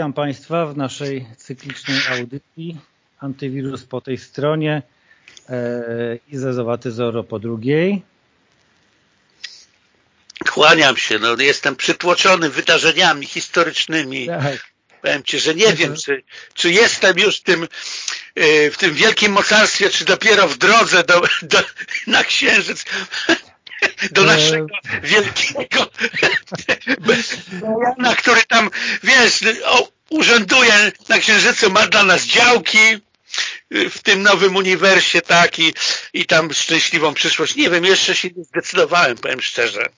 Witam Państwa w naszej cyklicznej audycji Antywirus po tej stronie e, i Zezowaty Zoro po drugiej. Kłaniam się, no jestem przytłoczony wydarzeniami historycznymi. Tak. Powiem Ci, że nie wiem, czy, czy jestem już w tym, e, w tym wielkim mocarstwie, czy dopiero w drodze do, do, na Księżyc do naszego wielkiego Jana, który tam, wiesz, urzęduje na Księżycu, ma dla nas działki w tym nowym uniwersie, tak, i, i tam szczęśliwą przyszłość. Nie wiem, jeszcze się nie zdecydowałem, powiem szczerze.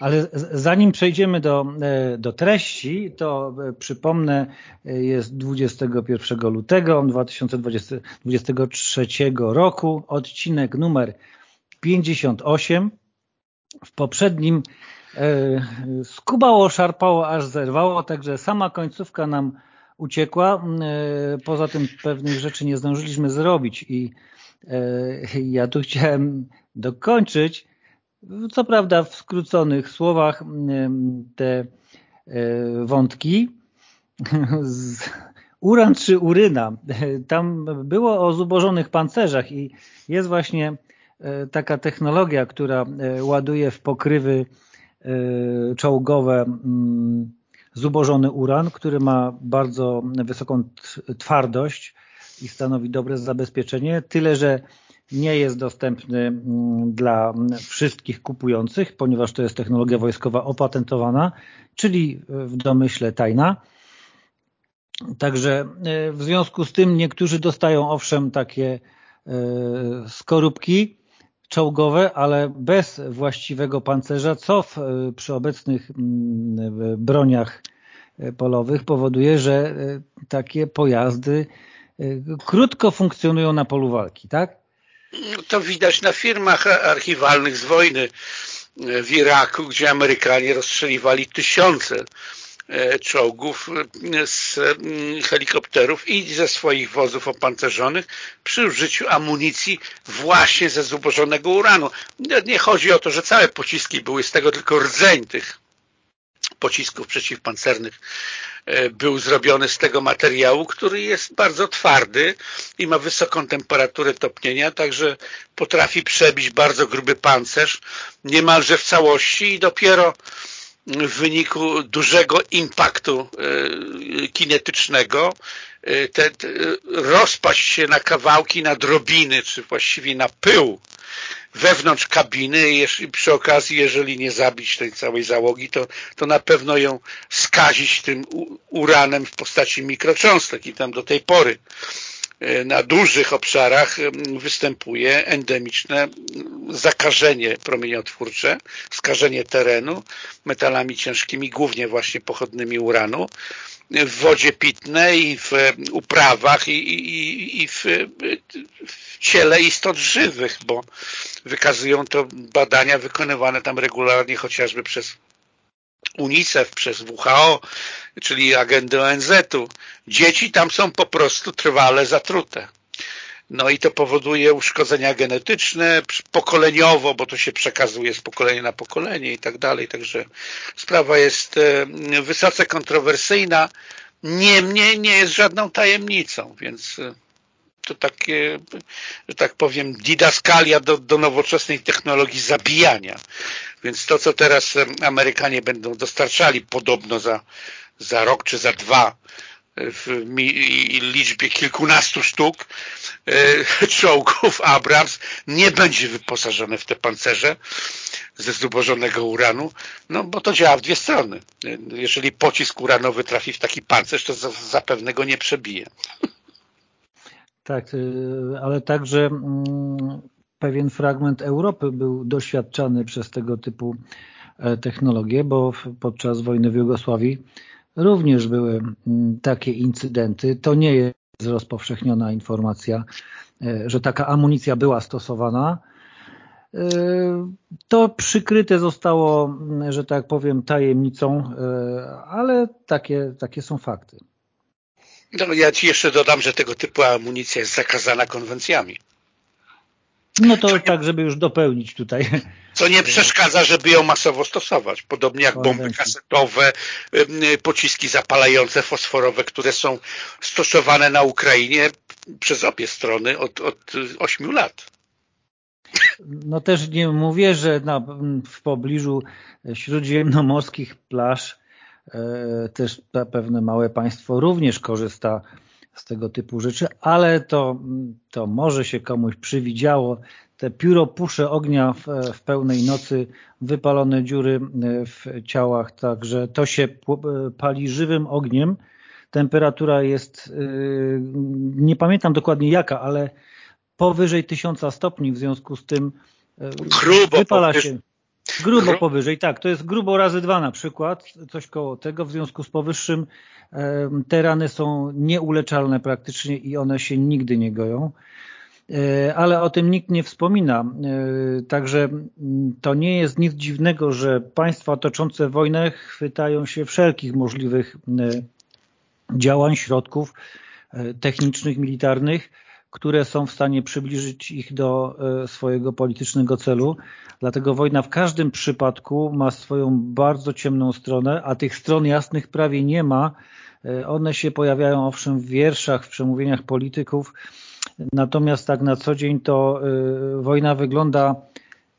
Ale zanim przejdziemy do, e, do treści, to e, przypomnę, e, jest 21 lutego 2023 roku, odcinek numer 58. W poprzednim skubało, szarpało, aż zerwało, także sama końcówka nam uciekła. Poza tym pewnych rzeczy nie zdążyliśmy zrobić i ja tu chciałem dokończyć co prawda w skróconych słowach te e, wątki. Uran czy uryna. Tam było o zubożonych pancerzach i jest właśnie e, taka technologia, która e, ładuje w pokrywy czołgowe mm, zubożony uran, który ma bardzo wysoką twardość i stanowi dobre zabezpieczenie, tyle że nie jest dostępny mm, dla wszystkich kupujących, ponieważ to jest technologia wojskowa opatentowana, czyli w domyśle tajna. Także e, w związku z tym niektórzy dostają owszem takie e, skorupki czołgowe, ale bez właściwego pancerza, co w, e, przy obecnych mm, broniach polowych powoduje, że takie pojazdy krótko funkcjonują na polu walki, tak? To widać na firmach archiwalnych z wojny w Iraku, gdzie Amerykanie rozstrzeliwali tysiące e, czołgów e, z mm, helikopterów i ze swoich wozów opancerzonych przy użyciu amunicji właśnie ze zubożonego uranu. Nie chodzi o to, że całe pociski były z tego, tylko rdzeń tych pocisków przeciwpancernych e, był zrobiony z tego materiału, który jest bardzo twardy i ma wysoką temperaturę topnienia, także potrafi przebić bardzo gruby pancerz niemalże w całości i dopiero w wyniku dużego impaktu e, kinetycznego. E, te, te, rozpaść się na kawałki, na drobiny, czy właściwie na pył wewnątrz kabiny. I przy okazji, jeżeli nie zabić tej całej załogi, to, to na pewno ją skazić tym uranem w postaci mikrocząstek. I tam do tej pory na dużych obszarach występuje endemiczne zakażenie promieniotwórcze, skażenie terenu metalami ciężkimi, głównie właśnie pochodnymi uranu, w wodzie pitnej, w uprawach i, i, i w, w ciele istot żywych, bo wykazują to badania wykonywane tam regularnie chociażby przez UNICEF, przez WHO, czyli agendę ONZ-u. Dzieci tam są po prostu trwale zatrute. No i to powoduje uszkodzenia genetyczne, pokoleniowo, bo to się przekazuje z pokolenia na pokolenie i tak dalej. Także sprawa jest e, wysoce kontrowersyjna, niemniej nie jest żadną tajemnicą, więc e, to takie, że tak powiem, didaskalia do, do nowoczesnej technologii zabijania. Więc to, co teraz e, Amerykanie będą dostarczali podobno za, za rok czy za dwa w liczbie kilkunastu sztuk e, czołgów Abrams nie będzie wyposażone w te pancerze ze zubożonego uranu, no bo to działa w dwie strony. Jeżeli pocisk uranowy trafi w taki pancerz, to zapewne go nie przebije. Tak, y, ale także mm, pewien fragment Europy był doświadczany przez tego typu e, technologie, bo podczas wojny w Jugosławii również były mm, takie incydenty. To nie jest rozpowszechniona informacja, e, że taka amunicja była stosowana. E, to przykryte zostało, mm, że tak powiem, tajemnicą, ale takie, takie są fakty. No, ja Ci jeszcze dodam, że tego typu amunicja jest zakazana konwencjami. No to tak, żeby już dopełnić tutaj. Co nie przeszkadza, żeby ją masowo stosować. Podobnie jak bomby kasetowe, pociski zapalające, fosforowe, które są stosowane na Ukrainie przez obie strony od, od 8 lat. No też nie mówię, że na, w pobliżu śródziemnomorskich plaż też pewne małe państwo również korzysta z tego typu rzeczy, ale to, to może się komuś przywidziało. Te pióropusze ognia w, w pełnej nocy, wypalone dziury w ciałach, także to się pali żywym ogniem. Temperatura jest, nie pamiętam dokładnie jaka, ale powyżej 1000 stopni, w związku z tym Grubo wypala się. Grubo powyżej, tak. To jest grubo razy dwa na przykład, coś koło tego. W związku z powyższym te rany są nieuleczalne praktycznie i one się nigdy nie goją. E, ale o tym nikt nie wspomina. E, także to nie jest nic dziwnego, że państwa toczące wojnę chwytają się wszelkich możliwych e, działań, środków technicznych, militarnych, które są w stanie przybliżyć ich do swojego politycznego celu. Dlatego wojna w każdym przypadku ma swoją bardzo ciemną stronę, a tych stron jasnych prawie nie ma. One się pojawiają owszem w wierszach, w przemówieniach polityków, Natomiast tak na co dzień to y, wojna wygląda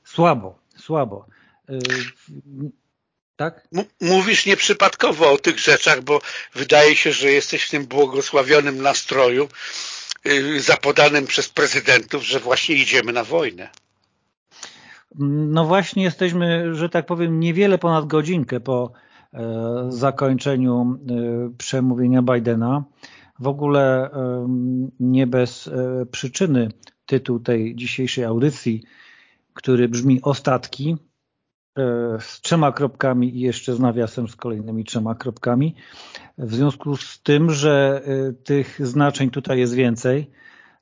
słabo, słabo. Tak? Mówisz nieprzypadkowo o tych rzeczach, bo wydaje się, że jesteś w tym błogosławionym nastroju zapodanym przez prezydentów, że właśnie idziemy na wojnę. No właśnie jesteśmy, że tak powiem, niewiele ponad godzinkę po e, zakończeniu e, przemówienia Bidena. W ogóle nie bez e, przyczyny tytuł tej dzisiejszej audycji, który brzmi Ostatki, e, z trzema kropkami i jeszcze z nawiasem z kolejnymi trzema kropkami. W związku z tym, że e, tych znaczeń tutaj jest więcej,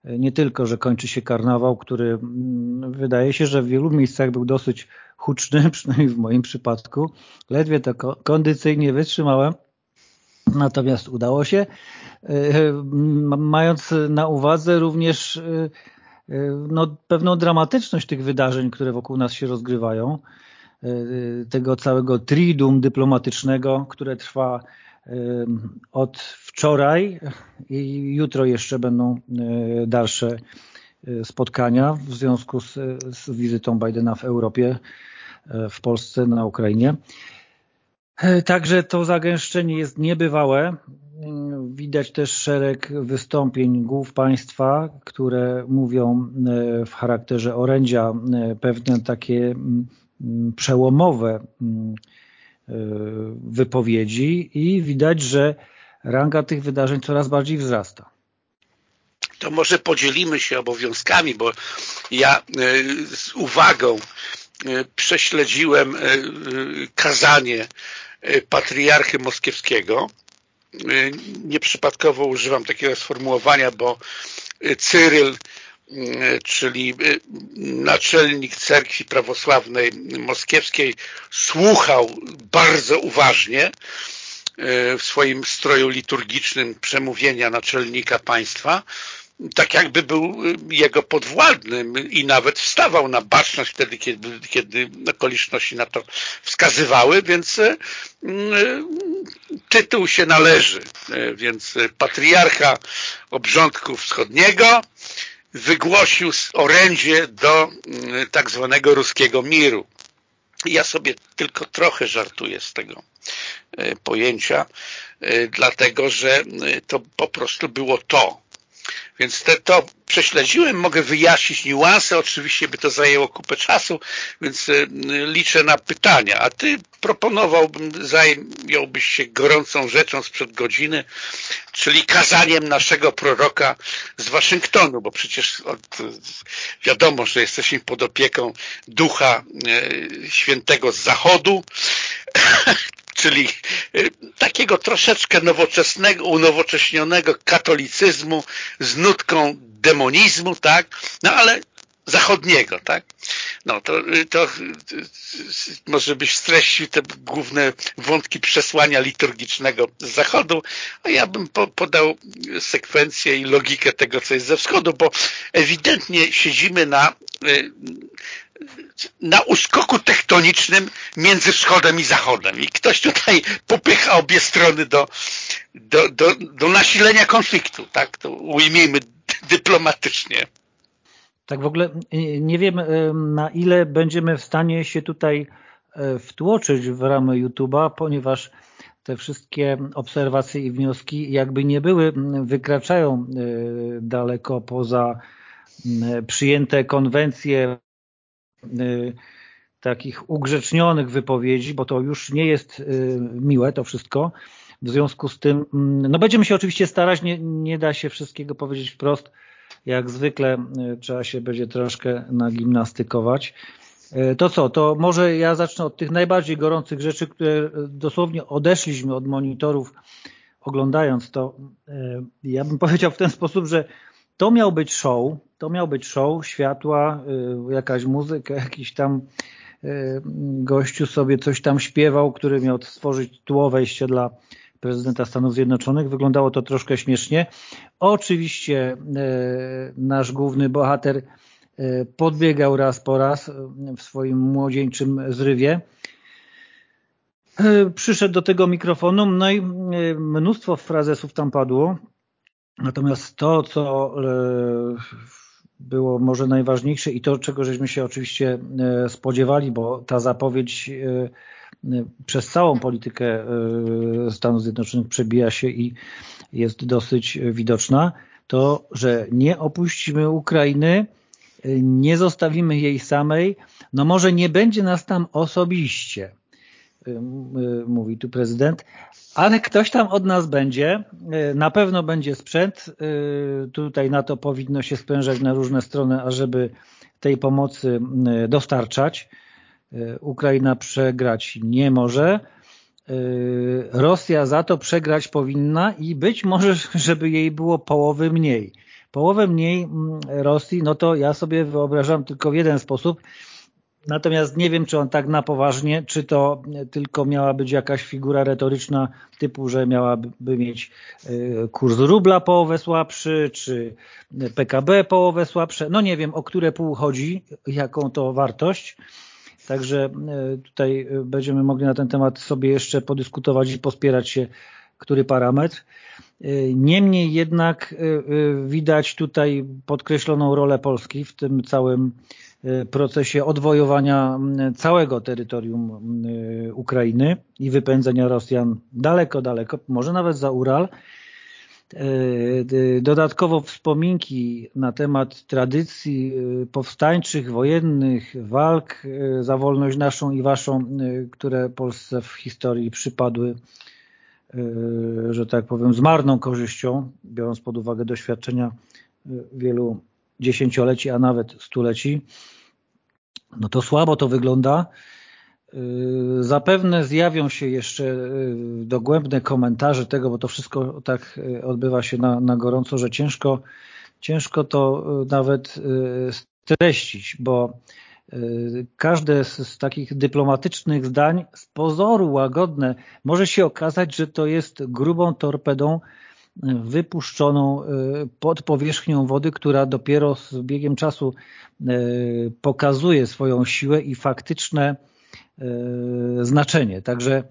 nie tylko, że kończy się karnawał, który mm, wydaje się, że w wielu miejscach był dosyć huczny, przynajmniej w moim przypadku. Ledwie to kondycyjnie wytrzymałem, natomiast udało się. E, mając na uwadze również e, e, no, pewną dramatyczność tych wydarzeń, które wokół nas się rozgrywają, tego całego tridum dyplomatycznego, które trwa od wczoraj i jutro jeszcze będą dalsze spotkania w związku z, z wizytą Bidena w Europie, w Polsce, na Ukrainie. Także to zagęszczenie jest niebywałe. Widać też szereg wystąpień głów państwa, które mówią w charakterze orędzia pewne takie mm, przełomowe mm, e, wypowiedzi i widać, że ranga tych wydarzeń coraz bardziej wzrasta. To może podzielimy się obowiązkami, bo ja z uwagą prześledziłem kazanie patriarchy moskiewskiego Y, nieprzypadkowo używam takiego sformułowania, bo Cyryl, y, czyli y, naczelnik cerkwi prawosławnej moskiewskiej słuchał bardzo uważnie w swoim stroju liturgicznym przemówienia naczelnika państwa tak jakby był jego podwładnym i nawet wstawał na baczność wtedy, kiedy, kiedy okoliczności na to wskazywały, więc tytuł się należy. Więc patriarcha obrządku wschodniego wygłosił orędzie do tak zwanego ruskiego miru. Ja sobie tylko trochę żartuję z tego pojęcia, dlatego że to po prostu było to, więc te, to prześledziłem, mogę wyjaśnić niuanse, oczywiście by to zajęło kupę czasu, więc y, liczę na pytania. A ty proponowałbym, zająłbyś się gorącą rzeczą sprzed godziny, czyli kazaniem naszego proroka z Waszyngtonu, bo przecież od, wiadomo, że jesteśmy pod opieką Ducha y, Świętego z Zachodu, czyli y, takiego troszeczkę nowoczesnego, unowocześnionego katolicyzmu z nutką demonizmu, tak? No ale zachodniego, tak? No to, to może byś streścił te główne wątki przesłania liturgicznego z zachodu, a ja bym po, podał sekwencję i logikę tego, co jest ze wschodu, bo ewidentnie siedzimy na na uskoku tektonicznym między wschodem i zachodem i ktoś tutaj popycha obie strony do, do, do, do nasilenia konfliktu, tak? To ujmijmy dyplomatycznie. Tak w ogóle nie wiem na ile będziemy w stanie się tutaj e, wtłoczyć w ramy YouTube'a, ponieważ te wszystkie obserwacje i wnioski jakby nie były, wykraczają daleko poza przyjęte konwencje Y, takich ugrzecznionych wypowiedzi, bo to już nie jest y, miłe to wszystko. W związku z tym, mm, no będziemy się oczywiście starać, nie, nie da się wszystkiego powiedzieć wprost. Jak zwykle y, trzeba się będzie troszkę nagimnastykować. To co, to może ja zacznę od tych najbardziej gorących rzeczy, które dosłownie odeszliśmy od monitorów oglądając to. Ja bym powiedział w ten sposób, że to miał być show, to miał być show, światła, y, jakaś muzyka, jakiś tam y, gościu sobie coś tam śpiewał, który miał stworzyć tło wejście dla prezydenta Stanów Zjednoczonych. Wyglądało to troszkę śmiesznie. Oczywiście y, nasz główny bohater podbiegał raz po raz w swoim młodzieńczym zrywie. Przyszedł do tego mikrofonu, no i mnóstwo frazesów tam padło. Natomiast to, co e, było może najważniejsze i to, czego żeśmy się oczywiście e, spodziewali, bo ta zapowiedź e, przez całą politykę Stanów Zjednoczonych przebija się i jest dosyć widoczna, to, że nie opuścimy Ukrainy, nie zostawimy jej samej, no może nie będzie nas tam osobiście, mówi tu prezydent, ale ktoś tam od nas będzie, e, na pewno będzie sprzęt, e, tutaj na to powinno się sprężać na różne strony, ażeby tej pomocy dostarczać. Ukraina przegrać nie może, Rosja za to przegrać powinna i być może, żeby jej było połowy mniej. Połowę mniej Rosji, no to ja sobie wyobrażam tylko w jeden sposób, Natomiast nie wiem, czy on tak na poważnie, czy to tylko miała być jakaś figura retoryczna typu, że miałaby mieć y, kurs rubla połowę słabszy, czy PKB połowę słabsze. No nie wiem, o które pół chodzi, jaką to wartość. Także y, tutaj będziemy mogli na ten temat sobie jeszcze podyskutować i pospierać się, który parametr. Niemniej jednak widać tutaj podkreśloną rolę Polski w tym całym procesie odwojowania mm, całego terytorium y, Ukrainy i wypędzenia Rosjan daleko, daleko, może nawet za Ural. Y, dodatkowo wspominki na temat tradycji powstańczych, wojennych, walk za wolność naszą i waszą, które Polsce w historii przypadły, że tak powiem, z marną korzyścią, biorąc pod uwagę doświadczenia wielu dziesięcioleci, a nawet stuleci, no to słabo to wygląda. Y, zapewne zjawią się jeszcze y, dogłębne komentarze tego, bo to wszystko tak y, odbywa się na, na gorąco, że ciężko, ciężko to nawet streścić, bo każde z, z, takich dyplomatycznych zdań z pozoru łagodne może się okazać, że to jest grubą torpedą wypuszczoną e, pod powierzchnią wody, która dopiero z biegiem czasu e, pokazuje swoją siłę i faktyczne e, znaczenie. Także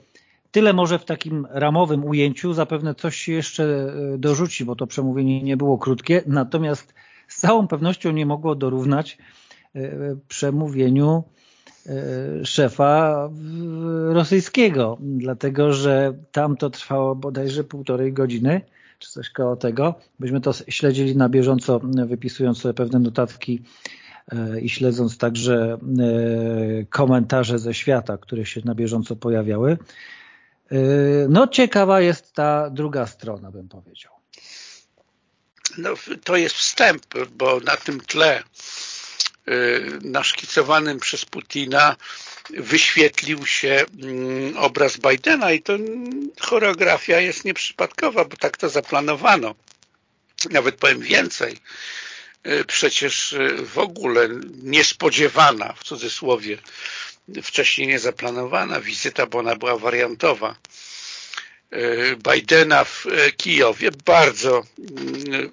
tyle może w takim ramowym ujęciu. Zapewne coś się jeszcze dorzuci, bo to przemówienie nie było krótkie, natomiast z całą pewnością nie mogło dorównać przemówieniu szefa rosyjskiego, dlatego że tam to trwało bodajże półtorej godziny czy coś koło tego. Byśmy to śledzili na bieżąco, wypisując sobie pewne notatki e, i śledząc także e, komentarze ze świata, które się na bieżąco pojawiały. E, no ciekawa jest ta druga strona, bym powiedział. No, to jest wstęp, bo na tym tle naszkicowanym przez Putina wyświetlił się mm, obraz Bidena i to choreografia jest nieprzypadkowa, bo tak to zaplanowano. Nawet powiem więcej. przecież w ogóle niespodziewana, w cudzysłowie, wcześniej niezaplanowana wizyta, bo ona była wariantowa Bidena w Kijowie bardzo mm,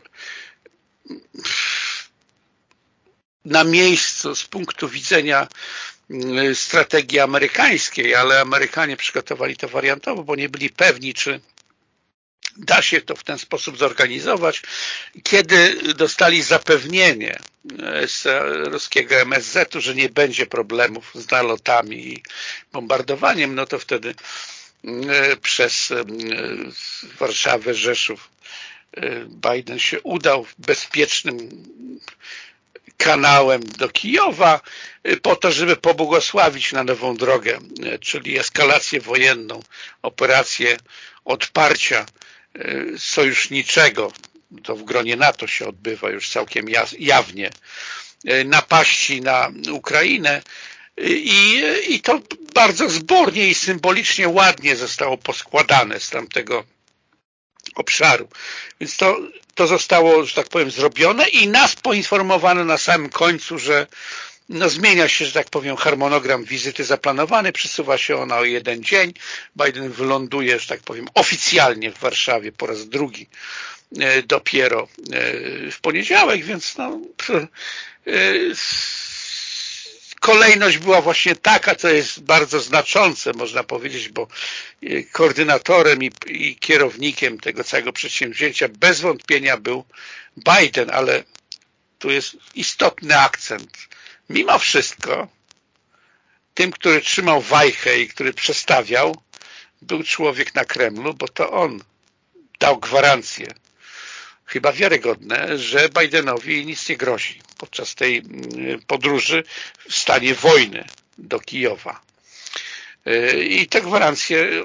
na miejscu z punktu widzenia mm, strategii amerykańskiej, ale Amerykanie przygotowali to wariantowo, bo nie byli pewni, czy da się to w ten sposób zorganizować. Kiedy dostali zapewnienie e, z ruskiego MSZ-u, że nie będzie problemów z nalotami i bombardowaniem, no to wtedy e, przez e, Warszawę, Rzeszów Biden się udał w bezpiecznym kanałem do Kijowa po to, żeby pobłogosławić na nową drogę, czyli eskalację wojenną, operację odparcia sojuszniczego, to w gronie NATO się odbywa już całkiem jawnie, napaści na Ukrainę i, i to bardzo zbornie i symbolicznie ładnie zostało poskładane z tamtego obszaru. Więc to, to zostało, że tak powiem, zrobione i nas poinformowano na samym końcu, że no, zmienia się, że tak powiem, harmonogram wizyty zaplanowany, przesuwa się ona o jeden dzień. Biden wyląduje, że tak powiem, oficjalnie w Warszawie po raz drugi e, dopiero e, w poniedziałek, więc no, e, kolejność była właśnie taka, co jest bardzo znaczące, można powiedzieć, bo koordynatorem i, i kierownikiem tego całego przedsięwzięcia bez wątpienia był Biden, ale tu jest istotny akcent. Mimo wszystko tym, który trzymał wajchę i który przestawiał, był człowiek na Kremlu, bo to on dał gwarancję, chyba wiarygodne, że Bidenowi nic nie grozi podczas tej mm, podróży w stanie wojny do Kijowa. Y, I te gwarancje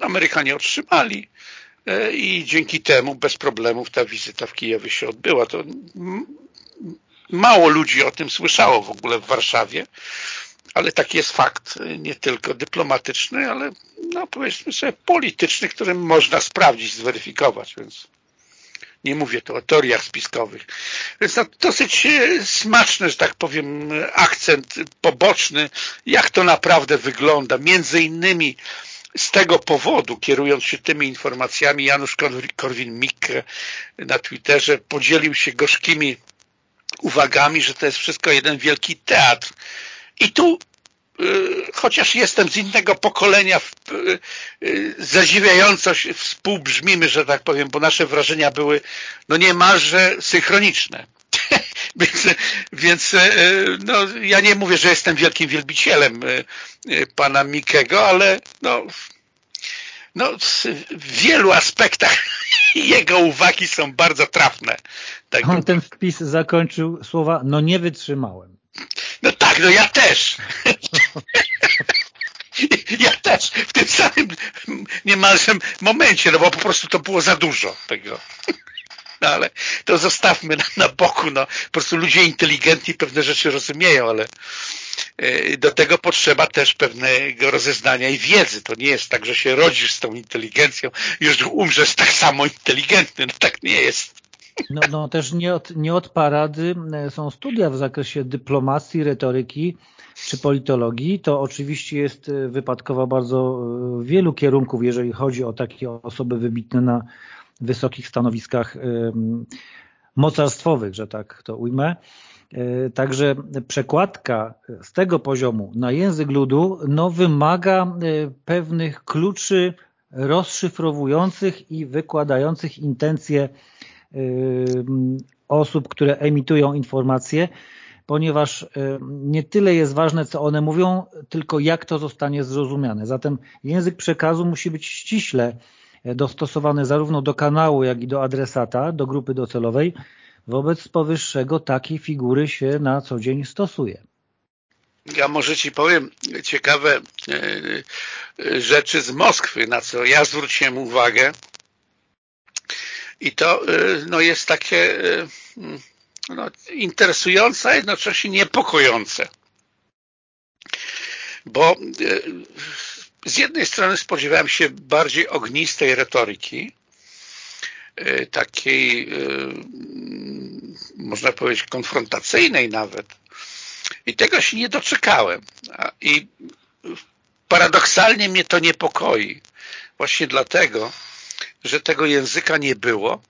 Amerykanie otrzymali y, i dzięki temu bez problemów ta wizyta w Kijowie się odbyła. To Mało ludzi o tym słyszało w ogóle w Warszawie, ale taki jest fakt, nie tylko dyplomatyczny, ale no powiedzmy sobie polityczny, który można sprawdzić, zweryfikować, więc nie mówię tu o teoriach spiskowych. Więc no, dosyć e, smaczny, że tak powiem, akcent poboczny, jak to naprawdę wygląda. Między innymi z tego powodu, kierując się tymi informacjami, Janusz Korwin-Mikke na Twitterze podzielił się gorzkimi uwagami, że to jest wszystko jeden wielki teatr. I tu chociaż jestem z innego pokolenia, y, y, zadziwiająco współbrzmimy, że tak powiem, bo nasze wrażenia były no niemalże synchroniczne. więc, więc no, ja nie mówię, że jestem wielkim wielbicielem pana Mikego, ale no, no, w wielu aspektach jego uwagi są bardzo trafne. Tak. On ten wpis zakończył słowa, no nie wytrzymałem. No tak, no ja też. ja też w tym samym niemalże momencie, no bo po prostu to było za dużo tego. No ale to zostawmy na, na boku, no. Po prostu ludzie inteligentni pewne rzeczy rozumieją, ale e, do tego potrzeba też pewnego rozeznania i wiedzy. To nie jest tak, że się rodzisz z tą inteligencją już umrzesz tak samo inteligentny. No tak nie jest. No, no też nie od, nie od parady e, są studia w zakresie dyplomacji, retoryki czy politologii. To oczywiście jest e, wypadkowa bardzo wielu kierunków, jeżeli chodzi o takie osoby wybitne na wysokich stanowiskach mocarstwowych, że tak to ujmę. E, także przekładka z tego poziomu na język ludu no, wymaga e, pewnych kluczy rozszyfrowujących i wykładających intencje osób, które emitują informacje, ponieważ nie tyle jest ważne, co one mówią, tylko jak to zostanie zrozumiane. Zatem język przekazu musi być ściśle dostosowany zarówno do kanału, jak i do adresata, do grupy docelowej. Wobec powyższego takiej figury się na co dzień stosuje. Ja może Ci powiem ciekawe e, e, rzeczy z Moskwy, na co ja zwróciłem uwagę. I to e, no, jest takie no, interesujące, a jednocześnie niepokojące. Bo z jednej strony spodziewałem się bardziej ognistej retoryki, takiej e, można powiedzieć konfrontacyjnej nawet. I tego się nie doczekałem. I paradoksalnie mnie to niepokoi. Właśnie dlatego, że tego języka nie było.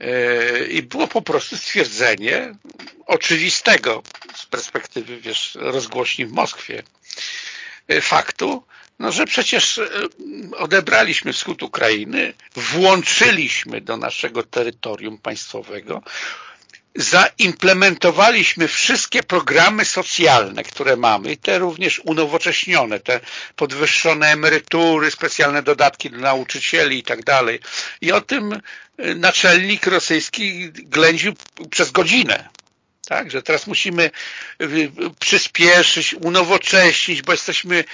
E, i było po prostu stwierdzenie oczywistego z perspektywy wiesz, rozgłośni w Moskwie e, faktu, no, że przecież e, odebraliśmy wschód Ukrainy, włączyliśmy do naszego terytorium państwowego, zaimplementowaliśmy wszystkie programy socjalne, które mamy, te również unowocześnione, te podwyższone emerytury, specjalne dodatki dla nauczycieli i tak dalej. I o tym e, naczelnik rosyjski ględził przez godzinę. Tak, że teraz musimy przyspieszyć, unowocześnić, bo jesteśmy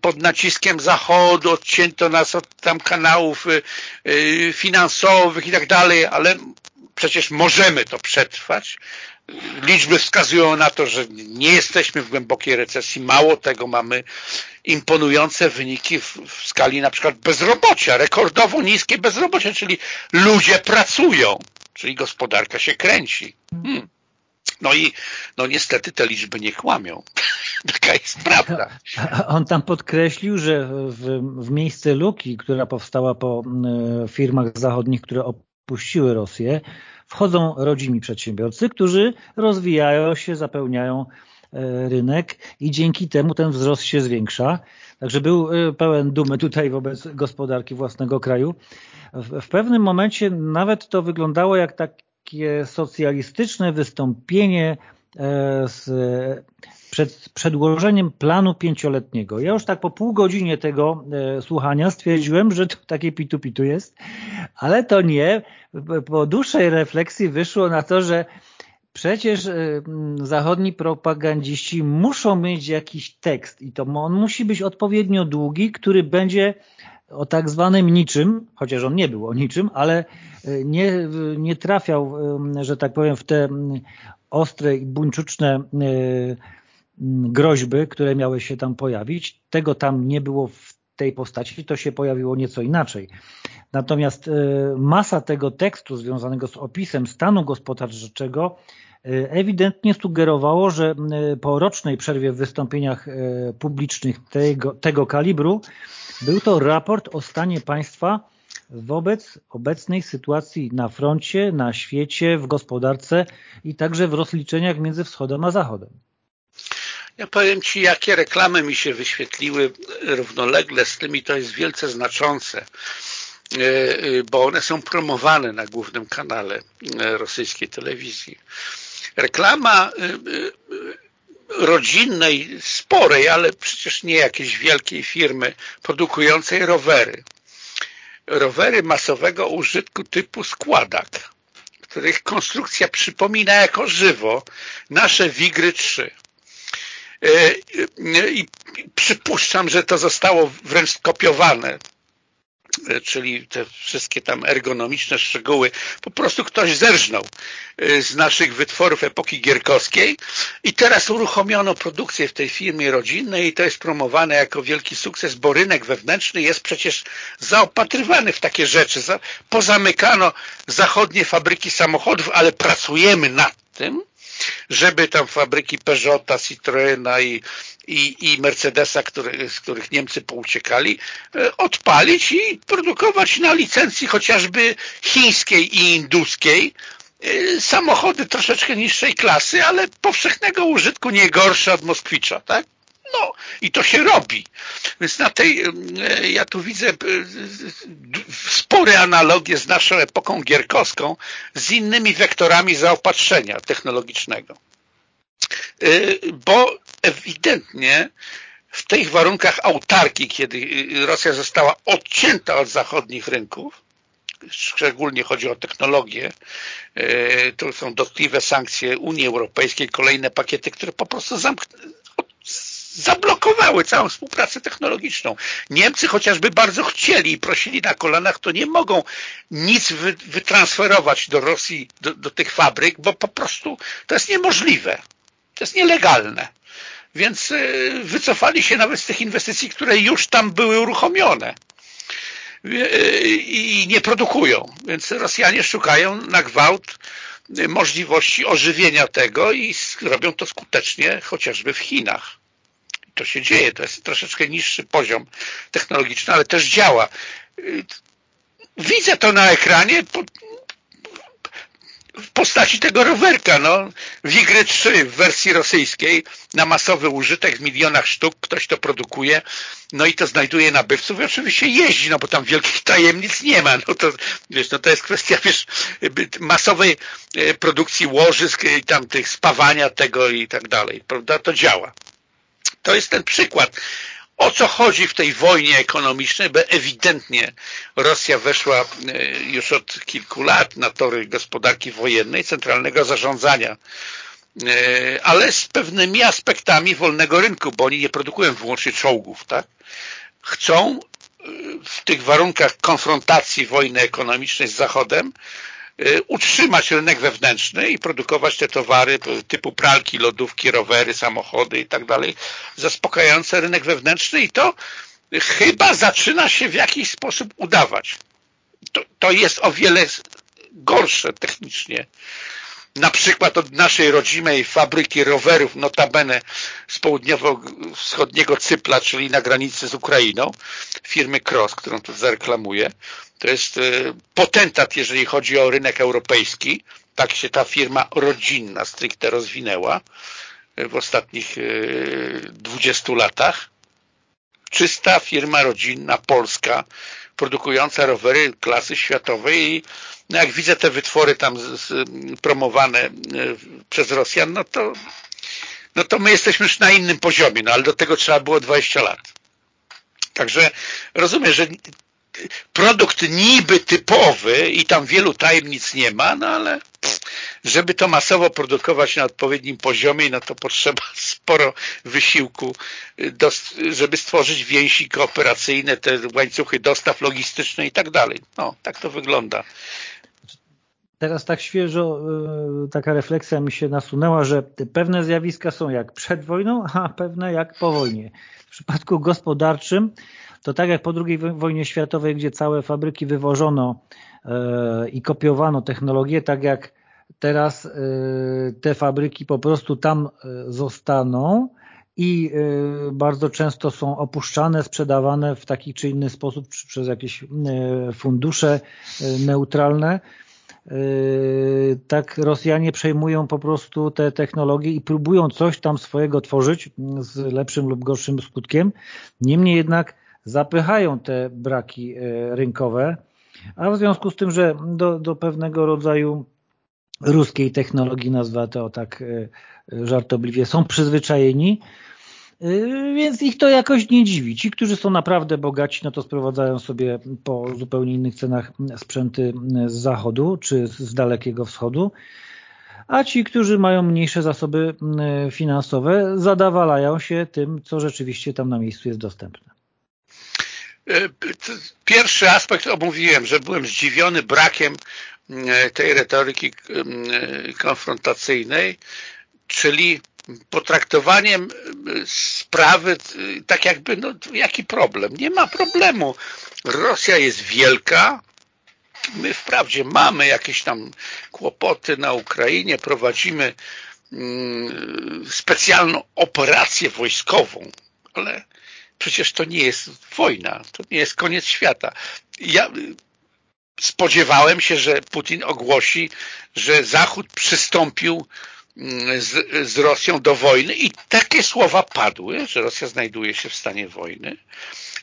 pod naciskiem Zachodu, odcięto nas od tam kanałów y, y, finansowych i tak dalej, ale przecież możemy to przetrwać. Liczby wskazują na to, że nie jesteśmy w głębokiej recesji. Mało tego, mamy imponujące wyniki w, w skali na przykład bezrobocia, rekordowo niskie bezrobocie, czyli ludzie pracują, czyli gospodarka się kręci. Hmm. No i no niestety te liczby nie kłamią. Taka jest prawda. On tam podkreślił, że w, w miejsce luki, która powstała po e, firmach zachodnich, które opuściły Rosję, wchodzą rodzimi przedsiębiorcy, którzy rozwijają się, zapełniają e, rynek i dzięki temu ten wzrost się zwiększa. Także był e, pełen dumy tutaj wobec gospodarki własnego kraju. W, pewnym momencie nawet to wyglądało jak tak takie socjalistyczne wystąpienie e, z przed przedłożeniem planu pięcioletniego. Ja już tak po pół godzinie tego e, słuchania stwierdziłem, że to takie pitu-pitu jest, ale to nie. Po dłuższej refleksji wyszło na to, że przecież e, zachodni propagandziści muszą mieć jakiś tekst i to on musi być odpowiednio długi, który będzie o tak zwanym niczym, chociaż on nie był o niczym, ale e, nie, nie trafiał, że tak powiem, w te ostre i buńczuczne e, groźby, które miały się tam pojawić. Tego tam nie było w tej postaci, to się pojawiło nieco inaczej. Natomiast e, masa tego tekstu związanego z opisem stanu gospodarczego ewidentnie sugerowało, że po rocznej przerwie w wystąpieniach publicznych tego, tego kalibru był to raport o stanie państwa wobec obecnej sytuacji na froncie, na świecie, w gospodarce i także w rozliczeniach między wschodem a zachodem. Ja powiem Ci, jakie reklamy mi się wyświetliły równolegle z tymi, to jest wielce znaczące, e, e, bo one są promowane na głównym kanale e, rosyjskiej telewizji. Reklama rodzinnej, sporej, ale przecież nie jakiejś wielkiej firmy produkującej rowery. Rowery masowego użytku typu składak, których konstrukcja przypomina jako żywo nasze Wigry 3. E, I przypuszczam, że to zostało wręcz skopiowane. E, czyli te wszystkie tam ergonomiczne szczegóły, po prostu ktoś zerżnął e, z naszych wytworów epoki gierkowskiej. I teraz uruchomiono produkcję w tej firmie rodzinnej i to jest promowane jako wielki sukces, bo rynek wewnętrzny jest przecież zaopatrywany w takie rzeczy. Pozamykano zachodnie fabryki samochodów, ale pracujemy nad tym, żeby tam fabryki Peugeota, Citroena i, i, i Mercedesa, który, z których Niemcy pouciekali, e, odpalić i produkować na licencji chociażby chińskiej i induskiej e, samochody troszeczkę niższej klasy, ale powszechnego użytku nie gorsze od Moskwicza, tak? No i to się robi. Więc na tej, e, ja tu widzę spore analogie z naszą epoką gierkowską, z innymi wektorami zaopatrzenia technologicznego. Bo ewidentnie w tych warunkach autarki, kiedy Rosja została odcięta od zachodnich rynków, szczególnie chodzi o technologię, e, to są dotkliwe sankcje Unii Europejskiej, kolejne pakiety, które po prostu zablokowały całą współpracę technologiczną. Niemcy chociażby bardzo chcieli i prosili na kolanach, to nie mogą nic wytransferować do Rosji, do, do tych fabryk, bo po prostu to jest niemożliwe. To jest nielegalne więc y, wycofali się nawet z tych inwestycji, które już tam były uruchomione y, i nie produkują. Więc Rosjanie szukają na gwałt możliwości ożywienia tego i robią to skutecznie chociażby w Chinach. To się dzieje, to jest troszeczkę niższy poziom technologiczny, ale też działa. Widzę to na ekranie, w postaci tego rowerka. No. Wigry 3 w wersji rosyjskiej na masowy użytek w milionach sztuk, ktoś to produkuje, no i to znajduje nabywców i oczywiście jeździ, no bo tam wielkich tajemnic nie ma. No to, wiesz, no to jest kwestia wiesz, masowej e, produkcji łożysk i tam tych spawania tego i tak dalej. Prawda? To działa. To jest ten przykład o co chodzi w tej wojnie ekonomicznej, bo ewidentnie Rosja weszła e, już od kilku lat na tory gospodarki wojennej, centralnego zarządzania, e, ale z pewnymi aspektami wolnego rynku, bo oni nie produkują wyłącznie czołgów, tak? Chcą e, w tych warunkach konfrontacji wojny ekonomicznej z Zachodem utrzymać rynek wewnętrzny i produkować te towary typu pralki, lodówki, rowery, samochody i tak dalej, zaspokajające rynek wewnętrzny i to chyba zaczyna się w jakiś sposób udawać. To, to jest o wiele gorsze technicznie na przykład od naszej rodzimej fabryki rowerów, notabene z południowo-wschodniego Cypla, czyli na granicy z Ukrainą, firmy Cross, którą tu zareklamuję. To jest e, potentat, jeżeli chodzi o rynek europejski. Tak się ta firma rodzinna stricte rozwinęła e, w ostatnich 20 e, latach. Czysta firma rodzinna, polska, produkująca rowery klasy światowej i no jak widzę te wytwory tam z, z, promowane e, przez Rosjan, no to, no to my jesteśmy już na innym poziomie, no ale do tego trzeba było 20 lat. Także rozumiem, że produkt niby typowy i tam wielu tajemnic nie ma, no ale żeby to masowo produkować na odpowiednim poziomie, no to potrzeba sporo wysiłku, żeby stworzyć więzi kooperacyjne, te łańcuchy dostaw logistyczne i tak dalej. No, tak to wygląda. Teraz tak świeżo y, taka refleksja mi się nasunęła, że pewne zjawiska są jak przed wojną, a pewne jak po wojnie. W przypadku gospodarczym to tak jak po II wojnie światowej, gdzie całe fabryki wywożono y, i kopiowano technologię, tak jak teraz y, te fabryki po prostu tam zostaną i bardzo często są opuszczane, sprzedawane w taki czy inny sposób przez jakieś fundusze neutralne tak Rosjanie przejmują po prostu te technologie i próbują coś tam swojego tworzyć z lepszym lub gorszym skutkiem. Niemniej jednak zapychają te braki yy, rynkowe, a w związku z tym, że do, do pewnego rodzaju ruskiej technologii, nazwa to tak yy, żartobliwie, są przyzwyczajeni, więc ich to jakoś nie dziwi. Ci, którzy są naprawdę bogaci, no to sprowadzają sobie po zupełnie innych cenach sprzęty z zachodu czy z dalekiego wschodu, a ci, którzy mają mniejsze zasoby y, finansowe, zadawalają się tym, co rzeczywiście tam na miejscu jest dostępne. Y, pierwszy aspekt omówiłem, że byłem zdziwiony brakiem tej retoryki konfrontacyjnej, czyli potraktowaniem y, sprawy y, tak jakby, no jaki problem? Nie ma problemu. Rosja jest wielka, my wprawdzie mamy jakieś tam kłopoty na Ukrainie, prowadzimy mm, specjalną operację wojskową, ale przecież to nie jest wojna, to nie jest koniec świata. Ja y, spodziewałem się, że Putin ogłosi, że Zachód przystąpił z, z Rosją do wojny i takie słowa padły, że Rosja znajduje się w stanie wojny,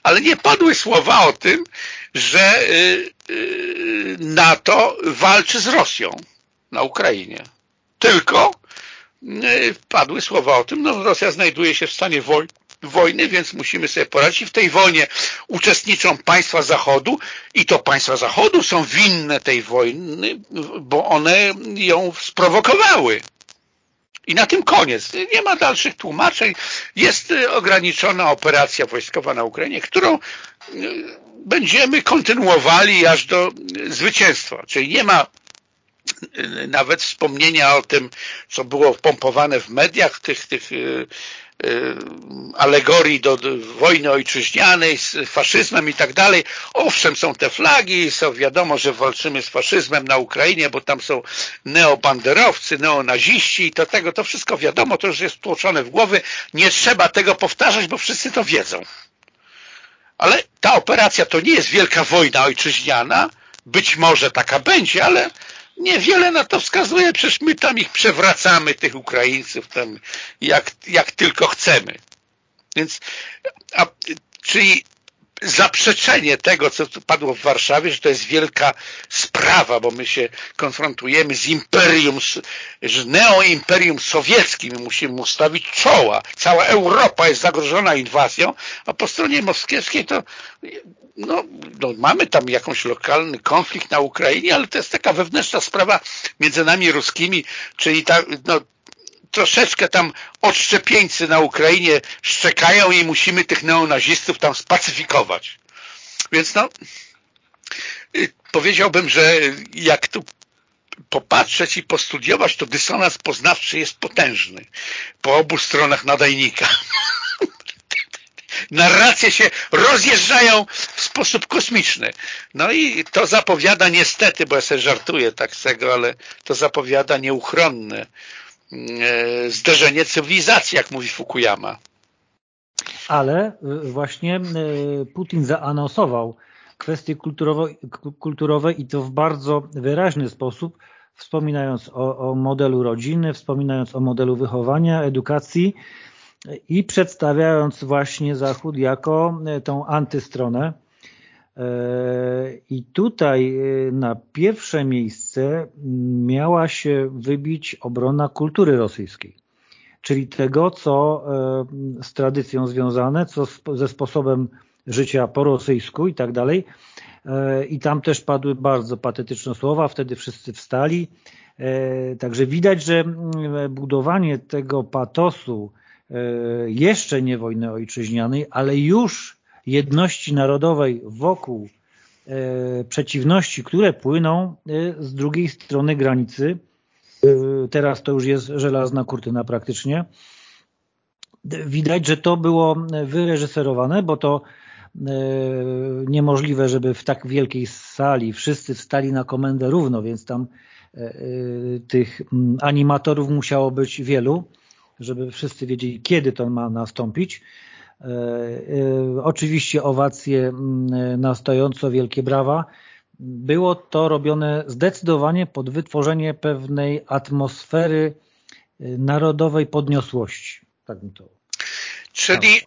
ale nie padły słowa o tym, że y, y, NATO walczy z Rosją na Ukrainie. Tylko y, padły słowa o tym, no Rosja znajduje się w stanie woj wojny, więc musimy sobie poradzić. W tej wojnie uczestniczą państwa Zachodu i to państwa Zachodu są winne tej wojny, bo one ją sprowokowały. I na tym koniec. Nie ma dalszych tłumaczeń. Jest y, ograniczona operacja wojskowa na Ukrainie, którą y, będziemy kontynuowali aż do y, zwycięstwa. Czyli nie ma nawet wspomnienia o tym, co było pompowane w mediach, tych, tych alegorii do, do wojny ojczyźnianej z faszyzmem i tak dalej. Owszem, są te flagi, są wiadomo, że walczymy z faszyzmem na Ukrainie, bo tam są neobanderowcy, neonaziści i to tego, to wszystko wiadomo, to już jest tłoczone w głowy. Nie trzeba tego powtarzać, bo wszyscy to wiedzą. Ale ta operacja to nie jest wielka wojna ojczyźniana, być może taka będzie, ale niewiele na to wskazuje, przecież my tam ich przewracamy, tych Ukraińców, tam jak, jak tylko chcemy. Więc, a, czyli zaprzeczenie tego, co padło w Warszawie, że to jest wielka sprawa, bo my się konfrontujemy z imperium, z neoimperium sowieckim i musimy ustawić czoła. Cała Europa jest zagrożona inwazją, a po stronie moskiewskiej to no, no, mamy tam jakąś lokalny konflikt na Ukrainie, ale to jest taka wewnętrzna sprawa między nami ruskimi, czyli ta, no, troszeczkę tam odszczepieńcy na Ukrainie szczekają i musimy tych neonazistów tam spacyfikować. Więc no, y, powiedziałbym, że jak tu popatrzeć i postudiować, to dysonans poznawczy jest potężny po obu stronach nadajnika. Narracje się rozjeżdżają w sposób kosmiczny. No i to zapowiada niestety, bo ja sobie żartuję tak z tego, ale to zapowiada nieuchronne zderzenie cywilizacji, jak mówi Fukuyama. Ale e, właśnie e, Putin zaanonsował kwestie kulturowe, kulturowe i to w bardzo wyraźny sposób, wspominając o, o modelu rodziny, wspominając o modelu wychowania, edukacji i przedstawiając właśnie Zachód jako tą antystronę, E, I tutaj e, na pierwsze miejsce miała się wybić obrona kultury rosyjskiej, czyli tego, co e, z tradycją związane, co ze sposobem życia po rosyjsku i tak dalej. I tam też padły bardzo patetyczne słowa, wtedy wszyscy wstali. Także widać, że budowanie tego patosu jeszcze nie wojny ojczyźnianej, ale już jedności narodowej wokół e, przeciwności, które płyną e, z drugiej strony granicy. E, teraz to już jest żelazna kurtyna praktycznie. Widać, że to było wyreżyserowane, bo to niemożliwe, żeby w tak wielkiej sali wszyscy wstali na komendę równo, więc tam tych animatorów musiało być wielu, żeby wszyscy wiedzieli, kiedy to ma nastąpić. E, e, oczywiście owacje na stojąco, wielkie brawa. Było to robione zdecydowanie pod wytworzenie pewnej atmosfery e, narodowej podniosłości. Tak mi to czyli,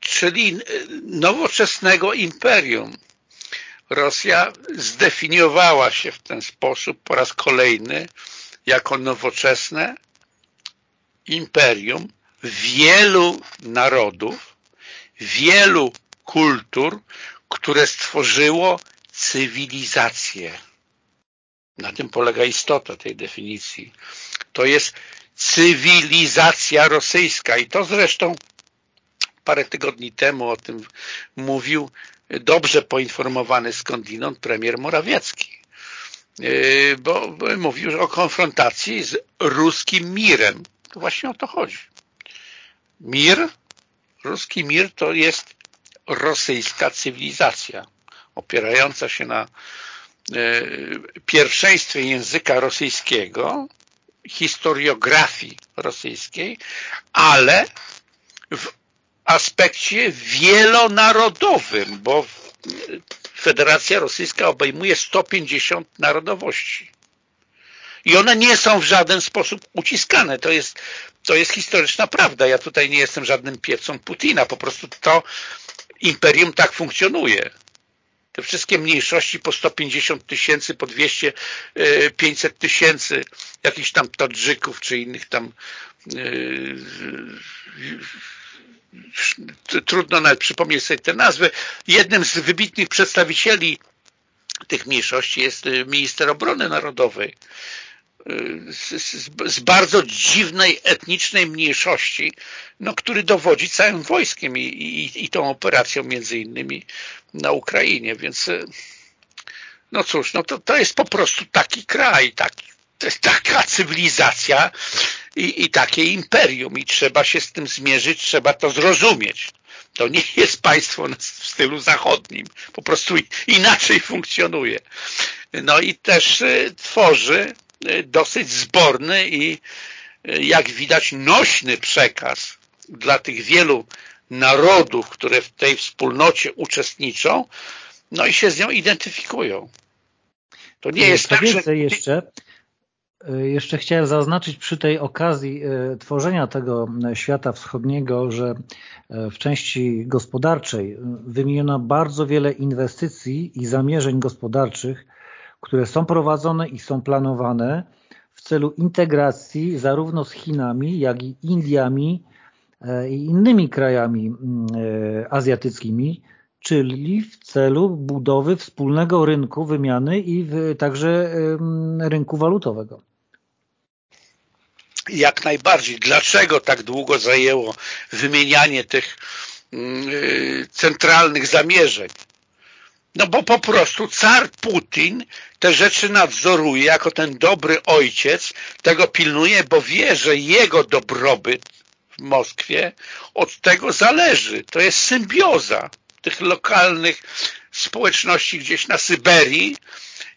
czyli nowoczesnego imperium. Rosja zdefiniowała się w ten sposób po raz kolejny jako nowoczesne imperium wielu narodów, wielu kultur, które stworzyło cywilizację. Na tym polega istota tej definicji. To jest cywilizacja rosyjska i to zresztą parę tygodni temu o tym mówił dobrze poinformowany skądinąd premier Morawiecki. Yy, bo mówił o konfrontacji z ruskim mirem. To właśnie o to chodzi. Mir Ruski mir to jest rosyjska cywilizacja opierająca się na e, pierwszeństwie języka rosyjskiego, historiografii rosyjskiej, ale w aspekcie wielonarodowym, bo Federacja Rosyjska obejmuje 150 narodowości. I one nie są w żaden sposób uciskane. To jest to jest historyczna prawda. Ja tutaj nie jestem żadnym piewcą Putina. Po prostu to imperium tak funkcjonuje. Te wszystkie mniejszości po 150 tysięcy, po 200, 500 e, tysięcy jakichś tam Tadżyków czy innych tam e, trudno nawet przypomnieć sobie te nazwy. Jednym z wybitnych przedstawicieli tych mniejszości jest e, minister obrony narodowej z, z, bardzo dziwnej etnicznej mniejszości, no, który dowodzi całym wojskiem i, i, i tą operacją między innymi na Ukrainie, więc no cóż, no to, to jest po prostu taki kraj, taki, to jest taka cywilizacja, i, i takie imperium i trzeba się z tym zmierzyć, trzeba to zrozumieć. To nie jest państwo w stylu zachodnim, po prostu inaczej funkcjonuje. No i też y, tworzy dosyć zborny i y, jak widać nośny przekaz dla tych wielu narodów, które w tej wspólnocie uczestniczą, no i się z nią identyfikują. To nie jest tak, że... jeszcze, e, jeszcze chciałem zaznaczyć przy tej okazji tworzenia tego świata wschodniego, że w części gospodarczej wymieniono bardzo wiele inwestycji i zamierzeń gospodarczych, które są prowadzone i są planowane w celu integracji zarówno z Chinami, jak i Indiami i innymi krajami azjatyckimi, czyli w celu budowy wspólnego rynku wymiany i także rynku walutowego. Jak najbardziej. Dlaczego tak długo zajęło wymienianie tych mm, y, centralnych zamierzeń? No bo po prostu car Putin te rzeczy nadzoruje jako ten dobry ojciec, tego pilnuje, bo wie, że jego dobrobyt w Moskwie od tego zależy. To jest symbioza tych lokalnych społeczności gdzieś na Syberii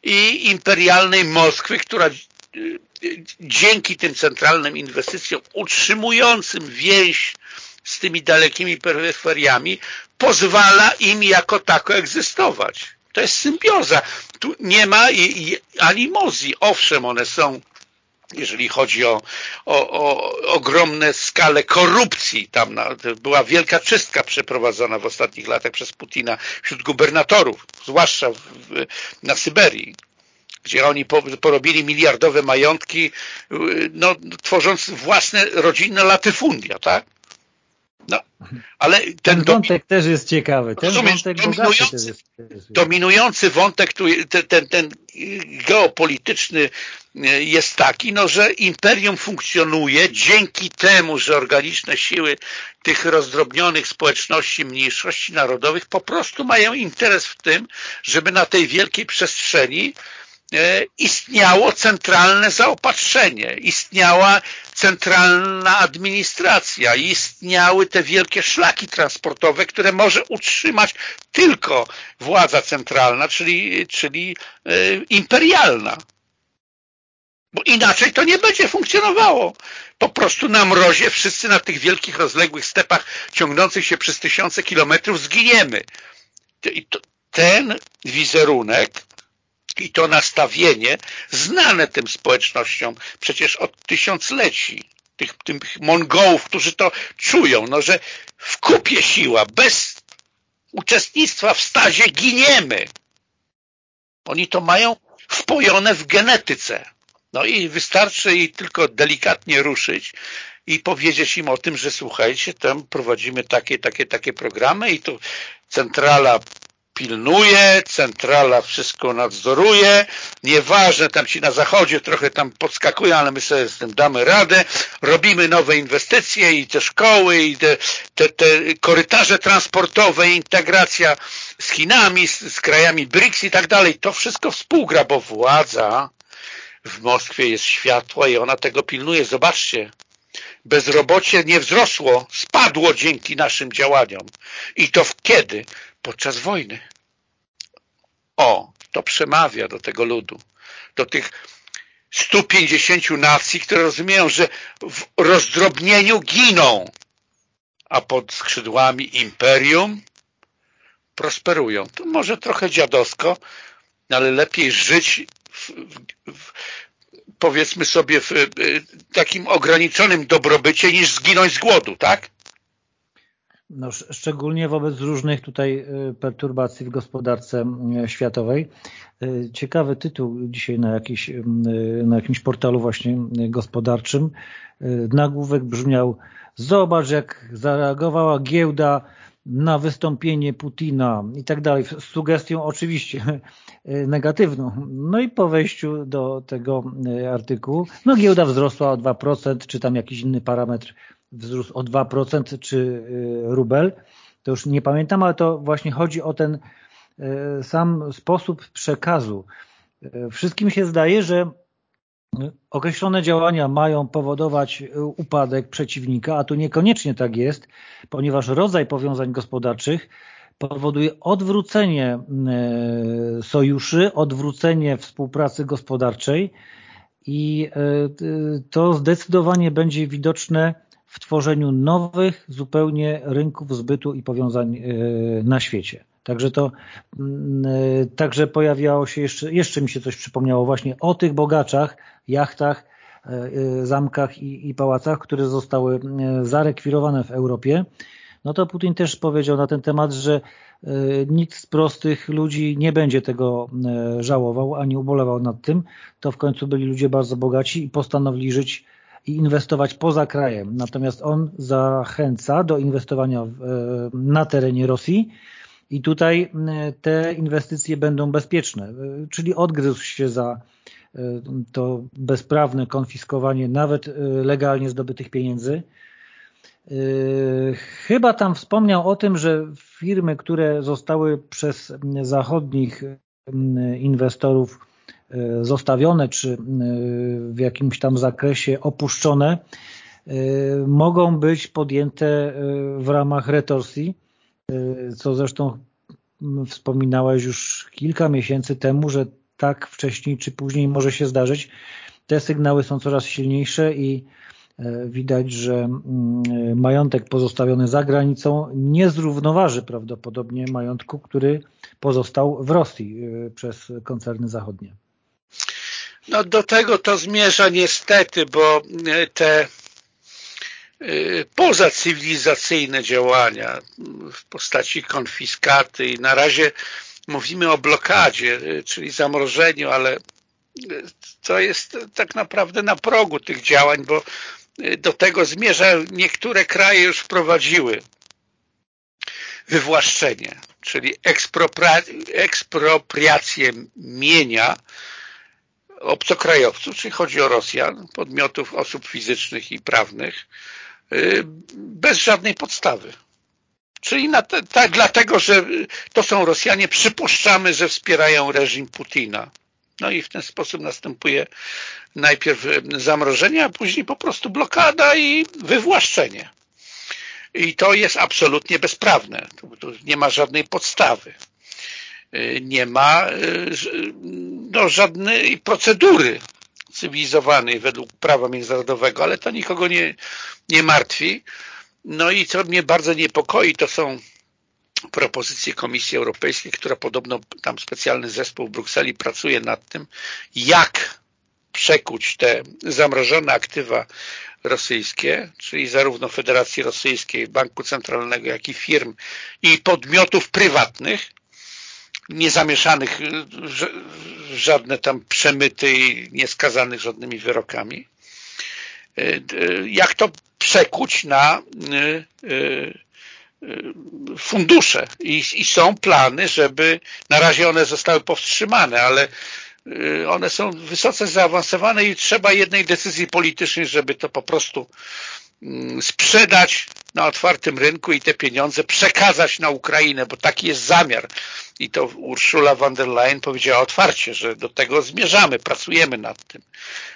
i imperialnej Moskwy, która y, y, dzięki tym centralnym inwestycjom utrzymującym więź z tymi dalekimi peryferiami pozwala im jako tako egzystować. To jest symbioza. Tu nie ma animozji. Owszem, one są jeżeli chodzi o, o, o ogromne skale korupcji. Tam na, była wielka czystka przeprowadzona w ostatnich latach przez Putina wśród gubernatorów, zwłaszcza w, na Syberii gdzie oni porobili miliardowe majątki, no, tworząc własne rodzinne latyfundia, tak? No, ale ten, ten wątek też jest ciekawy. Ten wątek dominujący, jest, dominujący wątek, tu, ten, ten, ten geopolityczny e, jest taki, no, że imperium funkcjonuje dzięki temu, że organiczne siły tych rozdrobnionych społeczności, mniejszości narodowych po prostu mają interes w tym, żeby na tej wielkiej przestrzeni istniało centralne zaopatrzenie, istniała centralna administracja, istniały te wielkie szlaki transportowe, które może utrzymać tylko władza centralna, czyli, czyli e, imperialna. Bo inaczej to nie będzie funkcjonowało. Po prostu na mrozie wszyscy na tych wielkich, rozległych stepach ciągnących się przez tysiące kilometrów zginiemy. Ten wizerunek i to nastawienie znane tym społecznościom przecież od tysiącleci, tych, tych Mongołów, którzy to czują, no, że w kupie siła, bez uczestnictwa w stazie giniemy. Oni to mają wpojone w genetyce. No i wystarczy jej tylko delikatnie ruszyć i powiedzieć im o tym, że słuchajcie, tam prowadzimy takie, takie, takie programy i tu centrala pilnuje, centrala wszystko nadzoruje, nieważne, tam ci na zachodzie trochę tam podskakują, ale my sobie z tym damy radę, robimy nowe inwestycje i te szkoły, i te, te, te korytarze transportowe, integracja z Chinami, z, z krajami BRICS i tak dalej, to wszystko współgra, bo władza w Moskwie jest światła i ona tego pilnuje. Zobaczcie, bezrobocie nie wzrosło, spadło dzięki naszym działaniom. I to w kiedy? Podczas wojny. O, to przemawia do tego ludu, do tych 150 nacji, które rozumieją, że w rozdrobnieniu giną, a pod skrzydłami imperium prosperują. To może trochę dziadowsko, ale lepiej żyć w, w, powiedzmy sobie w takim ograniczonym dobrobycie niż zginąć z głodu, tak? No, szczególnie wobec różnych tutaj y, perturbacji w gospodarce y, światowej. Y, ciekawy tytuł dzisiaj na, jakiś, na jakimś portalu właśnie gospodarczym. Nagłówek brzmiał Zobacz jak zareagowała giełda na wystąpienie Putina i tak dalej, z sugestią oczywiście negatywną. No i po wejściu do tego artykułu, no giełda wzrosła o 2%, czy tam jakiś inny parametr wzrósł o 2% czy y, rubel, to już nie pamiętam, ale to właśnie chodzi o ten y, sam sposób przekazu. Y, wszystkim się zdaje, że określone działania mają powodować upadek przeciwnika, a tu niekoniecznie tak jest, ponieważ rodzaj powiązań gospodarczych powoduje odwrócenie sojuszy, odwrócenie współpracy gospodarczej i to zdecydowanie będzie widoczne w tworzeniu nowych zupełnie rynków zbytu i powiązań e, na świecie. Także to mm, także pojawiało się jeszcze, jeszcze mi się coś przypomniało właśnie o tych bogaczach, jachtach, zamkach i, i pałacach, które zostały zarekwirowane w Europie no to Putin też powiedział na ten temat, że e, nikt z prostych ludzi nie będzie tego e, żałował ani ubolewał nad tym. To w końcu byli ludzie bardzo bogaci i postanowili żyć i inwestować poza krajem. Natomiast on zachęca do inwestowania e, na terenie Rosji i tutaj te inwestycje będą bezpieczne, czyli odgryzł się za to bezprawne konfiskowanie nawet legalnie zdobytych pieniędzy, chyba tam wspomniał o tym, że firmy, które zostały przez zachodnich inwestorów zostawione, czy yy, w jakimś tam zakresie opuszczone, mogą być podjęte w ramach retorsji, co zresztą wspominałeś już kilka miesięcy temu, że tak wcześniej czy później może się zdarzyć. Te sygnały są coraz silniejsze i E, widać, że majątek pozostawiony za granicą nie zrównoważy prawdopodobnie majątku, który pozostał w Rosji e, przez koncerny zachodnie. No do tego to zmierza niestety, bo e, te pozacywilizacyjne działania w postaci konfiskaty i na razie mówimy o blokadzie, czyli zamrożeniu, ale to jest tak naprawdę na progu tych działań, bo do tego zmierza. Niektóre kraje już wprowadziły wywłaszczenie, czyli ekspropriację mienia obcokrajowców, czyli chodzi o Rosjan, podmiotów, osób fizycznych i prawnych, y, bez żadnej podstawy. Czyli na te, ta, dlatego, że to są Rosjanie, przypuszczamy, że wspierają reżim Putina. No i w ten sposób następuje najpierw zamrożenie, a później po prostu blokada i wywłaszczenie. I to jest absolutnie bezprawne. Tu nie ma żadnej podstawy. Nie ma no, żadnej procedury cywilizowanej według prawa międzynarodowego, ale to nikogo nie, nie martwi. No i co mnie bardzo niepokoi, to są propozycję Komisji Europejskiej, która podobno tam specjalny zespół w Brukseli pracuje nad tym, jak przekuć te zamrożone aktywa rosyjskie, czyli zarówno Federacji Rosyjskiej, Banku Centralnego, jak i firm i podmiotów prywatnych, niezamieszanych w żadne tam przemyty i nieskazanych żadnymi wyrokami, jak to przekuć na y, y, fundusze? I, i są plany, żeby na razie one zostały powstrzymane, ale y, one są wysoce zaawansowane i trzeba jednej decyzji politycznej, żeby to po prostu mm, sprzedać na otwartym rynku i te pieniądze przekazać na Ukrainę, bo taki jest zamiar. I to Ursula von der Leyen powiedziała otwarcie, że do tego zmierzamy, pracujemy nad tym,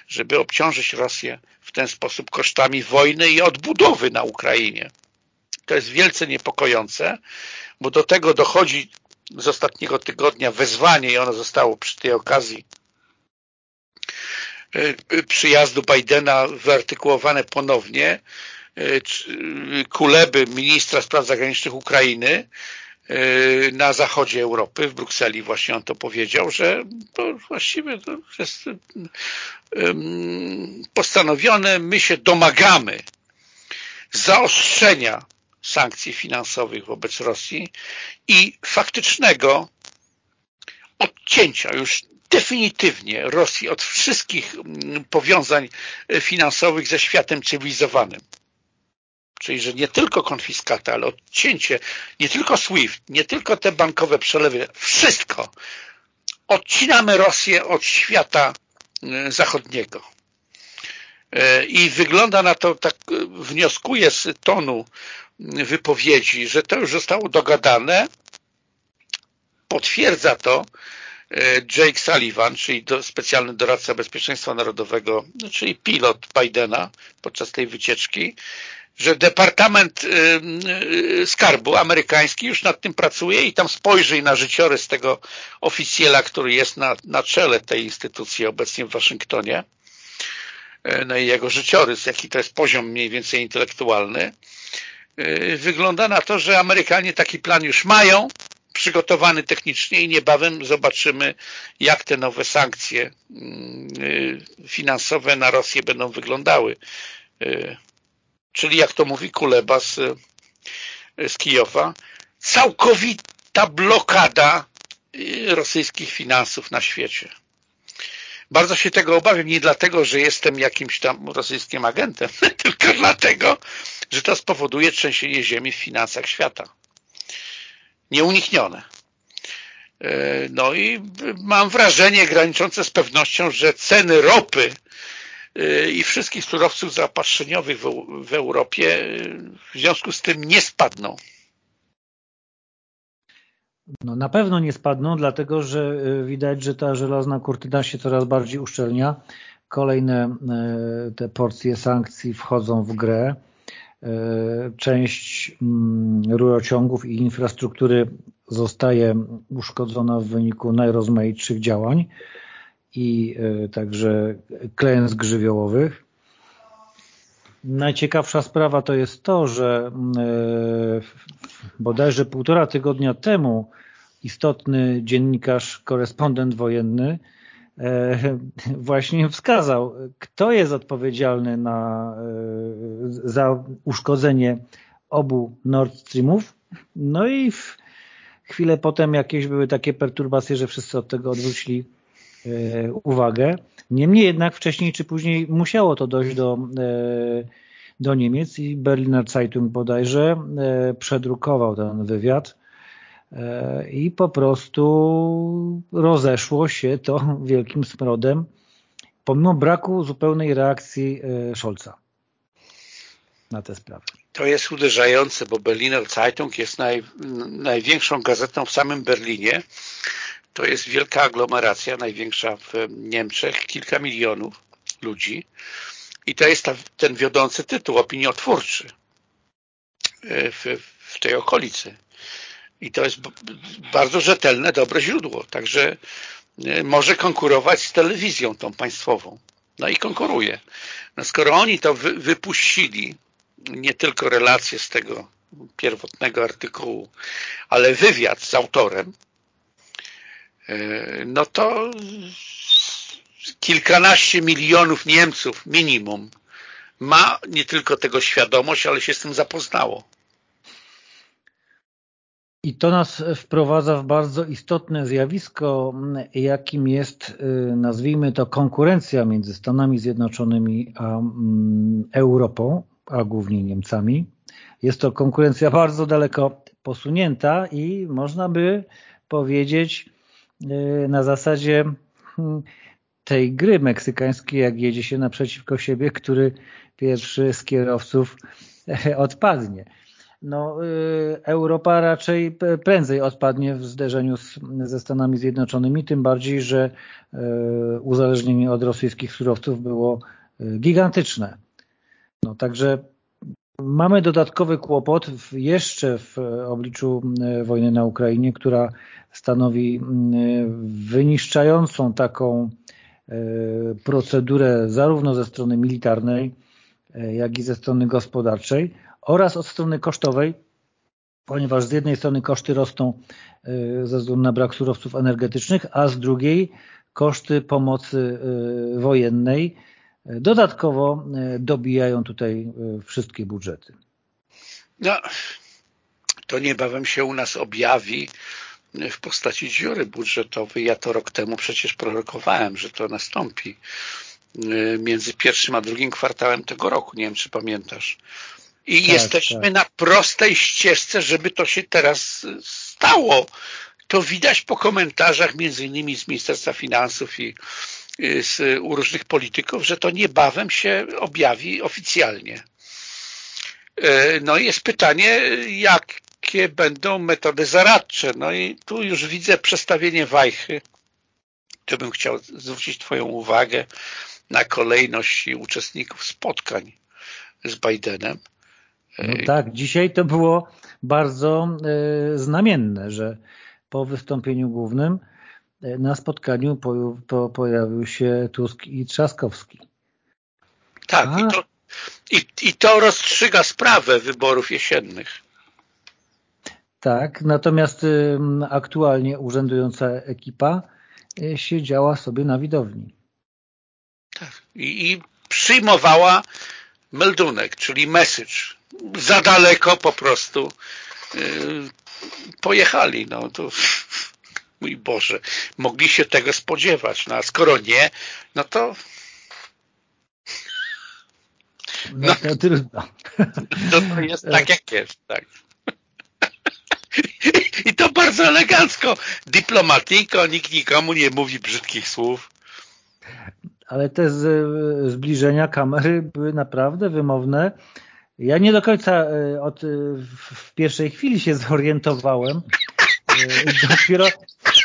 żeby obciążyć Rosję w ten sposób kosztami wojny i odbudowy na Ukrainie. To jest wielce niepokojące, bo do tego dochodzi z ostatniego tygodnia wezwanie i ono zostało przy tej okazji e, przyjazdu Bidena wyartykułowane ponownie Kuleby, ministra spraw zagranicznych Ukrainy e, na zachodzie Europy, w Brukseli właśnie on to powiedział, że to właściwie to jest postanowione, my się domagamy zaostrzenia sankcji finansowych wobec Rosji i faktycznego odcięcia już definitywnie Rosji od wszystkich mm, powiązań e, finansowych ze światem cywilizowanym. Czyli, że nie tylko konfiskata, ale odcięcie, nie tylko SWIFT, nie tylko te bankowe przelewy, wszystko. Odcinamy Rosję od świata e, zachodniego. E, I wygląda na to, tak wnioskuję z tonu wypowiedzi, że to już zostało dogadane, potwierdza to Jake Sullivan, czyli do, specjalny doradca bezpieczeństwa narodowego, czyli pilot Bidena podczas tej wycieczki, że Departament Skarbu amerykański już nad tym pracuje i tam spojrzy na życiorys tego oficjela, który jest na, na czele tej instytucji obecnie w Waszyngtonie, na jego życiorys, jaki to jest poziom mniej więcej intelektualny. Wygląda na to, że Amerykanie taki plan już mają, przygotowany technicznie i niebawem zobaczymy, jak te nowe sankcje finansowe na Rosję będą wyglądały czyli jak to mówi Kuleba z, z Kijowa, całkowita blokada y, rosyjskich finansów na świecie. Bardzo się tego obawiam, nie dlatego, że jestem jakimś tam rosyjskim agentem, tylko dlatego, że to spowoduje trzęsienie ziemi w finansach świata. Nieuniknione. E, no i mam wrażenie graniczące z pewnością, że ceny ropy i wszystkich surowców zaopatrzeniowych w, w Europie w związku z tym nie spadną. No, na pewno nie spadną, dlatego że y, widać, że ta żelazna kurtyna się coraz bardziej uszczelnia. Kolejne y, te porcje sankcji wchodzą w grę. Y, część mm, rurociągów i infrastruktury zostaje uszkodzona w wyniku najrozmaitszych działań i e, także klęsk żywiołowych. Najciekawsza sprawa to jest to, że e, bodajże półtora tygodnia temu istotny dziennikarz, korespondent wojenny e, właśnie wskazał, kto jest odpowiedzialny na, za uszkodzenie obu Nord Streamów. No i w chwilę potem jakieś były takie perturbacje, że wszyscy od tego odwrócili uwagę. Niemniej jednak wcześniej czy później musiało to dojść do, e, do Niemiec i Berliner Zeitung bodajże e, przedrukował ten wywiad i po prostu rozeszło się to wielkim smrodem pomimo braku zupełnej reakcji Scholza na te sprawy. To jest uderzające, bo Berliner Zeitung jest naj, największą gazetą w samym Berlinie to jest wielka aglomeracja, największa w Niemczech, kilka milionów ludzi i to jest ta, ten wiodący tytuł opiniotwórczy e, w, w tej okolicy. I to jest bardzo rzetelne, dobre źródło. Także e, może konkurować z telewizją tą państwową. No i konkuruje. No skoro oni to wy, wypuścili, nie tylko relacje z tego pierwotnego artykułu, ale wywiad z autorem, no to kilkanaście milionów Niemców minimum ma nie tylko tego świadomość, ale się z tym zapoznało. I to nas wprowadza w bardzo istotne zjawisko, jakim jest, y, nazwijmy to, konkurencja między Stanami Zjednoczonymi a mm, Europą, a głównie Niemcami. Jest to konkurencja bardzo daleko posunięta i można by powiedzieć na zasadzie hmm, tej gry meksykańskiej, jak jedzie się naprzeciwko siebie, który pierwszy z kierowców odpadnie. No, y, Europa raczej prędzej odpadnie w zderzeniu z, ze Stanami Zjednoczonymi, tym bardziej, że y, uzależnienie od rosyjskich surowców było gigantyczne. No, także mamy dodatkowy kłopot jeszcze w obliczu wojny na Ukrainie, która stanowi mm, wyniszczającą taką e, procedurę zarówno ze strony militarnej, e, jak i ze strony gospodarczej oraz od strony kosztowej, ponieważ z jednej strony koszty rosną e, ze względu na brak surowców energetycznych, a z drugiej koszty pomocy wojennej dodatkowo dobijają tutaj wszystkie budżety. No, to niebawem się u nas objawi w postaci dziury budżetowej. Ja to rok temu przecież prorokowałem, że to nastąpi y, między pierwszym a drugim kwartałem tego roku. Nie wiem, czy pamiętasz. I tak, jesteśmy tak. na prostej ścieżce, żeby to się teraz stało. To widać po komentarzach między innymi z Ministerstwa Finansów i y, z u różnych polityków, że to niebawem się objawi oficjalnie. Y, no i jest pytanie, jak jakie będą metody zaradcze. No i tu już widzę przestawienie wajchy to bym chciał zwrócić Twoją uwagę na kolejność uczestników spotkań z Bidenem. No tak, dzisiaj to było bardzo e, znamienne, że po wystąpieniu głównym e, na spotkaniu po, po, pojawił się Tusk i Trzaskowski. Tak, i to, i, i to rozstrzyga sprawę wyborów jesiennych. Tak, natomiast aktualnie urzędująca ekipa y, siedziała sobie na widowni. Tak, i, i przyjmowała meldunek, czyli message. Za daleko po prostu y, pojechali. No to mój Boże, mogli się tego spodziewać. No a skoro nie, no to no, to trudno. To, to jest tak jak jest, tak. I to bardzo elegancko, dyplomatyjko, nikt nikomu nie mówi brzydkich słów. Ale te zbliżenia kamery były naprawdę wymowne. Ja nie do końca e, od, e, w pierwszej chwili się zorientowałem. E, dopiero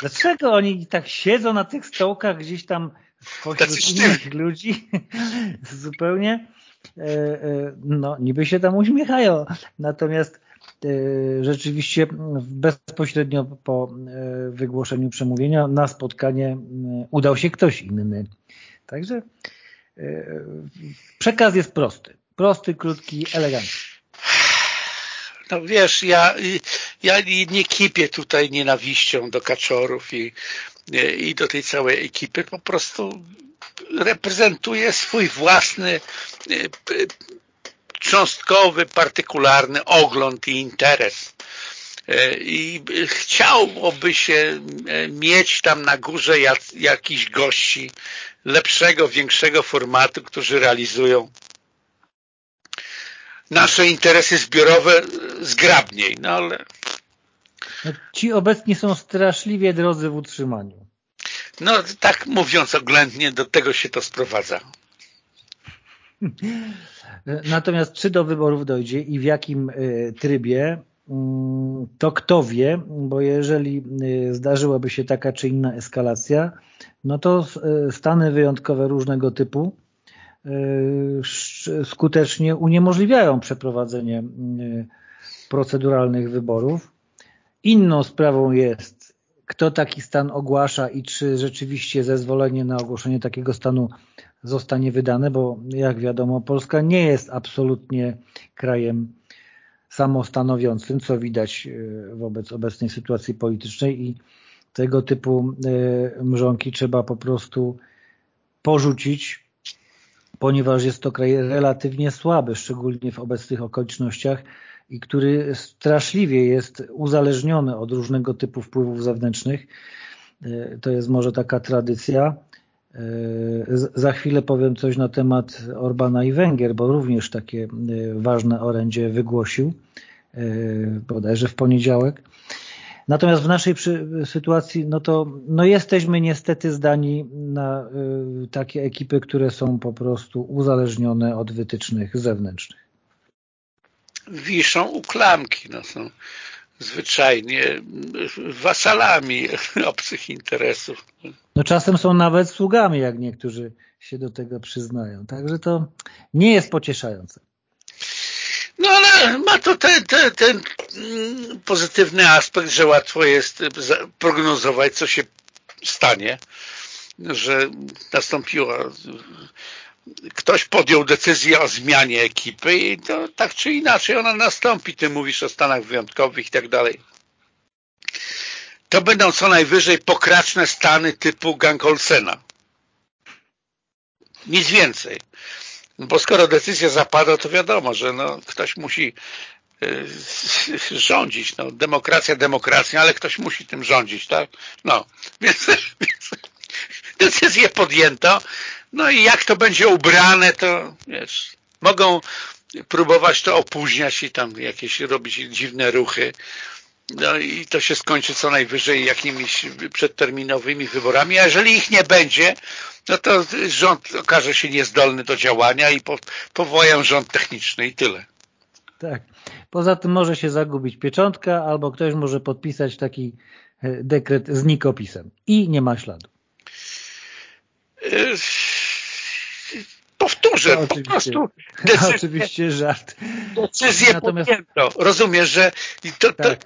dlaczego oni tak siedzą na tych stołkach gdzieś tam wśród innych ludzi zupełnie no niby się tam uśmiechają natomiast rzeczywiście bezpośrednio po wygłoszeniu przemówienia na spotkanie udał się ktoś inny także przekaz jest prosty Prosty, krótki, elegancki. No wiesz, ja, ja nie kipię tutaj nienawiścią do kaczorów i, i do tej całej ekipy. Po prostu reprezentuję swój własny cząstkowy, partykularny ogląd i interes. I chciałoby się mieć tam na górze jak, jakichś gości lepszego, większego formatu, którzy realizują nasze interesy zbiorowe zgrabniej, no ale... No, ci obecni są straszliwie drodzy w utrzymaniu. No tak mówiąc oględnie, do tego się to sprowadza. Natomiast czy do wyborów dojdzie i w jakim y, trybie, mm, to kto wie, bo jeżeli y, zdarzyłaby się taka czy inna eskalacja, no to y, stany wyjątkowe różnego typu skutecznie uniemożliwiają przeprowadzenie proceduralnych wyborów. Inną sprawą jest, kto taki stan ogłasza i czy rzeczywiście zezwolenie na ogłoszenie takiego stanu zostanie wydane, bo jak wiadomo Polska nie jest absolutnie krajem samostanowiącym, co widać y, wobec obecnej sytuacji politycznej i tego typu mrzonki trzeba po prostu porzucić ponieważ jest to kraj relatywnie słaby, szczególnie w obecnych okolicznościach i który straszliwie jest uzależniony od różnego typu wpływów zewnętrznych. E, to jest może taka tradycja. E, za chwilę powiem coś na temat Orbana i Węgier, bo również takie e, ważne orędzie wygłosił, bodajże w poniedziałek. Natomiast w naszej sytuacji no to no jesteśmy niestety zdani na takie ekipy, które są po prostu uzależnione od wytycznych zewnętrznych. Wiszą u klamki, no są zwyczajnie wasalami obcych interesów. No czasem są nawet sługami, jak niektórzy się do tego przyznają. Także to nie jest pocieszające. No ale ma to ten, ten, ten mm, pozytywny aspekt, że łatwo jest prognozować, co się stanie, że nastąpiła ktoś podjął decyzję o zmianie ekipy i to tak czy inaczej ona nastąpi. Ty mówisz o Stanach wyjątkowych i tak dalej. To będą co najwyżej pokraczne stany typu gang Olsena. Nic więcej. Bo skoro decyzja zapada, to wiadomo, że no, ktoś musi y, rządzić. No, demokracja demokracja, ale ktoś musi tym rządzić, tak? No, więc, więc decyzję podjęto. No i jak to będzie ubrane, to wiesz, mogą próbować to opóźniać i tam jakieś robić dziwne ruchy. No i to się skończy co najwyżej jakimiś przedterminowymi wyborami, a jeżeli ich nie będzie, no to rząd okaże się niezdolny do działania i po, powołają rząd techniczny i tyle. Tak. Poza tym może się zagubić pieczątka albo ktoś może podpisać taki e, dekret z nikopisem i nie ma śladu. No, po prostu decyzję, oczywiście żart. Decyzję Natomiast... podjęto. Rozumiesz, że to, to, tak.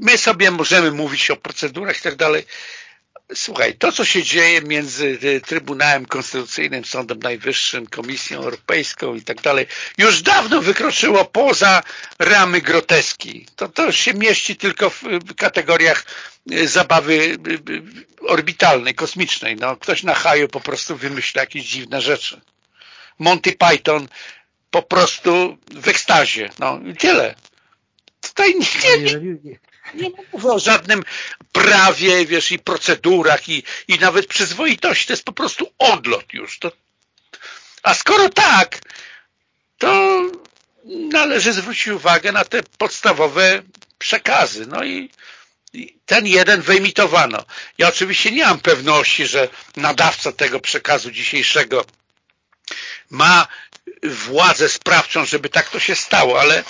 my sobie możemy mówić o procedurach i tak dalej, Słuchaj, to co się dzieje między y, Trybunałem Konstytucyjnym, Sądem Najwyższym, Komisją Europejską i tak dalej, już dawno wykroczyło poza ramy groteski. To, to się mieści tylko w kategoriach y, zabawy y, orbitalnej, kosmicznej. No, ktoś na haju po prostu wymyśla jakieś dziwne rzeczy. Monty Python po prostu w ekstazie. No, tyle. Tutaj nie, nie, nie mówię o żadnym prawie, wiesz, i procedurach, i, i nawet przyzwoitości. To jest po prostu odlot już. To... A skoro tak, to należy zwrócić uwagę na te podstawowe przekazy. No i, i ten jeden wyemitowano. Ja oczywiście nie mam pewności, że nadawca tego przekazu dzisiejszego ma władzę sprawczą, żeby tak to się stało, ale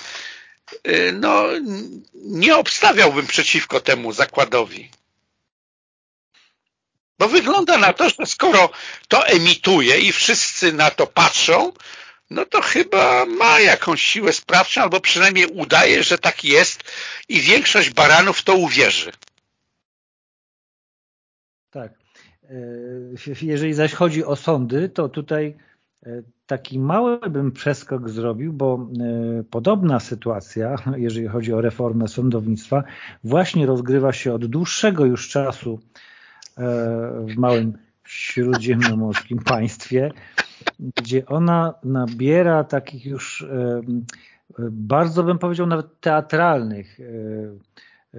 Y, no, nie obstawiałbym przeciwko temu zakładowi. Bo wygląda na to, że skoro to emituje i wszyscy na to patrzą, no to chyba ma jakąś siłę sprawczą, albo przynajmniej udaje, że tak jest i większość baranów to uwierzy. Tak. E, jeżeli zaś chodzi o sądy, to tutaj taki mały bym przeskok zrobił, bo e, podobna sytuacja, jeżeli chodzi o reformę sądownictwa, właśnie rozgrywa się od dłuższego już czasu e, w małym śródziemnomorskim państwie, gdzie ona nabiera takich już e, bardzo bym powiedział nawet teatralnych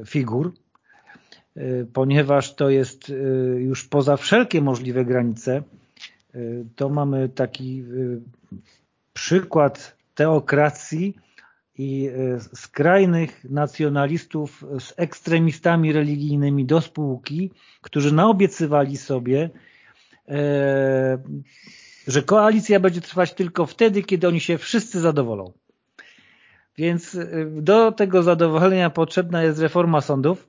figur, ponieważ to jest już poza wszelkie możliwe granice to mamy taki y, przykład teokracji i y, skrajnych nacjonalistów z ekstremistami religijnymi do spółki, którzy naobiecywali sobie, że koalicja będzie trwać tylko wtedy, kiedy oni się wszyscy zadowolą. Więc y, do tego zadowolenia potrzebna jest reforma sądów,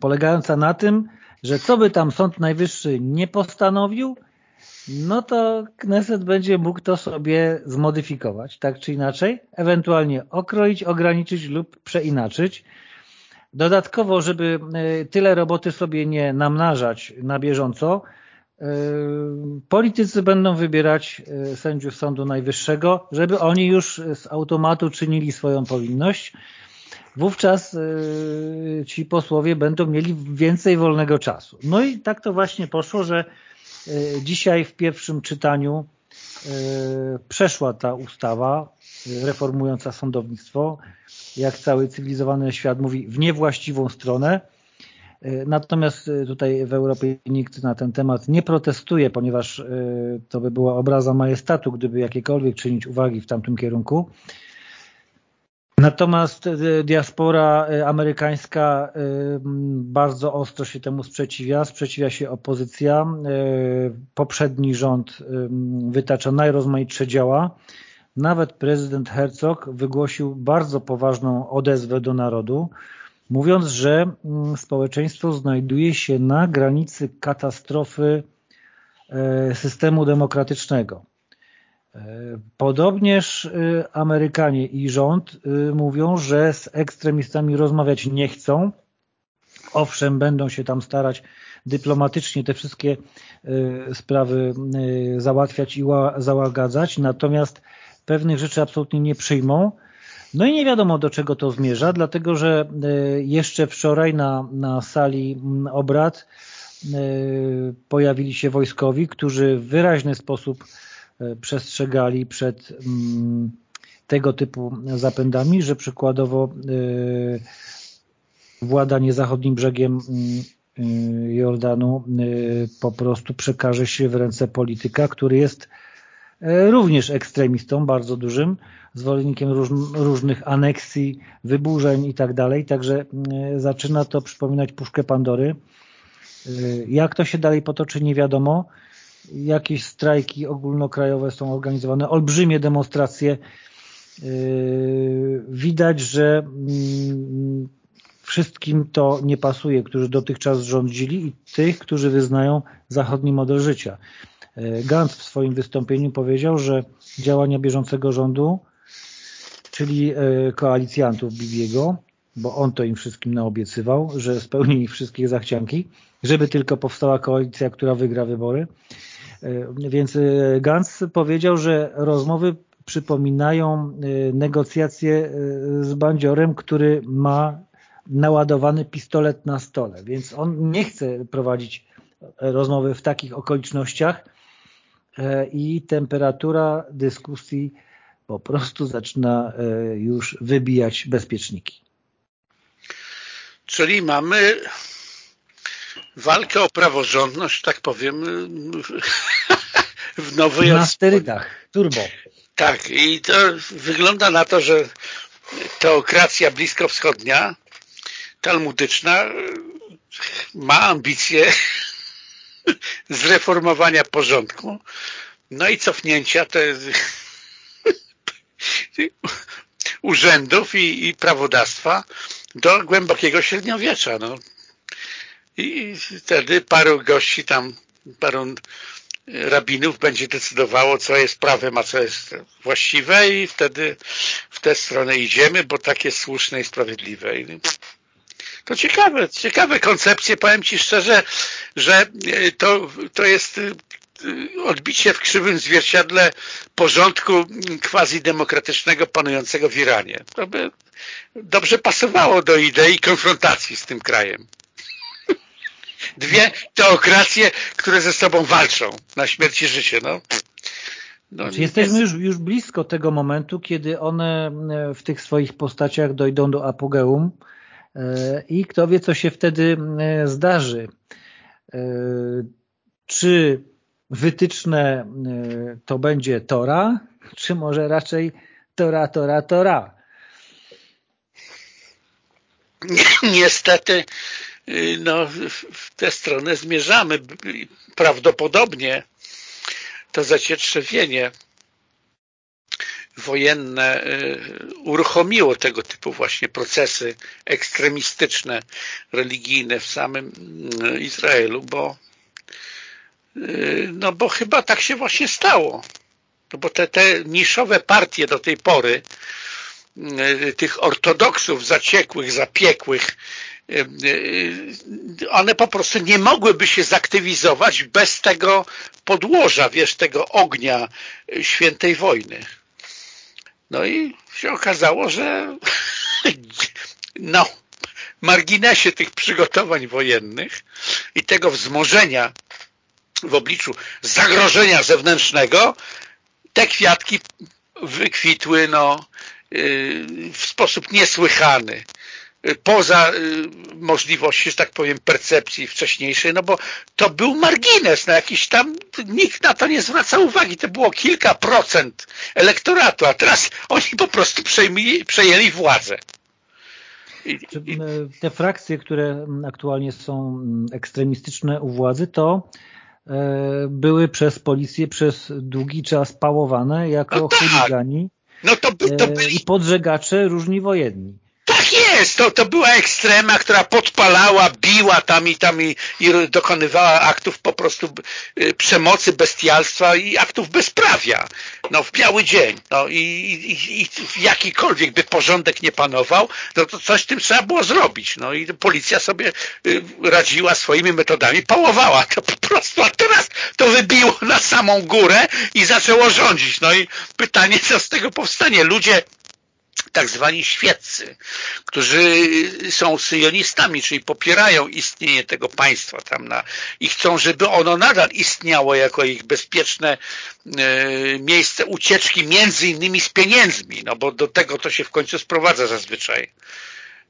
polegająca na tym, że co by tam Sąd Najwyższy nie postanowił, no to Kneset będzie mógł to sobie zmodyfikować, tak czy inaczej, ewentualnie okroić, ograniczyć lub przeinaczyć. Dodatkowo, żeby e, tyle roboty sobie nie namnażać na bieżąco, e, politycy będą wybierać e, sędziów Sądu Najwyższego, żeby oni już z automatu czynili swoją powinność, wówczas y, ci posłowie będą mieli więcej wolnego czasu. No i tak to właśnie poszło, że y, dzisiaj w pierwszym czytaniu y, przeszła ta ustawa reformująca sądownictwo, jak cały cywilizowany świat mówi, w niewłaściwą stronę. Natomiast tutaj w Europie nikt na ten temat nie protestuje, ponieważ to by była obraza majestatu, gdyby jakiekolwiek czynić uwagi w tamtym kierunku. Natomiast e, diaspora e, amerykańska e, bardzo ostro się temu sprzeciwia. Sprzeciwia się opozycja. Poprzedni rząd wytacza najrozmaitsze działa. Nawet prezydent Herzog wygłosił bardzo poważną odezwę do narodu, mówiąc, że społeczeństwo znajduje się na granicy katastrofy systemu demokratycznego. Podobnież y, Amerykanie i rząd y, mówią, że z ekstremistami rozmawiać nie chcą. Owszem, będą się tam starać dyplomatycznie te wszystkie y, sprawy załatwiać i załagadzać, natomiast pewnych rzeczy absolutnie nie przyjmą. No i nie wiadomo do czego to zmierza, dlatego że jeszcze wczoraj na, na sali mm, obrad pojawili się wojskowi, którzy w wyraźny sposób przestrzegali przed mm, tego typu zapędami, że przykładowo e, władanie zachodnim brzegiem mm, e, Jordanu po prostu przekaże się w ręce polityka, który jest również ekstremistą, bardzo dużym, zwolennikiem róż, różnych aneksji, wyburzeń i tak dalej, także zaczyna to przypominać puszkę Pandory. Jak to się dalej potoczy, nie wiadomo jakieś strajki ogólnokrajowe są organizowane, olbrzymie demonstracje. Yy, widać, że mm, wszystkim to nie pasuje, którzy dotychczas rządzili i tych, którzy wyznają zachodni model życia. E, Gantz w swoim wystąpieniu powiedział, że działania bieżącego rządu, czyli e, koalicjantów Bibiego, bo on to im wszystkim naobiecywał, że spełni ich wszystkie zachcianki, żeby tylko powstała koalicja, która wygra wybory. E, więc Gantz powiedział, że rozmowy przypominają negocjacje z bandziorem, który ma naładowany pistolet na stole, więc on nie chce prowadzić rozmowy w takich okolicznościach e, i temperatura dyskusji po prostu zaczyna e, już wybijać bezpieczniki. Czyli mamy walkę o praworządność, tak powiem, w nowej... Na sterydach, turbo. Tak, i to wygląda na to, że teokracja bliskowschodnia talmudyczna ma ambicje zreformowania porządku, no i cofnięcia te urzędów i, i prawodawstwa do głębokiego średniowiecza. No. I wtedy paru gości tam, paru rabinów będzie decydowało, co jest prawem, a co jest właściwe i wtedy w tę stronę idziemy, bo tak jest słuszne i sprawiedliwe. To ciekawe, ciekawe koncepcje. Powiem Ci szczerze, że e, to, to jest e, odbicie w krzywym zwierciadle porządku quasi-demokratycznego panującego w Iranie. To by dobrze pasowało do idei konfrontacji z tym krajem. Dwie teokracje, które ze sobą walczą na śmierć i życie. No. No, znaczy jesteśmy już, już blisko tego momentu, kiedy one e, w tych swoich postaciach dojdą do apogeum E, i kto wie, co się wtedy e, zdarzy. Czy wytyczne to będzie Tora, czy może raczej Tora, Tora, Tora? Niestety no, w tę stronę zmierzamy. Prawdopodobnie to zacietrzewienie wojenne y, uruchomiło tego typu właśnie procesy ekstremistyczne, religijne w samym y, Izraelu, bo y, no bo chyba tak się właśnie stało. No bo te, te niszowe partie do tej pory tych ortodoksów zaciekłych, zapiekłych one po prostu nie mogłyby się zaktywizować bez tego podłoża, wiesz, tego ognia świętej wojny. No i się okazało, że na marginesie tych przygotowań wojennych i tego wzmożenia w obliczu zagrożenia zewnętrznego te kwiatki wykwitły no, y, w sposób niesłychany poza y, możliwości, że tak powiem, percepcji wcześniejszej, no bo to był margines, no jakiś tam, nikt na to nie zwraca uwagi, to było kilka procent elektoratu, a teraz oni po prostu przejmili, przejęli władzę. I, i... Te frakcje, które aktualnie są ekstremistyczne u władzy, to były przez policję przez długi czas pałowane jako no tak. chuligani no to, to e, byli... i podżegacze różni wojenni. Tak jest, to, to była ekstrema, która podpalała, biła tam i tam i, i dokonywała aktów po prostu y, przemocy, bestialstwa i aktów bezprawia. No w biały dzień. No i, i, i jakikolwiek by porządek nie panował, no to coś tym trzeba było zrobić. No i policja sobie y, radziła swoimi metodami, pałowała to po prostu, a teraz to wybiło na samą górę i zaczęło rządzić. No i pytanie, co z tego powstanie? Ludzie tak zwani świeccy, którzy są syjonistami, czyli popierają istnienie tego państwa tam na, i chcą, żeby ono nadal istniało jako ich bezpieczne e, miejsce ucieczki między innymi z pieniędzmi, no bo do tego to się w końcu sprowadza zazwyczaj.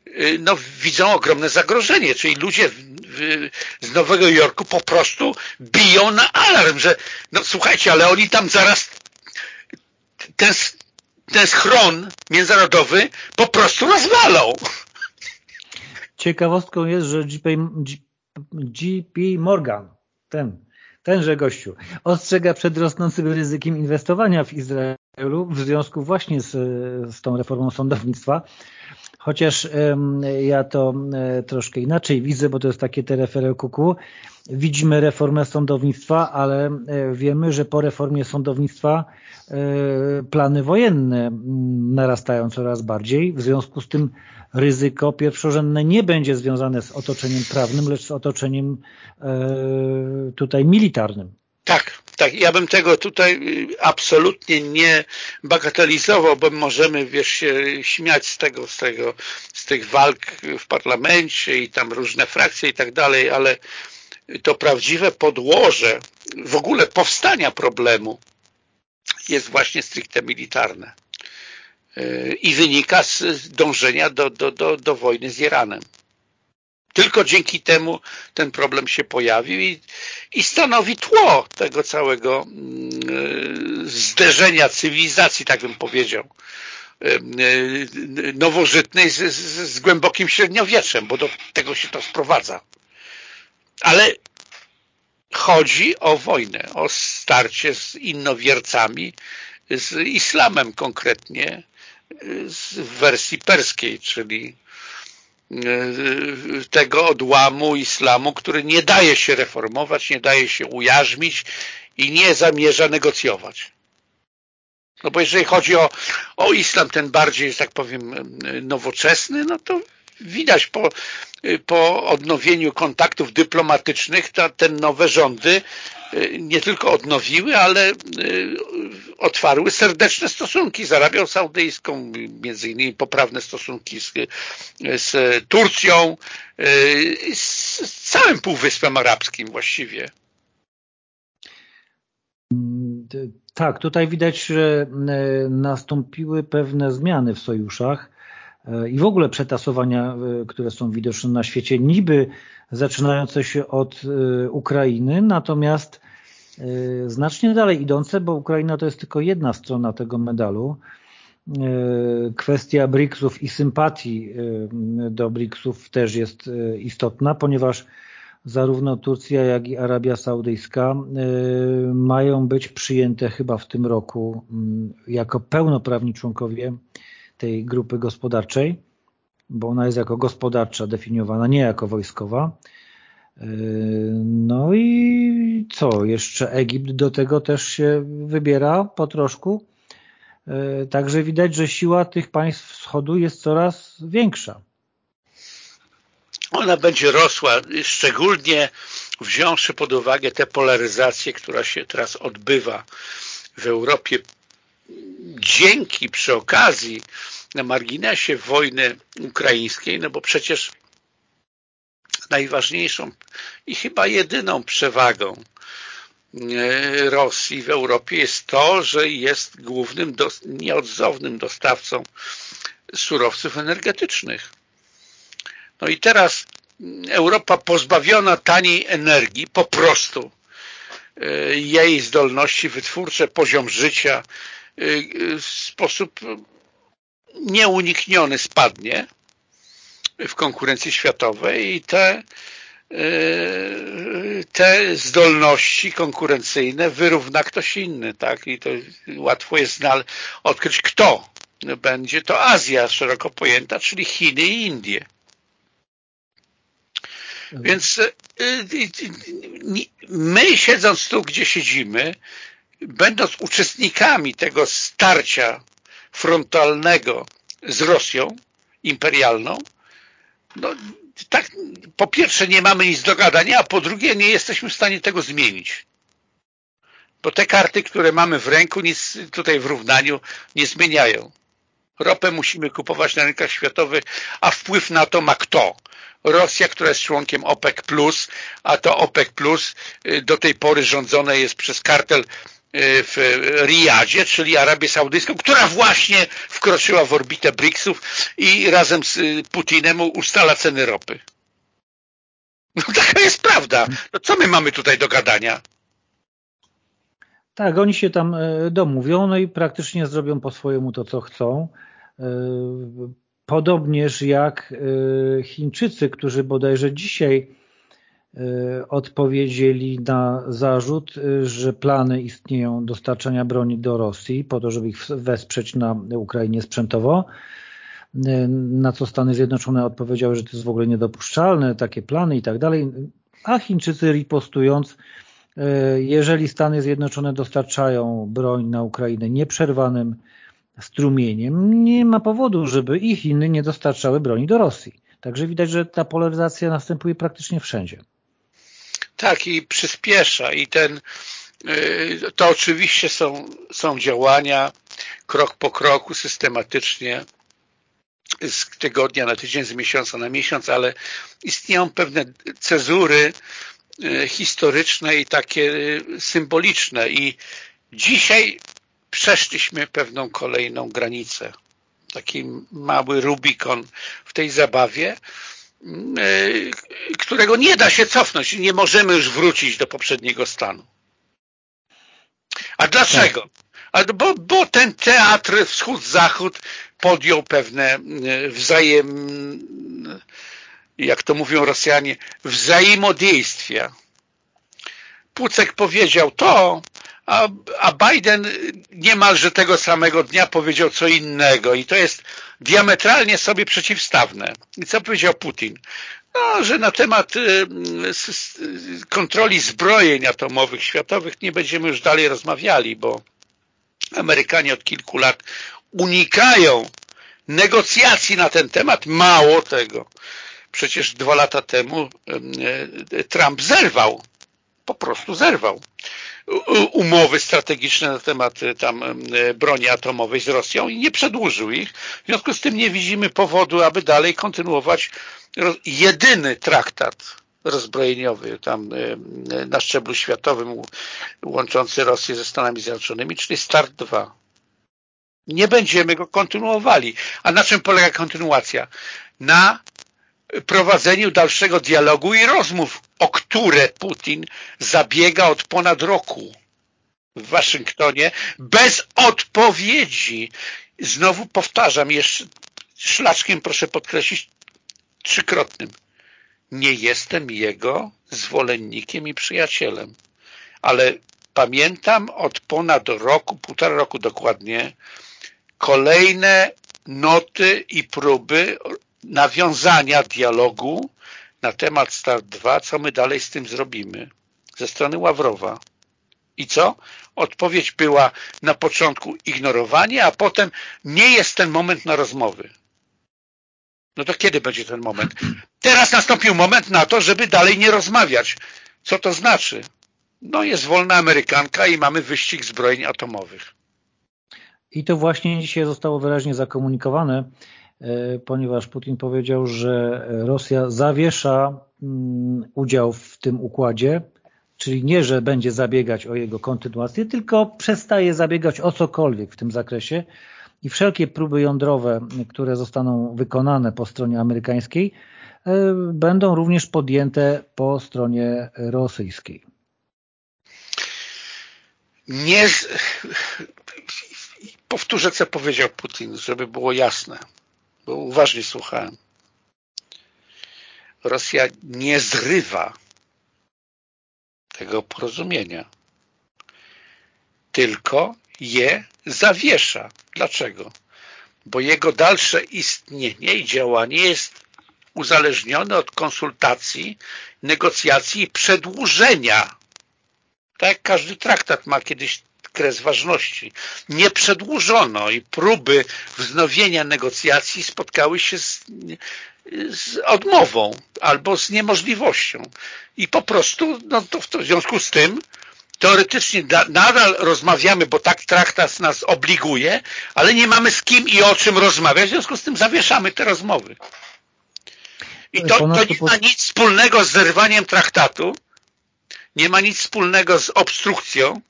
E, no, widzą ogromne zagrożenie, czyli ludzie w, w, z Nowego Jorku po prostu biją na alarm, że no słuchajcie, ale oni tam zaraz ten, ten schron międzynarodowy po prostu rozwalą. Ciekawostką jest, że GP Morgan, ten, tenże gościu, ostrzega przed rosnącym ryzykiem inwestowania w Izraelu w związku właśnie z, z tą reformą sądownictwa, chociaż ja to troszkę inaczej widzę, bo to jest takie tereferę kuku. Widzimy reformę sądownictwa, ale wiemy, że po reformie sądownictwa plany wojenne narastają coraz bardziej. W związku z tym ryzyko pierwszorzędne nie będzie związane z otoczeniem prawnym, lecz z otoczeniem tutaj militarnym. Tak, tak. Ja bym tego tutaj y, absolutnie nie bagatelizował, bo możemy, wiesz, się śmiać z tego, z tego, z tych walk w parlamencie i tam różne frakcje i tak dalej, ale to prawdziwe podłoże w ogóle powstania problemu jest właśnie stricte militarne y, i wynika z dążenia do, do, do, do wojny z Iranem. Tylko dzięki temu ten problem się pojawił i, i stanowi tło tego całego mm, zderzenia cywilizacji, tak bym powiedział, nowożytnej z, z, z głębokim średniowieczem, bo do tego się to sprowadza. Ale chodzi o wojnę, o starcie z innowiercami, z islamem konkretnie, w wersji perskiej, czyli E, tego odłamu islamu, który nie daje się reformować, nie daje się ujarzmić i nie zamierza negocjować. No bo jeżeli chodzi o, o islam, ten bardziej, że tak powiem, nowoczesny, no to widać po, po odnowieniu kontaktów dyplomatycznych ta, te nowe rządy y, nie tylko odnowiły, ale y, otwarły serdeczne stosunki z Arabią Saudyjską, między innymi poprawne stosunki z, z Turcją, y, z całym Półwyspem Arabskim właściwie. Tak, tutaj widać, że nastąpiły pewne zmiany w sojuszach i w ogóle przetasowania, e, które są widoczne na świecie, niby zaczynające się od e, Ukrainy, natomiast e, znacznie dalej idące, bo Ukraina to jest tylko jedna strona tego medalu. Kwestia BRICS-ów i sympatii do BRICS-ów też jest istotna, ponieważ zarówno Turcja, jak i Arabia Saudyjska mają być przyjęte chyba w tym roku jako pełnoprawni członkowie tej grupy gospodarczej, bo ona jest jako gospodarcza definiowana, nie jako wojskowa. Yy, no i co? Jeszcze Egipt do tego też się wybiera po troszku. Yy, także widać, że siła tych państw wschodu jest coraz większa. Ona będzie rosła, szczególnie wziąwszy pod uwagę tę polaryzację, która się teraz odbywa w Europie dzięki przy okazji na marginesie wojny ukraińskiej, no bo przecież najważniejszą i chyba jedyną przewagą e, Rosji w Europie jest to, że jest głównym, nieodzownym dostawcą surowców energetycznych. No i teraz Europa pozbawiona taniej energii, po prostu e, jej zdolności wytwórcze, poziom życia, w sposób nieunikniony spadnie w konkurencji światowej i te, te zdolności konkurencyjne wyrówna ktoś inny, tak? I to łatwo jest odkryć kto. Będzie to Azja szeroko pojęta, czyli Chiny i Indie. Więc my siedząc tu, gdzie siedzimy, będąc uczestnikami tego starcia frontalnego z Rosją imperialną, no tak, po pierwsze nie mamy nic do gadania, a po drugie nie jesteśmy w stanie tego zmienić. Bo te karty, które mamy w ręku, nic tutaj w równaniu nie zmieniają. Ropę musimy kupować na rynkach światowych, a wpływ na to ma kto? Rosja, która jest członkiem OPEC+, a to OPEC+, y, do tej pory rządzone jest przez kartel w Riyadzie, czyli Arabię Saudyjską, która właśnie wkroczyła w orbitę BRICS-ów i razem z y, Putinem ustala ceny ropy. No taka jest prawda. No co my mamy tutaj do gadania? Tak, oni się tam e, domówią, no i praktycznie zrobią po swojemu to, co chcą. E, podobnież jak e, Chińczycy, którzy bodajże dzisiaj odpowiedzieli na zarzut, e, że plany istnieją dostarczania broni do Rosji po to, żeby ich wesprzeć na Ukrainie sprzętowo. na co Stany Zjednoczone odpowiedziały, że to jest w ogóle niedopuszczalne, takie plany i tak dalej, a Chińczycy ripostując, jeżeli Stany Zjednoczone dostarczają broń na Ukrainę nieprzerwanym strumieniem, nie ma powodu, żeby i Chiny nie dostarczały broni do Rosji. Także widać, że ta polaryzacja następuje praktycznie wszędzie. Tak i przyspiesza i ten y, to oczywiście są, są działania krok po kroku, systematycznie z tygodnia na tydzień, z miesiąca na miesiąc, ale istnieją pewne cezury y, historyczne i takie y, symboliczne i dzisiaj przeszliśmy pewną kolejną granicę. Taki mały Rubikon w tej zabawie, którego nie da się cofnąć. Nie możemy już wrócić do poprzedniego stanu. A dlaczego? Bo, bo ten teatr wschód-zachód podjął pewne e, wzajem, jak to mówią Rosjanie, wzajemodejstwia. Pucek powiedział to, a, a Biden niemalże tego samego dnia powiedział co innego i to jest diametralnie sobie przeciwstawne. I co powiedział Putin? No, że na temat y, kontroli zbrojeń atomowych światowych nie będziemy już dalej rozmawiali, bo Amerykanie od kilku lat unikają negocjacji na ten temat. Mało tego. Przecież dwa lata temu y, Trump zerwał. Po prostu zerwał umowy strategiczne na temat y, tam y, broni atomowej z Rosją i nie przedłużył ich. W związku z tym nie widzimy powodu, aby dalej kontynuować jedyny traktat rozbrojeniowy tam y, na szczeblu światowym łączący Rosję ze Stanami Zjednoczonymi, czyli START 2. Nie będziemy go kontynuowali. A na czym polega kontynuacja? Na prowadzeniu dalszego dialogu i rozmów, o które Putin zabiega od ponad roku w Waszyngtonie bez odpowiedzi. Znowu powtarzam, jeszcze szlaczkiem proszę podkreślić trzykrotnym. Nie jestem jego zwolennikiem i przyjacielem, ale pamiętam od ponad roku, półtora roku dokładnie, kolejne noty i próby nawiązania dialogu na temat Start 2, co my dalej z tym zrobimy ze strony Ławrowa. I co? Odpowiedź była na początku ignorowanie, a potem nie jest ten moment na rozmowy. No to kiedy będzie ten moment? Teraz nastąpił moment na to, żeby dalej nie rozmawiać. Co to znaczy? No jest wolna Amerykanka i mamy wyścig zbrojeń atomowych. I to właśnie dzisiaj zostało wyraźnie zakomunikowane ponieważ Putin powiedział, że Rosja zawiesza mm, udział w tym układzie, czyli nie, że będzie zabiegać o jego kontynuację, tylko przestaje zabiegać o cokolwiek w tym zakresie i wszelkie próby jądrowe, które zostaną wykonane po stronie amerykańskiej, e, będą również podjęte po stronie rosyjskiej. Nie... Powtórzę, co powiedział Putin, żeby było jasne bo uważnie słuchałem. Rosja nie zrywa tego porozumienia, tylko je zawiesza. Dlaczego? Bo jego dalsze istnienie i działanie jest uzależnione od konsultacji, negocjacji i przedłużenia. Tak jak każdy traktat ma kiedyś kres ważności. Nie przedłużono i próby wznowienia negocjacji spotkały się z, z odmową albo z niemożliwością. I po prostu no to w związku z tym teoretycznie nadal rozmawiamy, bo tak traktat nas obliguje, ale nie mamy z kim i o czym rozmawiać, w związku z tym zawieszamy te rozmowy. I to, to nie ma nic wspólnego z zerwaniem traktatu, nie ma nic wspólnego z obstrukcją,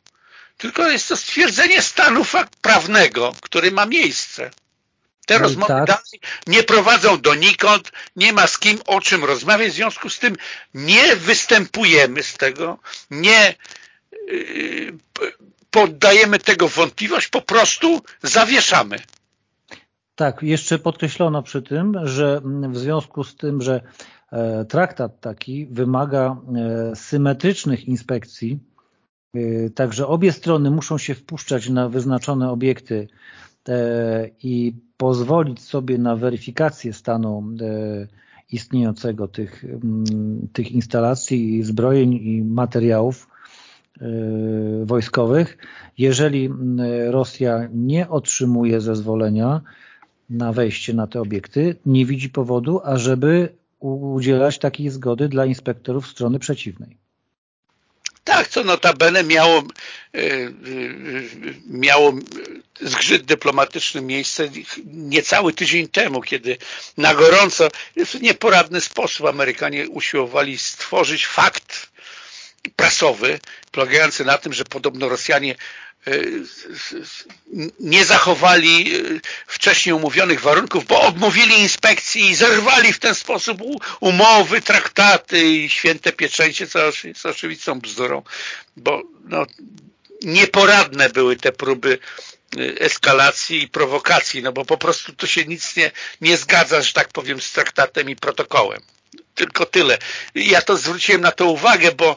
tylko jest to stwierdzenie stanu prawnego, który ma miejsce. Te no rozmowy tak. dalej nie prowadzą donikąd, nie ma z kim o czym rozmawiać, w związku z tym nie występujemy z tego, nie yy, poddajemy tego wątpliwość, po prostu zawieszamy. Tak, jeszcze podkreślono przy tym, że w związku z tym, że e, traktat taki wymaga e, symetrycznych inspekcji Y, także obie strony muszą się wpuszczać na wyznaczone obiekty, i pozwolić sobie na weryfikację stanu istniejącego tych, mm, tych instalacji, zbrojeń i materiałów wojskowych. Jeżeli Rosja nie otrzymuje zezwolenia na wejście na te obiekty, nie widzi powodu, ażeby udzielać takiej zgody dla inspektorów strony przeciwnej. Tak, co notabene miało, e, e, miało zgrzyt dyplomatyczny miejsce niecały tydzień temu, kiedy na gorąco, w nieporadny sposób Amerykanie usiłowali stworzyć fakt prasowy, polegający na tym, że podobno Rosjanie nie zachowali e, wcześniej umówionych warunków, bo odmówili inspekcji i zerwali w ten sposób umowy, traktaty i święte pieczęcie, co jest oczywistą bzdurą, bo no, nieporadne były te próby e, eskalacji i prowokacji, no bo po prostu to się nic nie, nie zgadza, że tak powiem, z traktatem i protokołem. Tylko tyle. Ja to zwróciłem na to uwagę, bo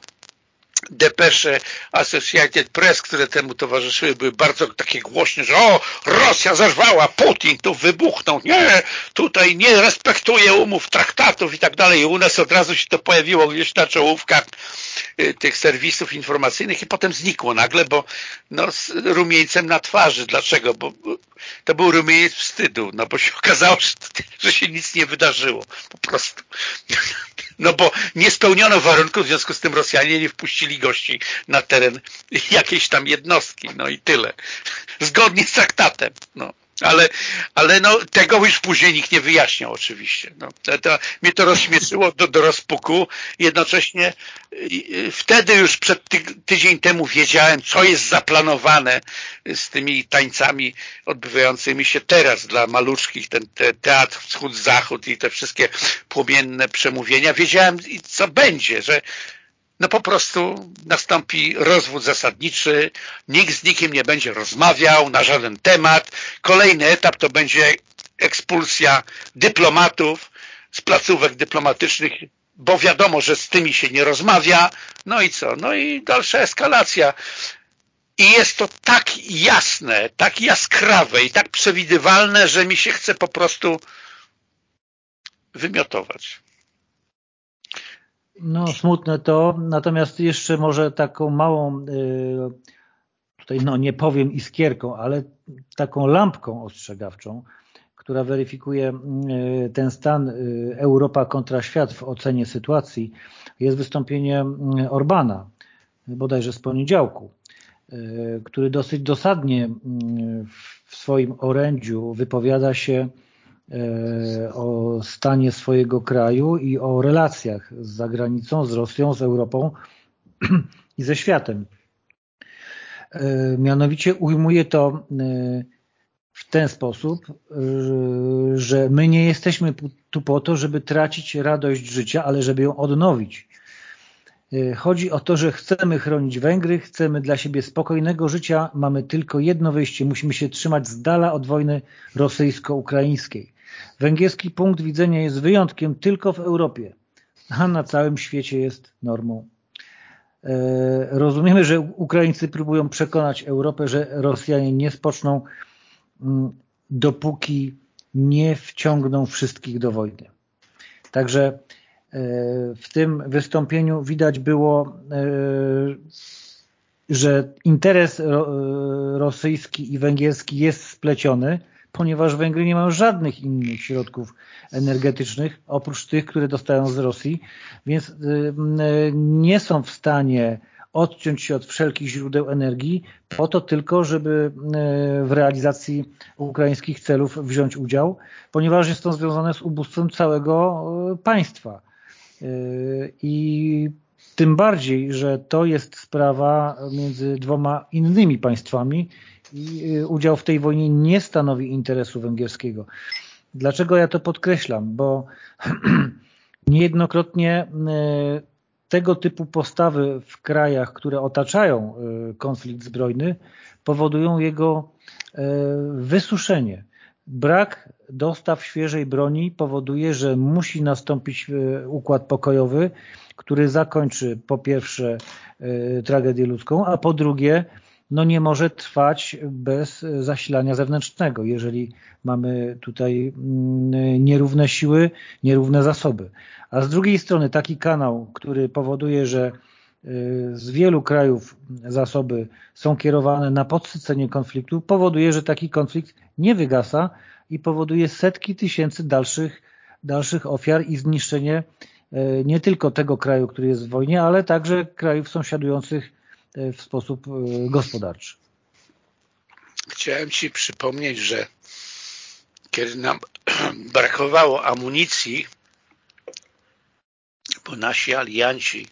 depesze Associated Press, które temu towarzyszyły, były bardzo takie głośne, że o, Rosja zerwała, Putin tu wybuchnął, nie, tutaj nie respektuje umów, traktatów i tak dalej. I u nas od razu się to pojawiło gdzieś na czołówkach tych serwisów informacyjnych i potem znikło nagle, bo no, z rumieńcem na twarzy. Dlaczego? Bo to był rumieniec wstydu, no bo się okazało, że, że się nic nie wydarzyło. Po prostu. No bo nie spełniono warunków, w związku z tym Rosjanie nie wpuścili gości na teren jakiejś tam jednostki, no i tyle. Zgodnie z traktatem, no. Ale, ale no, tego już później nikt nie wyjaśniał oczywiście. No, to, to, mnie to rozśmieszyło do, do rozpuku. Jednocześnie wtedy już przed ty, tydzień temu wiedziałem, co jest zaplanowane z tymi tańcami odbywającymi się teraz dla maluczkich, ten te, teatr wschód-zachód i te wszystkie płomienne przemówienia. Wiedziałem, co będzie, że no po prostu nastąpi rozwód zasadniczy, nikt z nikim nie będzie rozmawiał na żaden temat. Kolejny etap to będzie ekspulsja dyplomatów z placówek dyplomatycznych, bo wiadomo, że z tymi się nie rozmawia. No i co? No i dalsza eskalacja. I jest to tak jasne, tak jaskrawe i tak przewidywalne, że mi się chce po prostu wymiotować. No smutne to, natomiast jeszcze może taką małą, y, tutaj no nie powiem iskierką, ale taką lampką ostrzegawczą, która weryfikuje y, ten stan y, Europa kontra świat w ocenie sytuacji, jest wystąpienie Orbana, bodajże z poniedziałku, który dosyć dosadnie w swoim orędziu wypowiada się o stanie swojego kraju i o relacjach z zagranicą, z Rosją, z Europą i ze światem. E, mianowicie ujmuje to e, w ten sposób, że my nie jesteśmy tu po to, żeby tracić radość życia, ale żeby ją odnowić. Chodzi o to, że chcemy chronić Węgry, chcemy dla siebie spokojnego życia, mamy tylko jedno wyjście, musimy się trzymać z dala od wojny rosyjsko-ukraińskiej. Węgierski punkt widzenia jest wyjątkiem tylko w Europie, a na całym świecie jest normą. E, rozumiemy, że Ukraińcy próbują przekonać Europę, że Rosjanie nie spoczną, mm, dopóki nie wciągną wszystkich do wojny. Także e, w tym wystąpieniu widać było, e, że interes rosyjski i węgierski jest spleciony, ponieważ Węgry nie mają żadnych innych środków energetycznych, oprócz tych, które dostają z Rosji, więc y, y, nie są w stanie odciąć się od wszelkich źródeł energii po to tylko, żeby y, w realizacji ukraińskich celów wziąć udział, ponieważ jest to związane z ubóstwem całego państwa. I tym bardziej, że to jest sprawa między dwoma innymi państwami udział w tej wojnie nie stanowi interesu węgierskiego. Dlaczego ja to podkreślam? Bo niejednokrotnie y, tego typu postawy w krajach, które otaczają y, konflikt zbrojny, powodują jego wysuszenie. Brak dostaw świeżej broni powoduje, że musi nastąpić układ pokojowy, który zakończy po pierwsze tragedię ludzką, a po drugie no nie może trwać bez zasilania zewnętrznego, jeżeli mamy tutaj mm, nierówne siły, nierówne zasoby. A z drugiej strony taki kanał, który powoduje, że y, z wielu krajów zasoby są kierowane na podsycenie konfliktu, powoduje, że taki konflikt nie wygasa i powoduje setki tysięcy dalszych, dalszych ofiar i zniszczenie y, nie tylko tego kraju, który jest w wojnie, ale także krajów sąsiadujących w sposób gospodarczy. Chciałem Ci przypomnieć, że kiedy nam brakowało amunicji, bo nasi alianci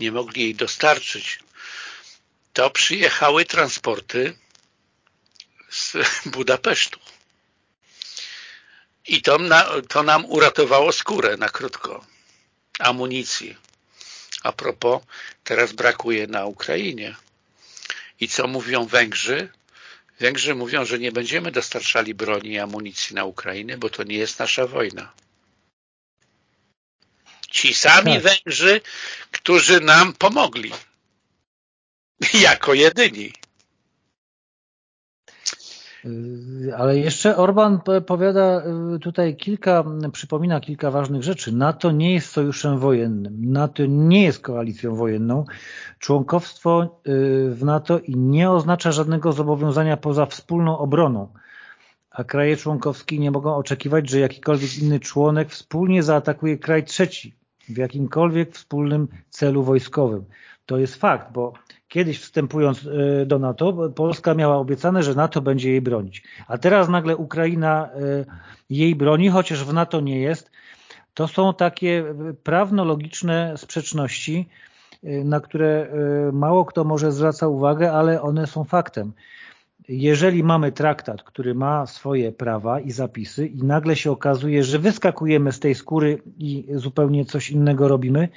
nie mogli jej dostarczyć, to przyjechały transporty z Budapesztu. I to, to nam uratowało skórę na krótko. Amunicji. A propos, teraz brakuje na Ukrainie. I co mówią Węgrzy? Węgrzy mówią, że nie będziemy dostarczali broni i amunicji na Ukrainę, bo to nie jest nasza wojna. Ci sami tak. Węgrzy, którzy nam pomogli. Jako jedyni. Y, ale jeszcze Orban powiada y, tutaj kilka, przypomina kilka ważnych rzeczy. NATO nie jest sojuszem wojennym. NATO nie jest koalicją wojenną. Członkowstwo y, w NATO i nie oznacza żadnego zobowiązania poza wspólną obroną. A kraje członkowskie nie mogą oczekiwać, że jakikolwiek inny członek wspólnie zaatakuje kraj trzeci w jakimkolwiek wspólnym celu wojskowym. To jest fakt, bo kiedyś wstępując e, do NATO, Polska miała obiecane, że NATO będzie jej bronić. A teraz nagle Ukraina e, jej broni, chociaż w NATO nie jest. To są takie prawno-logiczne sprzeczności, e, na które mało kto może zwraca uwagę, ale one są faktem. Jeżeli mamy traktat, który ma swoje prawa i zapisy i nagle się okazuje, że wyskakujemy z tej skóry i zupełnie coś innego robimy,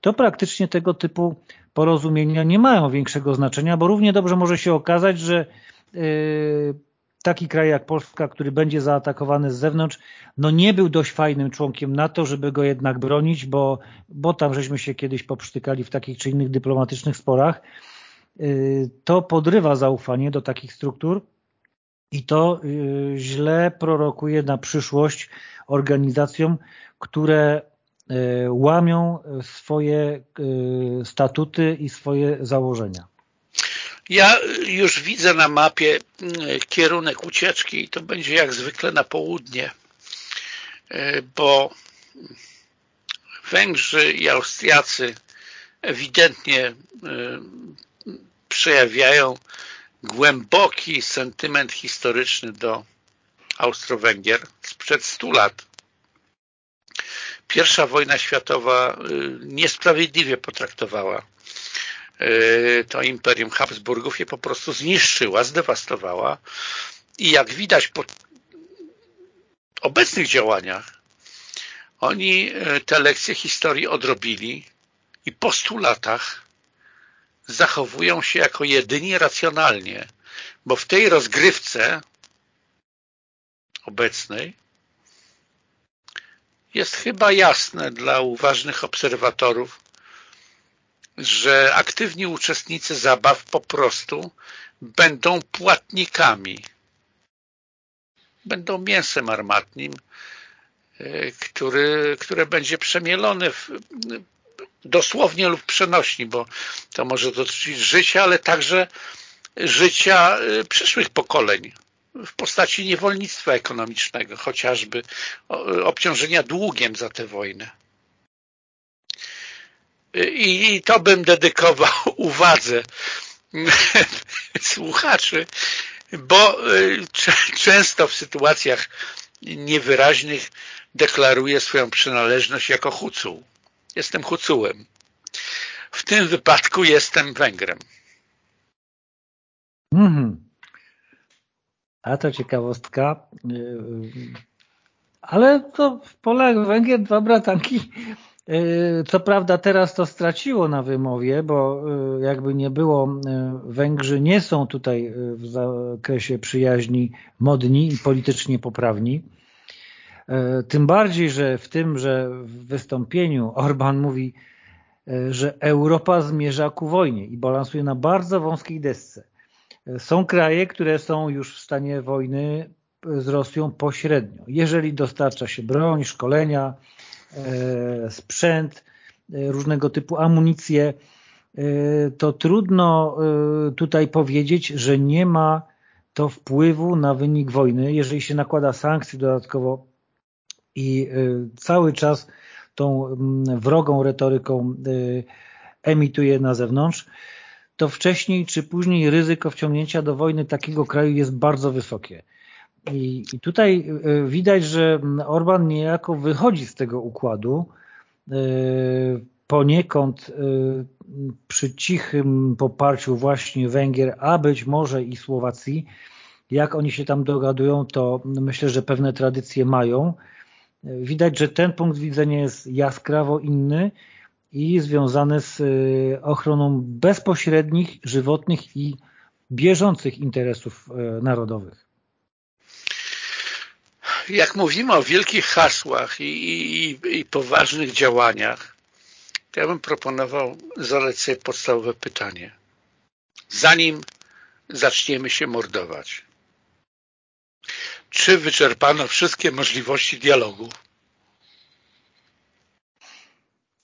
to praktycznie tego typu porozumienia nie mają większego znaczenia, bo równie dobrze może się okazać, że yy, taki kraj jak Polska, który będzie zaatakowany z zewnątrz, no nie był dość fajnym członkiem NATO, żeby go jednak bronić, bo, bo tam żeśmy się kiedyś poprztykali w takich czy innych dyplomatycznych sporach. Yy, to podrywa zaufanie do takich struktur i to yy, źle prorokuje na przyszłość organizacjom, które E, łamią swoje e, statuty i swoje założenia. Ja już widzę na mapie mm, kierunek ucieczki i to będzie jak zwykle na południe, bo Węgrzy i Austriacy ewidentnie przejawiają głęboki sentyment historyczny do Austro-Węgier sprzed 100 lat Pierwsza wojna światowa y, niesprawiedliwie potraktowała y, to imperium Habsburgów je po prostu zniszczyła, zdewastowała. I jak widać po obecnych działaniach oni y, te lekcje historii odrobili i po stu latach zachowują się jako jedyni racjonalnie, bo w tej rozgrywce obecnej jest chyba jasne dla uważnych obserwatorów, że aktywni uczestnicy zabaw po prostu będą płatnikami. Będą mięsem armatnim, e, który, które będzie przemielone w, dosłownie lub przenośni, bo to może dotyczyć życia, ale także życia e, przyszłych pokoleń w postaci niewolnictwa ekonomicznego, chociażby obciążenia długiem za tę wojnę. I to bym dedykował uwadze słuchaczy, bo y, często w sytuacjach niewyraźnych deklaruje swoją przynależność jako Hucuł. Jestem Hucułem. W tym wypadku jestem Węgrem. Mhm. A to ciekawostka. Y, y, ale to w Polach Węgier dwa bratanki y, co prawda teraz to straciło na wymowie, bo jakby nie było, Węgrzy nie są tutaj w zakresie przyjaźni modni i politycznie poprawni. Tym bardziej, że w tym, że w wystąpieniu Orban mówi, że Europa zmierza ku wojnie i balansuje na bardzo wąskiej desce. Są kraje, które są już w stanie wojny z Rosją pośrednio. Jeżeli dostarcza się broń, szkolenia, sprzęt, różnego typu amunicję, to trudno tutaj powiedzieć, że nie ma to wpływu na wynik wojny. Jeżeli się nakłada sankcje dodatkowo i cały czas tą mm, wrogą retoryką emituje na zewnątrz, to wcześniej czy później ryzyko wciągnięcia do wojny takiego kraju jest bardzo wysokie. I, I, tutaj e, widać, że Orban niejako wychodzi z tego układu e, poniekąd e, przy cichym poparciu właśnie Węgier, a być może i Słowacji. Jak oni się tam dogadują, to myślę, że pewne tradycje mają. Widać, że ten punkt widzenia jest jaskrawo inny i związane z y, ochroną bezpośrednich, żywotnych i bieżących interesów y, narodowych. Jak mówimy o wielkich hasłach i, i, i poważnych działaniach, to ja bym proponował zadać sobie podstawowe pytanie. Zanim zaczniemy się mordować, czy wyczerpano wszystkie możliwości dialogu?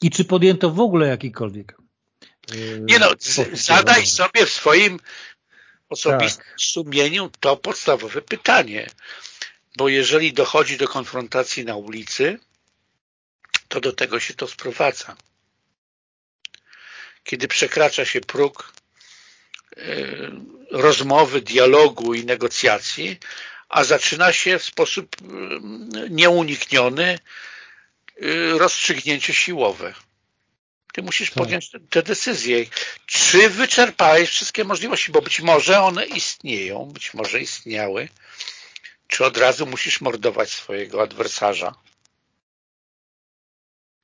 I czy podjęto w ogóle jakikolwiek? Yy, Nie no, zadaj sobie w swoim osobistym tak. sumieniu to podstawowe pytanie. Bo jeżeli dochodzi do konfrontacji na ulicy, to do tego się to sprowadza. Kiedy przekracza się próg yy, rozmowy, dialogu i negocjacji, a zaczyna się w sposób yy, nieunikniony rozstrzygnięcie siłowe. Ty musisz tak. podjąć te decyzje. Czy wyczerpałeś wszystkie możliwości, bo być może one istnieją, być może istniały, czy od razu musisz mordować swojego adwersarza.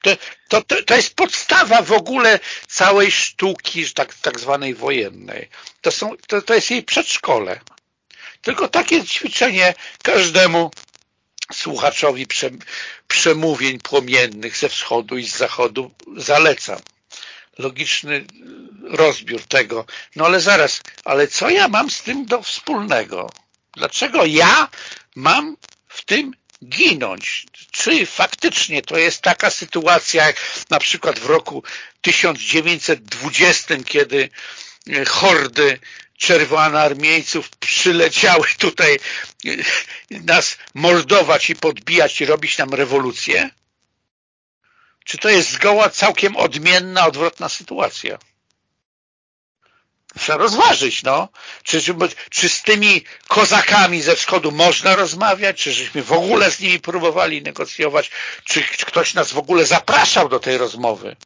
To, to, to, to jest podstawa w ogóle całej sztuki tak, tak zwanej wojennej. To, są, to, to jest jej przedszkole. Tylko takie ćwiczenie każdemu słuchaczowi przemówień płomiennych ze wschodu i z zachodu zalecam. Logiczny rozbiór tego. No ale zaraz, ale co ja mam z tym do wspólnego? Dlaczego ja mam w tym ginąć? Czy faktycznie to jest taka sytuacja jak na przykład w roku 1920, kiedy hordy czerwonoarmiejców przyleciały tutaj nas mordować i podbijać i robić nam rewolucję? Czy to jest zgoła całkiem odmienna, odwrotna sytuacja? Trzeba rozważyć, no. Czy, czy, czy, z tymi kozakami ze wschodu można rozmawiać? Czy żeśmy w ogóle z nimi próbowali negocjować? Czy, czy ktoś nas w ogóle zapraszał do tej rozmowy?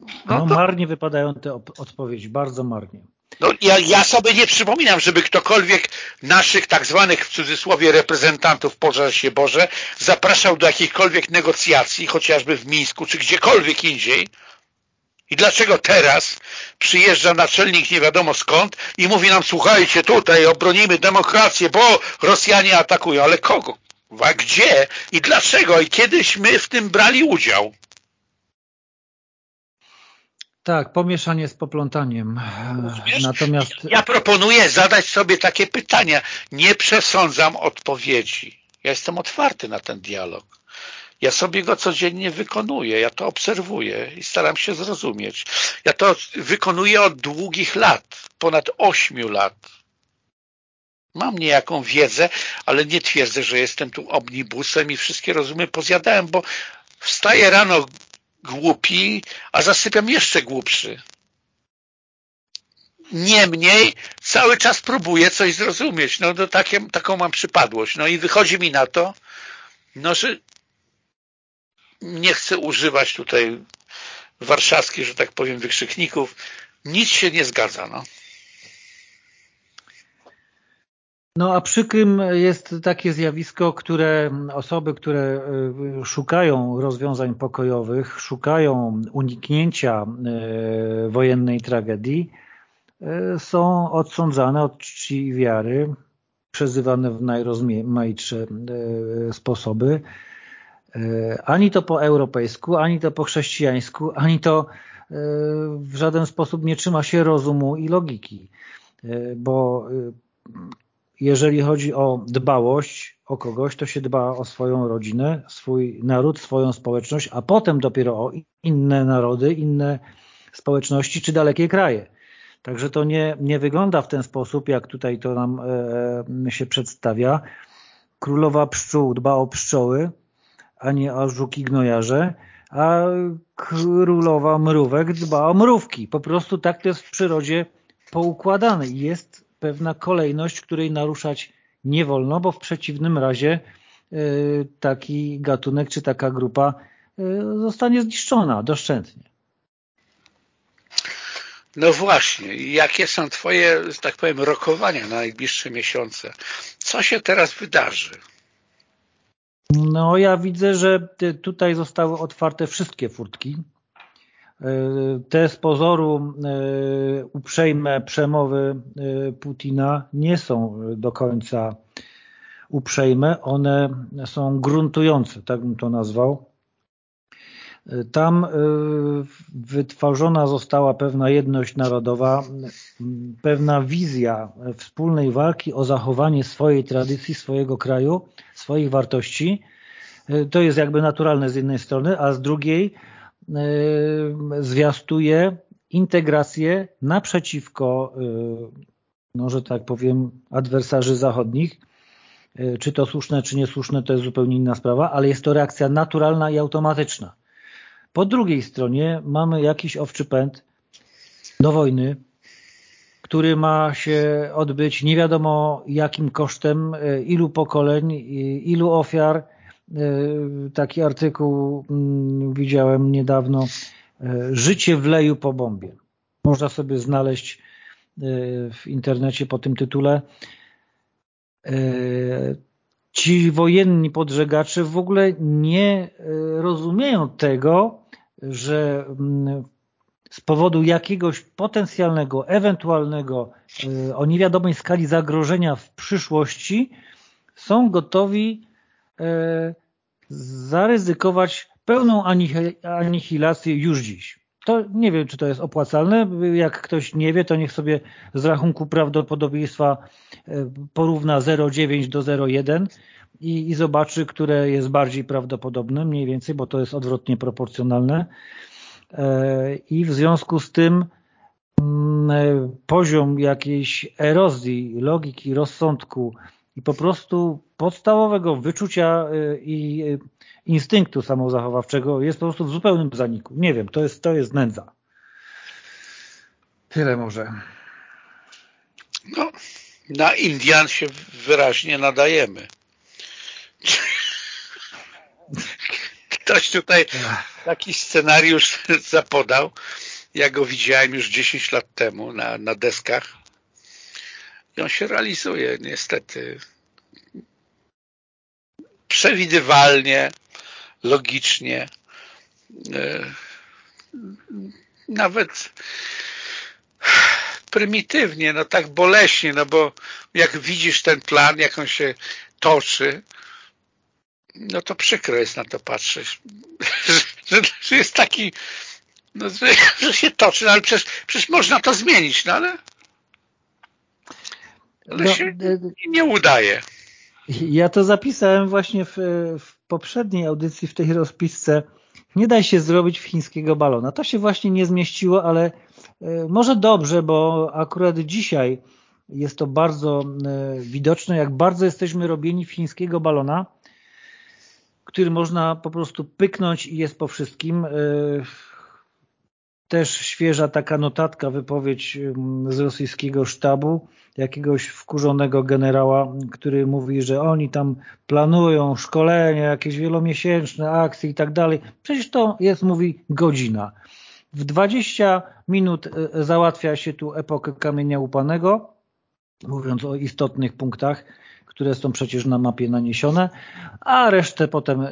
No, no to... marnie wypadają te odpowiedzi, bardzo marnie. No, ja, ja sobie nie przypominam, żeby ktokolwiek naszych tak zwanych w cudzysłowie reprezentantów się Boże zapraszał do jakichkolwiek negocjacji, chociażby w Mińsku czy gdziekolwiek indziej. I dlaczego teraz przyjeżdża naczelnik nie wiadomo skąd i mówi nam, słuchajcie, tutaj obronimy demokrację, bo Rosjanie atakują. Ale kogo? A gdzie? I dlaczego? I kiedyśmy w tym brali udział? Tak, pomieszanie z poplątaniem. Wiesz, Natomiast... Ja proponuję zadać sobie takie pytania. Nie przesądzam odpowiedzi. Ja jestem otwarty na ten dialog. Ja sobie go codziennie wykonuję, ja to obserwuję i staram się zrozumieć. Ja to wykonuję od długich lat, ponad ośmiu lat. Mam niejaką wiedzę, ale nie twierdzę, że jestem tu omnibusem i wszystkie rozumy pozjadałem, bo wstaję rano głupi, a zasypiam jeszcze głupszy. Niemniej cały czas próbuję coś zrozumieć. No to takie, taką mam przypadłość. No i wychodzi mi na to, no że nie chcę używać tutaj warszawskich, że tak powiem, wykrzykników. Nic się nie zgadza. No. No a przykrym jest takie zjawisko, które osoby, które y, szukają rozwiązań pokojowych, szukają uniknięcia y, wojennej tragedii, y, są odsądzane od czci i wiary, przezywane w najrozmaitsze sposoby. Ani to po europejsku, ani to po chrześcijańsku, ani to w żaden sposób nie trzyma się rozumu i logiki. Bo jeżeli chodzi o dbałość o kogoś, to się dba o swoją rodzinę, swój naród, swoją społeczność, a potem dopiero o inne narody, inne społeczności czy dalekie kraje. Także to nie, nie wygląda w ten sposób, jak tutaj to nam e, się przedstawia. Królowa pszczół dba o pszczoły, a nie o żuki gnojarze, a królowa mrówek dba o mrówki. Po prostu tak to jest w przyrodzie poukładane i jest pewna kolejność, której naruszać nie wolno, bo w przeciwnym razie e, taki gatunek czy taka grupa e, zostanie zniszczona doszczętnie. No właśnie, jakie są Twoje, tak powiem, rokowania na najbliższe miesiące? Co się teraz wydarzy? No ja widzę, że tutaj zostały otwarte wszystkie furtki. E, te z pozoru e, uprzejme przemowy e, Putina nie są do końca uprzejme, one są gruntujące, tak bym to nazwał. Tam wytworzona została pewna jedność narodowa, pewna wizja wspólnej walki o zachowanie swojej tradycji, swojego kraju, swoich wartości. To jest jakby naturalne z jednej strony, a z drugiej zwiastuje integrację naprzeciwko, no, że tak powiem, adwersarzy zachodnich. Czy to słuszne, czy niesłuszne, to jest zupełnie inna sprawa, ale jest to reakcja naturalna i automatyczna. Po drugiej stronie mamy jakiś owczy pęd do wojny, który ma się odbyć nie wiadomo jakim kosztem, ilu pokoleń, ilu ofiar, taki artykuł mm, widziałem niedawno, e, życie w leju po bombie. Można sobie znaleźć e, w internecie po tym tytule. Ci wojenni podżegacze w ogóle nie rozumieją tego, że mm, z powodu jakiegoś potencjalnego, ewentualnego o niewiadomej skali zagrożenia w przyszłości są gotowi E, zaryzykować pełną anihilację już dziś. To nie wiem, czy to jest opłacalne. Jak ktoś nie wie, to niech sobie z rachunku prawdopodobieństwa e, porówna 0,9 do 0,1 i, i zobaczy, które jest bardziej prawdopodobne, mniej więcej, bo to jest odwrotnie proporcjonalne. E, I w związku z tym mm, poziom jakiejś erozji, logiki, rozsądku i po prostu podstawowego wyczucia y, i y, instynktu samozachowawczego jest po prostu w zupełnym zaniku. Nie wiem, to jest, to jest nędza. Tyle może. No, na Indian się wyraźnie nadajemy. Ktoś tutaj taki scenariusz zapodał. Ja go widziałem już 10 lat temu na, na deskach i on się realizuje niestety. Przewidywalnie, logicznie, e, nawet prymitywnie, no tak boleśnie, no bo jak widzisz ten plan, jak on się toczy, no to przykro jest na to patrzeć, że, że jest taki, no, że, się toczy, no ale przecież, przecież można to zmienić, no ale ale no, się e, nie udaje. Ja to zapisałem właśnie w, w poprzedniej audycji, w tej rozpisce. Nie da się zrobić w chińskiego balona. To się właśnie nie zmieściło, ale e, może dobrze, bo akurat dzisiaj jest to bardzo widoczne, jak bardzo jesteśmy robieni w chińskiego balona, który można po prostu pyknąć i jest po wszystkim też świeża taka notatka, wypowiedź z rosyjskiego sztabu, jakiegoś wkurzonego generała, który mówi, że oni tam planują szkolenia, jakieś wielomiesięczne akcje i tak dalej. Przecież to jest, mówi, godzina. W 20 minut e, załatwia się tu epokę kamienia upanego, mówiąc o istotnych punktach, które są przecież na mapie naniesione, a resztę potem y,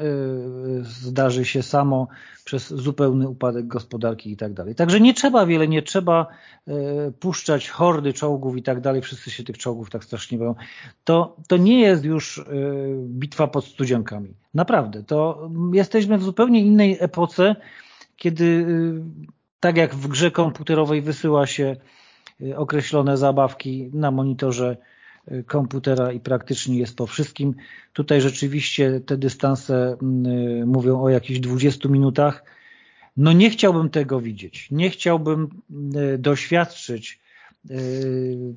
zdarzy się samo przez zupełny upadek gospodarki i tak dalej. Także nie trzeba wiele, nie trzeba y, puszczać hordy czołgów i tak dalej, wszyscy się tych czołgów tak strasznie boją. To, to nie jest już y, bitwa pod studziankami. Naprawdę, to jesteśmy w zupełnie innej epoce, kiedy tak jak w grze komputerowej wysyła się określone zabawki na monitorze komputera i praktycznie jest po wszystkim. Tutaj rzeczywiście te dystanse mm, mówią o jakichś 20 minutach. No nie chciałbym tego widzieć. Nie chciałbym mm, doświadczyć y,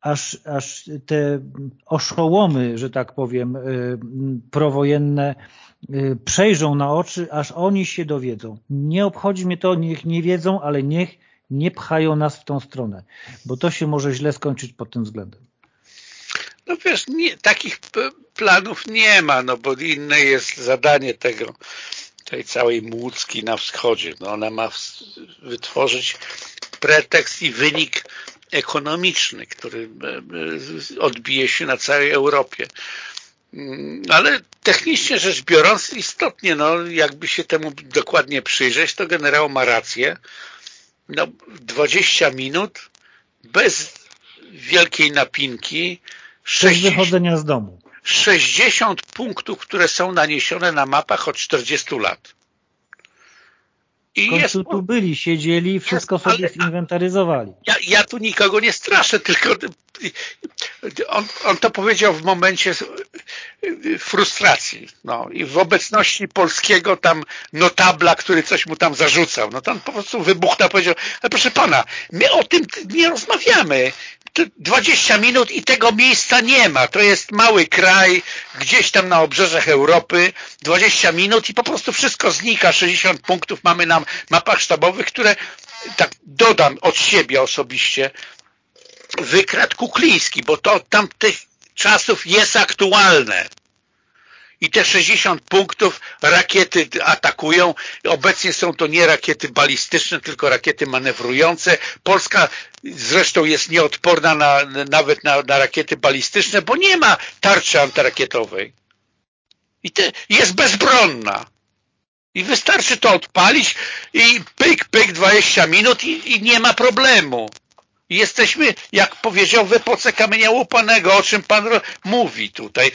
aż, aż te oszołomy, że tak powiem, y, prowojenne y, przejrzą na oczy, aż oni się dowiedzą. Nie obchodzi mnie to, niech nie wiedzą, ale niech nie pchają nas w tą stronę, bo to się może źle skończyć pod tym względem. No wiesz, nie, takich planów nie ma, no bo inne jest zadanie tego, tej całej Młódzki na wschodzie. No ona ma wytworzyć pretekst i wynik ekonomiczny, który e, e, odbije się na całej Europie. Mm, ale technicznie rzecz biorąc istotnie, no jakby się temu dokładnie przyjrzeć, to generał ma rację, no, 20 minut bez wielkiej napinki. 60, wychodzenia z domu. 60 punktów, które są naniesione na mapach od 40 lat. I w końcu jest, tu byli, siedzieli, wszystko jest, sobie zinwentaryzowali. Ja, ja tu nikogo nie straszę, tylko on, on to powiedział w momencie frustracji. No, I w obecności polskiego tam notabla, który coś mu tam zarzucał. No on po prostu wybuchnął, powiedział, ale proszę pana, my o tym nie rozmawiamy. 20 minut i tego miejsca nie ma. To jest mały kraj, gdzieś tam na obrzeżach Europy, 20 minut i po prostu wszystko znika. 60 punktów mamy na mapach sztabowych, które, tak dodam od siebie osobiście, wykradł Kukliński, bo to od tamtych czasów jest aktualne i te 60 punktów rakiety atakują. Obecnie są to nie rakiety balistyczne, tylko rakiety manewrujące. Polska zresztą jest nieodporna na, nawet na, na rakiety balistyczne, bo nie ma tarczy antyrakietowej. I te, jest bezbronna. I wystarczy to odpalić i pyk, pyk 20 minut i, i nie ma problemu. Jesteśmy, jak powiedział, w epoce kamienia łupanego, o czym Pan mówi tutaj.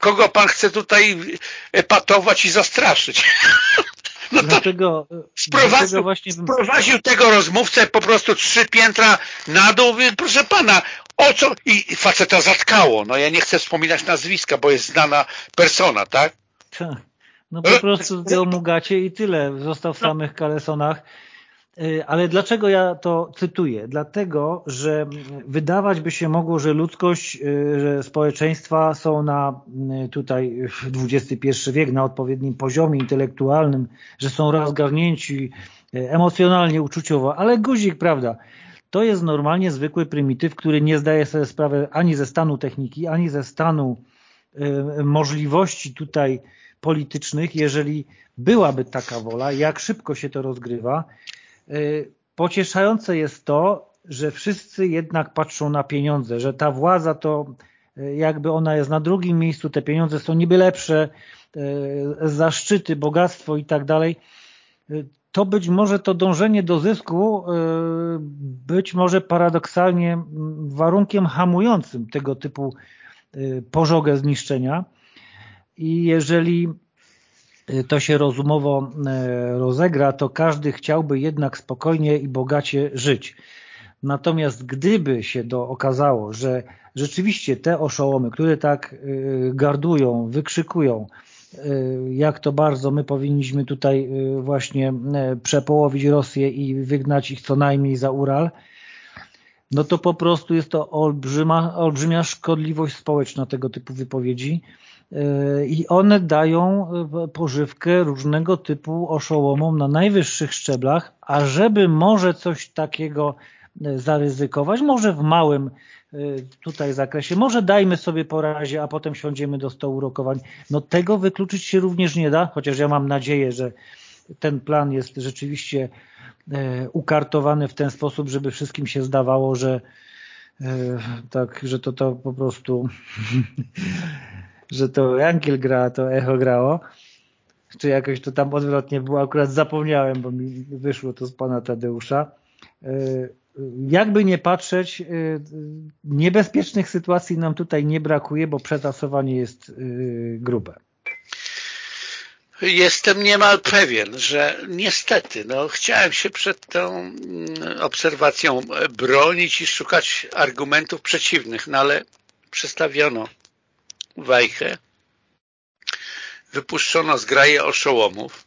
Kogo Pan chce tutaj epatować i zastraszyć? No to dlatego, sprowadził, właśnie... sprowadził tego rozmówcę po prostu trzy piętra na dół. Proszę Pana, o co? I faceta zatkało. No ja nie chcę wspominać nazwiska, bo jest znana persona, tak? Tak. No po prostu zdjął mu gacie i tyle. Został w no. samych kalesonach ale dlaczego ja to cytuję? Dlatego, że wydawać by się mogło, że ludzkość, y, że społeczeństwa są na y, tutaj XXI wiek na odpowiednim poziomie intelektualnym, że są rozgarnięci emocjonalnie, uczuciowo, ale guzik, prawda? To jest normalnie zwykły prymityw, który nie zdaje sobie sprawy ani ze stanu techniki, ani ze stanu możliwości tutaj politycznych, jeżeli byłaby taka wola, jak szybko się to rozgrywa, Y, pocieszające jest to, że wszyscy jednak patrzą na pieniądze, że ta władza to y, jakby ona jest na drugim miejscu, te pieniądze są niby lepsze, y, zaszczyty, bogactwo i tak dalej. To być może to dążenie do zysku być może paradoksalnie warunkiem hamującym tego typu pożogę zniszczenia i jeżeli Y, to się rozumowo y, rozegra, to każdy chciałby jednak spokojnie i bogacie żyć. Natomiast gdyby się to okazało, że rzeczywiście te oszołomy, które tak y, gardują, wykrzykują, jak to bardzo my powinniśmy tutaj właśnie przepołowić Rosję i wygnać ich co najmniej za Ural, no to po prostu jest to olbrzyma, olbrzymia szkodliwość społeczna tego typu wypowiedzi i one dają e, pożywkę różnego typu oszołomom na najwyższych szczeblach, a żeby może coś takiego e, zaryzykować, może w małym tutaj zakresie, może dajmy sobie po razie, a potem siądziemy do stołu rokowań. No tego wykluczyć się również nie da, chociaż ja mam nadzieję, że ten plan jest rzeczywiście ukartowany w ten sposób, żeby wszystkim się zdawało, że tak, że to to po prostu że to Jankiel gra, to echo grało czy jakoś to tam odwrotnie było, akurat zapomniałem, bo mi wyszło to z pana Tadeusza. E, jakby nie patrzeć, e, niebezpiecznych sytuacji nam tutaj nie brakuje, bo przetasowanie jest e, grube. Jestem niemal pewien, że niestety, no, chciałem się przed tą mm, obserwacją bronić i szukać argumentów przeciwnych, no ale przestawiono wajchę wypuszczono zgraje oszołomów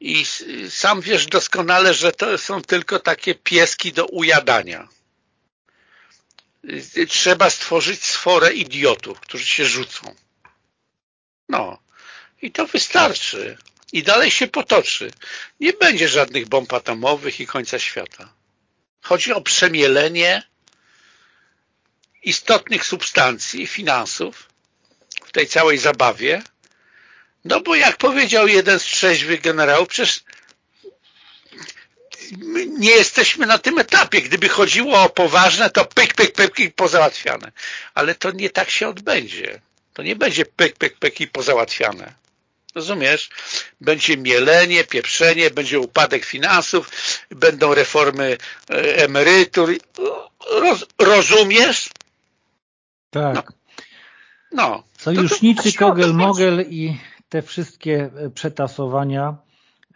i sam wiesz doskonale, że to są tylko takie pieski do ujadania. Trzeba stworzyć sforę idiotów, którzy się rzucą. No. I to wystarczy. I dalej się potoczy. Nie będzie żadnych bomb atomowych i końca świata. Chodzi o przemielenie istotnych substancji, finansów w tej całej zabawie no bo jak powiedział jeden z trzeźwych generałów, przecież nie jesteśmy na tym etapie. Gdyby chodziło o poważne, to pyk, pyk, pyk i pozałatwiane. Ale to nie tak się odbędzie. To nie będzie pyk, pyk, pyk i pozałatwiane. Rozumiesz? Będzie mielenie, pieprzenie, będzie upadek finansów, będą reformy e, emerytur. Roz, rozumiesz? Tak. No. No. Sojusznicy Kogel-Mogel i te wszystkie e, przetasowania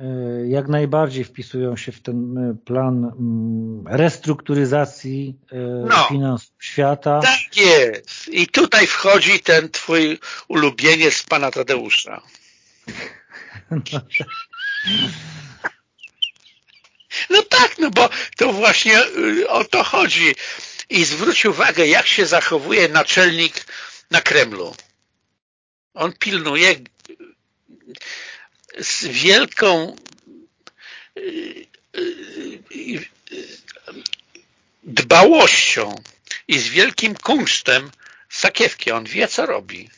e, jak najbardziej wpisują się w ten e, plan mm, restrukturyzacji no, finansów świata. Tak jest. I tutaj wchodzi ten twój ulubieniec pana Tadeusza. No tak. No tak, no bo to właśnie y, o to chodzi. I zwróć uwagę, jak się zachowuje naczelnik na Kremlu. On pilnuje z wielką dbałością i z wielkim kunsztem sakiewki. On wie, co robi.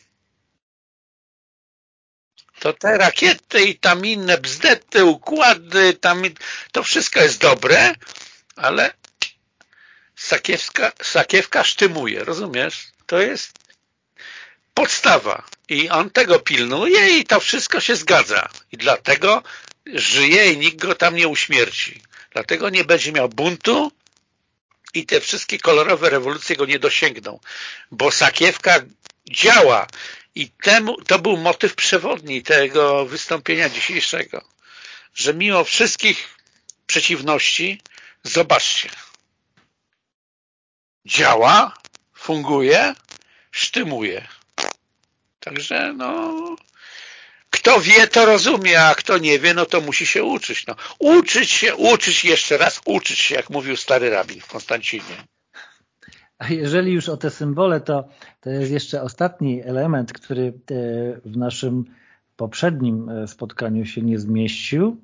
To te rakiety i tam inne bzdety, układy, tam, to wszystko jest dobre, ale sakiewka, sakiewka sztymuje, rozumiesz? To jest podstawa. I on tego pilnuje i to wszystko się zgadza. I dlatego żyje i nikt go tam nie uśmierci. Dlatego nie będzie miał buntu i te wszystkie kolorowe rewolucje go nie dosięgną. Bo sakiewka działa. I temu, to był motyw przewodni tego wystąpienia dzisiejszego. Że mimo wszystkich przeciwności, zobaczcie, działa, funguje, sztymuje. Także no, kto wie, to rozumie, a kto nie wie, no to musi się uczyć. No. Uczyć się, uczyć jeszcze raz, uczyć się, jak mówił stary rabin w Konstancinie. A jeżeli już o te symbole, to, to jest jeszcze ostatni element, który e, w naszym poprzednim e, spotkaniu się nie zmieścił,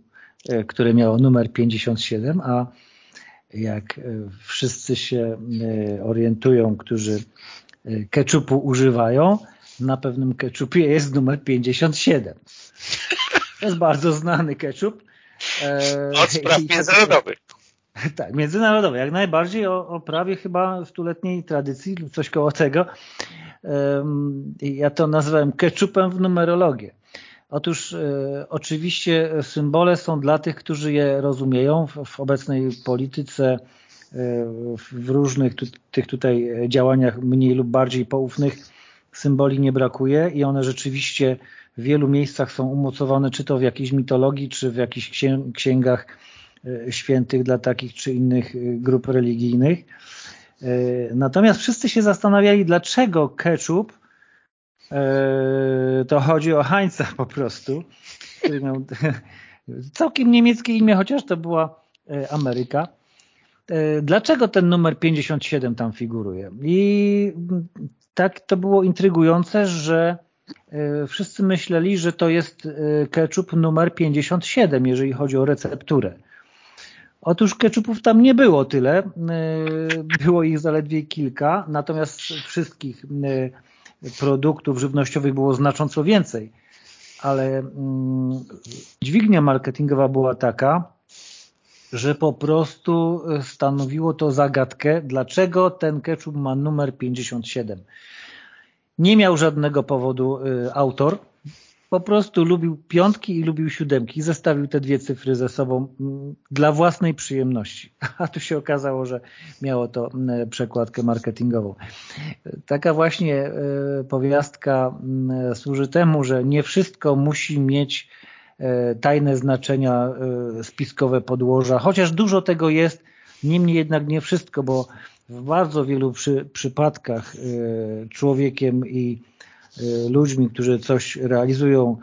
e, które miało numer 57, a jak wszyscy się orientują, którzy keczupu używają, na pewnym keczupie jest numer 57. To jest bardzo znany keczup. E, Od spraw międzynarodowych. Tak, międzynarodowy, jak najbardziej o, o prawie chyba stuletniej tradycji lub coś koło tego. Ja to nazwałem keczupem w numerologię. Otóż e, oczywiście symbole są dla tych, którzy je rozumieją w, w obecnej polityce, e, w różnych tu, tych tutaj działaniach mniej lub bardziej poufnych symboli nie brakuje i one rzeczywiście w wielu miejscach są umocowane, czy to w jakiejś mitologii, czy w jakichś księgach e, świętych dla takich czy innych e, grup religijnych. E, natomiast wszyscy się zastanawiali, dlaczego ketchup to chodzi o Heinza po prostu, który miał całkiem niemieckie imię, chociaż to była Ameryka. Dlaczego ten numer 57 tam figuruje? I tak to było intrygujące, że e, wszyscy myśleli, że to jest e, ketchup numer 57, jeżeli chodzi o recepturę. Otóż ketchupów tam nie było tyle, e, było ich zaledwie kilka, natomiast wszystkich produktów żywnościowych było znacząco więcej. Ale mm, dźwignia marketingowa była taka, że po prostu stanowiło to zagadkę, dlaczego ten ketchup ma numer 57. Nie miał żadnego powodu autor, po prostu lubił piątki i lubił siódemki. Zestawił te dwie cyfry ze sobą dla własnej przyjemności. A tu się okazało, że miało to przekładkę marketingową. Taka właśnie e, powiastka służy temu, że nie wszystko musi mieć e, tajne znaczenia e, spiskowe podłoża, chociaż dużo tego jest, niemniej jednak nie wszystko, bo w bardzo wielu przy, przypadkach człowiekiem i ludźmi, którzy coś realizują,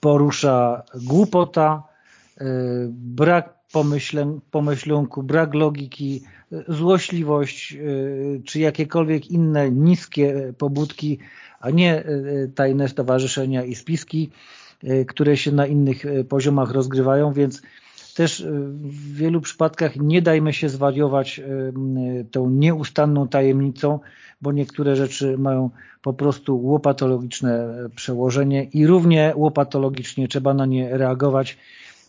porusza głupota, brak pomyśleń, pomyślunku, brak logiki, złośliwość czy jakiekolwiek inne niskie pobudki, a nie tajne stowarzyszenia i spiski, które się na innych poziomach rozgrywają, więc też w wielu przypadkach nie dajmy się zwariować tą nieustanną tajemnicą, bo niektóre rzeczy mają po prostu łopatologiczne przełożenie i równie łopatologicznie trzeba na nie reagować,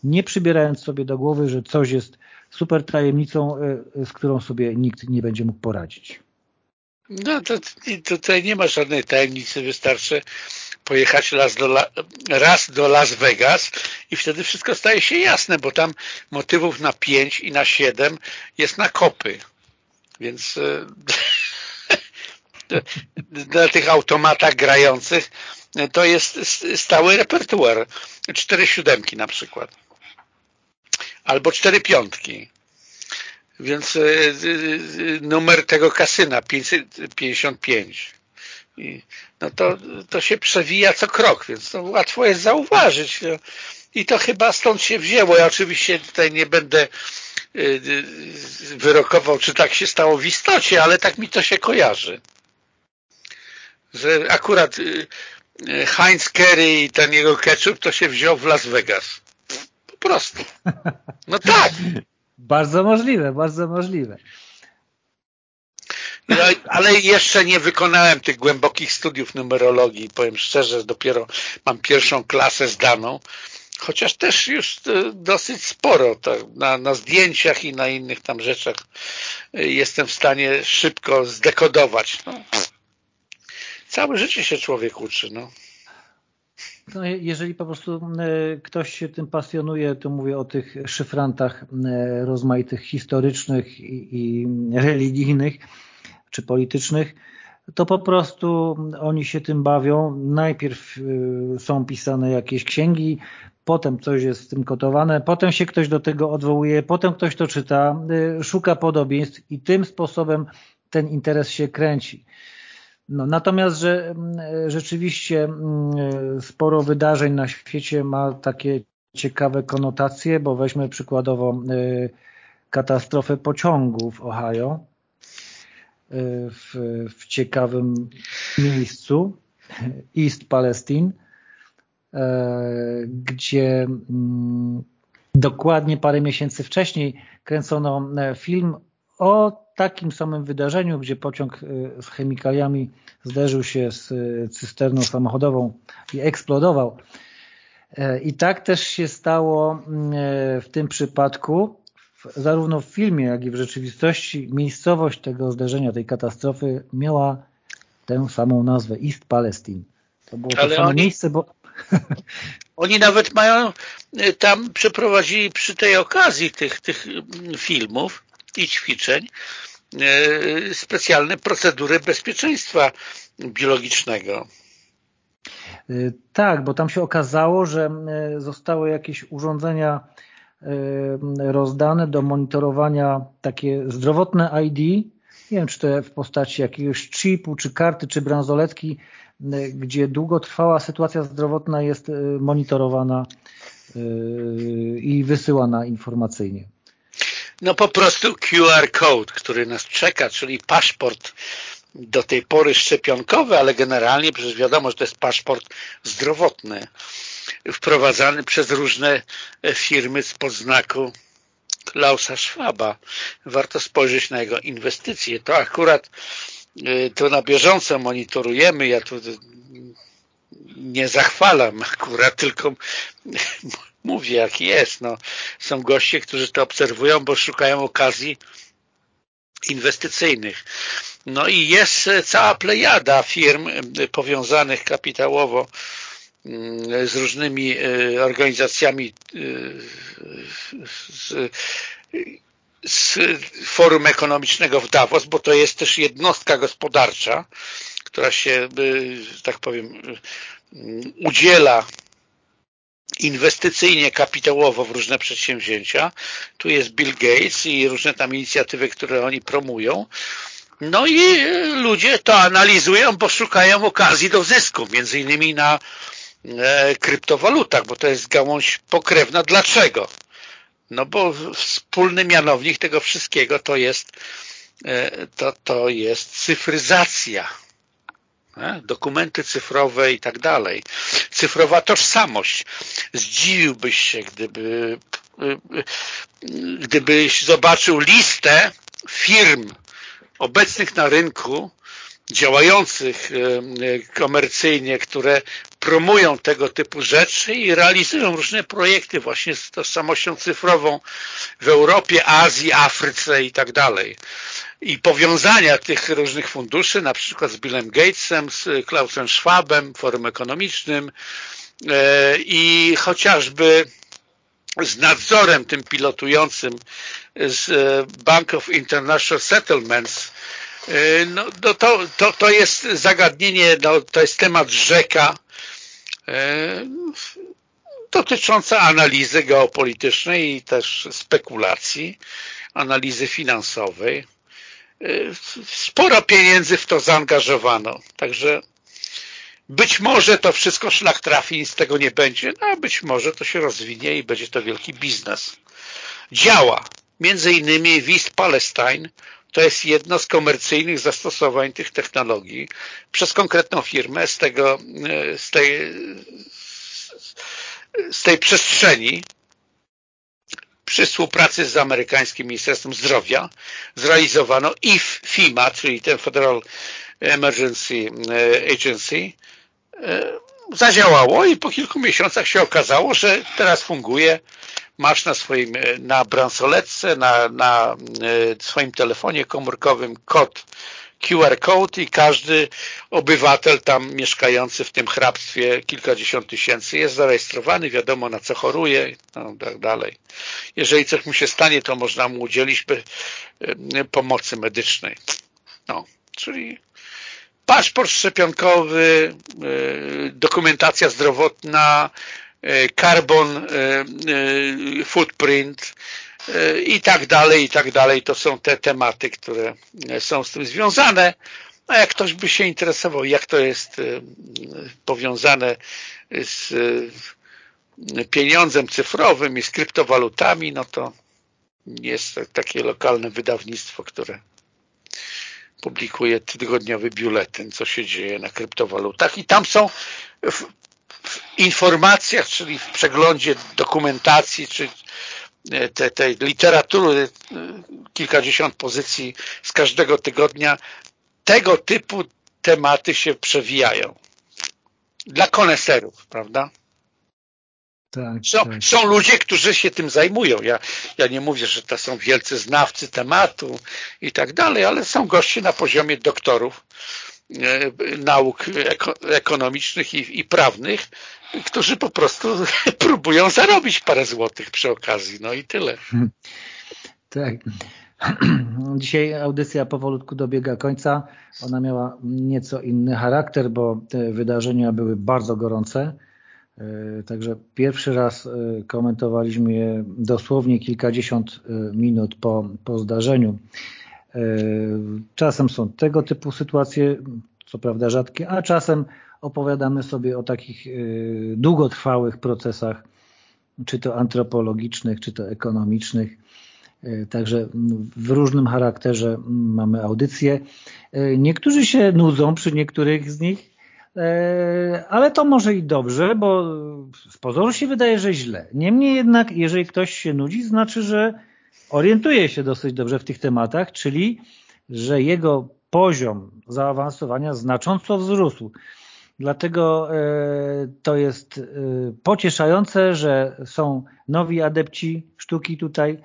nie przybierając sobie do głowy, że coś jest super tajemnicą, e, z którą sobie nikt nie będzie mógł poradzić. No to tutaj nie ma żadnej tajemnicy, wystarczy pojechać raz do, raz do Las Vegas i wtedy wszystko staje się jasne, bo tam motywów na 5 i na 7 jest na kopy. Więc e, na tych automatach grających to jest stały repertuar. Cztery siódemki na przykład. Albo cztery piątki. Więc e, e, numer tego kasyna 555. I no to, to się przewija co krok, więc to łatwo jest zauważyć. No. I to chyba stąd się wzięło. Ja oczywiście tutaj nie będę wyrokował, czy tak się stało w istocie, ale tak mi to się kojarzy że akurat Heinz Kerry i ten jego ketchup to się wziął w Las Vegas. Po prostu. No tak. bardzo możliwe, bardzo możliwe. No, ale jeszcze nie wykonałem tych głębokich studiów numerologii. Powiem szczerze, dopiero mam pierwszą klasę zdaną, chociaż też już y, dosyć sporo tak, na, na zdjęciach i na innych tam rzeczach jestem w stanie szybko zdekodować. No. Całe życie się człowiek uczy, no. No, jeżeli po prostu e, ktoś się tym pasjonuje, to mówię o tych szyfrantach e, rozmaitych historycznych i, religijnych czy politycznych, to po prostu oni się tym bawią. Najpierw e, są pisane jakieś księgi, potem coś jest z tym kotowane, potem się ktoś do tego odwołuje, potem ktoś to czyta, szuka podobieństw i tym sposobem ten interes się kręci. No, natomiast, że mm, rzeczywiście mm, sporo wydarzeń na świecie ma takie ciekawe konotacje, bo weźmy przykładowo y, katastrofę pociągu w Ohio w, w ciekawym miejscu East Palestine gdzie mm, dokładnie parę miesięcy wcześniej kręcono film o takim samym wydarzeniu, gdzie pociąg y, z chemikaliami zderzył się z y, cysterną samochodową i eksplodował. E, I tak też się stało mm, e, w tym przypadku, zarówno w filmie, jak i w rzeczywistości miejscowość tego zderzenia, tej katastrofy miała tę samą nazwę, East Palestine. To było Ale to samo oni... miejsce, bo... Oni nawet mają, y, tam przeprowadzili przy tej okazji tych, tych mm, filmów i ćwiczeń e, specjalne procedury bezpieczeństwa biologicznego. E, tak, bo tam się okazało, że e, zostały jakieś urządzenia rozdane do monitorowania takie zdrowotne ID, nie wiem czy to w postaci jakiegoś chipu, czy karty, czy bransoletki, gdzie długotrwała sytuacja zdrowotna jest monitorowana i wysyłana informacyjnie. No po prostu QR code, który nas czeka, czyli paszport do tej pory szczepionkowy, ale generalnie przecież wiadomo, że to jest paszport zdrowotny wprowadzany przez różne firmy z podznaku Klausa Schwaba. Warto spojrzeć na jego inwestycje. To akurat y, to na bieżąco monitorujemy. Ja tu nie zachwalam akurat, tylko mówię jak jest. No, są goście, którzy to obserwują, bo szukają okazji inwestycyjnych. No i jest cała plejada firm powiązanych kapitałowo mm, z różnymi e, organizacjami e, z, z Forum Ekonomicznego w Davos, bo to jest też jednostka gospodarcza, która się, tak powiem, udziela inwestycyjnie, kapitałowo w różne przedsięwzięcia. Tu jest Bill Gates i różne tam inicjatywy, które oni promują. No i ludzie to analizują, bo szukają okazji do zysku, między innymi na e, kryptowalutach, bo to jest gałąź pokrewna. Dlaczego? No bo wspólny mianownik tego wszystkiego to jest, e, to, to jest cyfryzacja dokumenty cyfrowe i tak dalej. Cyfrowa tożsamość. Zdziwiłbyś się, gdyby gdybyś zobaczył listę firm obecnych na rynku, działających e, komercyjnie, które promują tego typu rzeczy i realizują różne projekty właśnie z tożsamością cyfrową w Europie, Azji, Afryce i tak dalej. I powiązania tych różnych funduszy, na przykład z Billem Gatesem, z Klausem Schwabem, Forum Ekonomicznym e, i chociażby z nadzorem tym pilotującym z Bank of International Settlements, e, no, no to, to, to jest zagadnienie, no, to jest temat rzeka e, dotycząca analizy geopolitycznej i też spekulacji, analizy finansowej sporo pieniędzy w to zaangażowano. Także być może to wszystko szlak trafi i z tego nie będzie, no a być może to się rozwinie i będzie to wielki biznes. Działa. Między innymi Wist Palestine to jest jedno z komercyjnych zastosowań tych technologii przez konkretną firmę z, tego, z, tej, z tej przestrzeni, przy współpracy z amerykańskim Ministerstwem Zdrowia. Zrealizowano i FEMA, czyli ten Federal Emergency e, Agency, e, zadziałało i po kilku miesiącach się okazało, że teraz funguje masz na swoim, e, na bransoletce, na, na swoim telefonie komórkowym kod QR code i każdy obywatel tam mieszkający w tym hrabstwie kilkadziesiąt tysięcy jest zarejestrowany, wiadomo na co choruje, no tak dalej. Jeżeli coś mu się stanie, to można mu udzielić e, pomocy medycznej. No, czyli paszport szczepionkowy, e, dokumentacja zdrowotna, e, carbon footprint, i tak dalej, i tak dalej. To są te tematy, które są z tym związane. A jak ktoś by się interesował, jak to jest e, powiązane z e, pieniądzem cyfrowym i z kryptowalutami, no to jest takie lokalne wydawnictwo, które publikuje tygodniowy biuletyn, co się dzieje na kryptowalutach i tam są w, w informacjach, czyli w przeglądzie dokumentacji, czy tej, tej literatury, kilkadziesiąt pozycji z każdego tygodnia, tego typu tematy się przewijają. Dla koneserów, prawda? Tak, są, tak. są ludzie, którzy się tym zajmują. Ja, ja nie mówię, że to są wielcy znawcy tematu i tak dalej, ale są goście na poziomie doktorów e, nauk eko, ekonomicznych i, i prawnych, którzy po prostu próbują zarobić parę złotych przy okazji, no i tyle. Tak. Dzisiaj audycja powolutku dobiega końca. Ona miała nieco inny charakter, bo te wydarzenia były bardzo gorące. E, także pierwszy raz e, komentowaliśmy je dosłownie kilkadziesiąt e, minut po, po zdarzeniu. Czasem są tego typu sytuacje, co prawda rzadkie, a czasem opowiadamy sobie o takich długotrwałych procesach, czy to antropologicznych, czy to ekonomicznych. Także w różnym charakterze mamy audycje. Niektórzy się nudzą przy niektórych z nich, ale to może i dobrze, bo z pozoru się wydaje, że źle. Niemniej jednak, jeżeli ktoś się nudzi, znaczy, że orientuje się dosyć dobrze w tych tematach, czyli że jego poziom zaawansowania znacząco wzrósł. Dlatego to jest pocieszające, że są nowi adepci sztuki tutaj,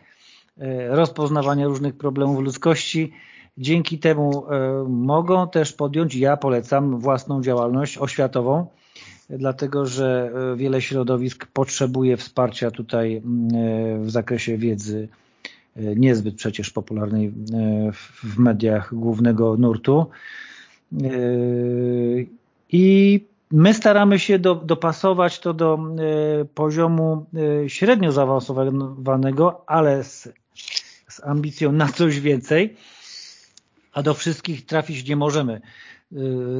rozpoznawania różnych problemów ludzkości. Dzięki temu mogą też podjąć, ja polecam, własną działalność oświatową, dlatego że wiele środowisk potrzebuje wsparcia tutaj w zakresie wiedzy niezbyt przecież popularnej w mediach głównego nurtu. I my staramy się do, dopasować to do poziomu średnio zaawansowanego, ale z, z ambicją na coś więcej, a do wszystkich trafić nie możemy.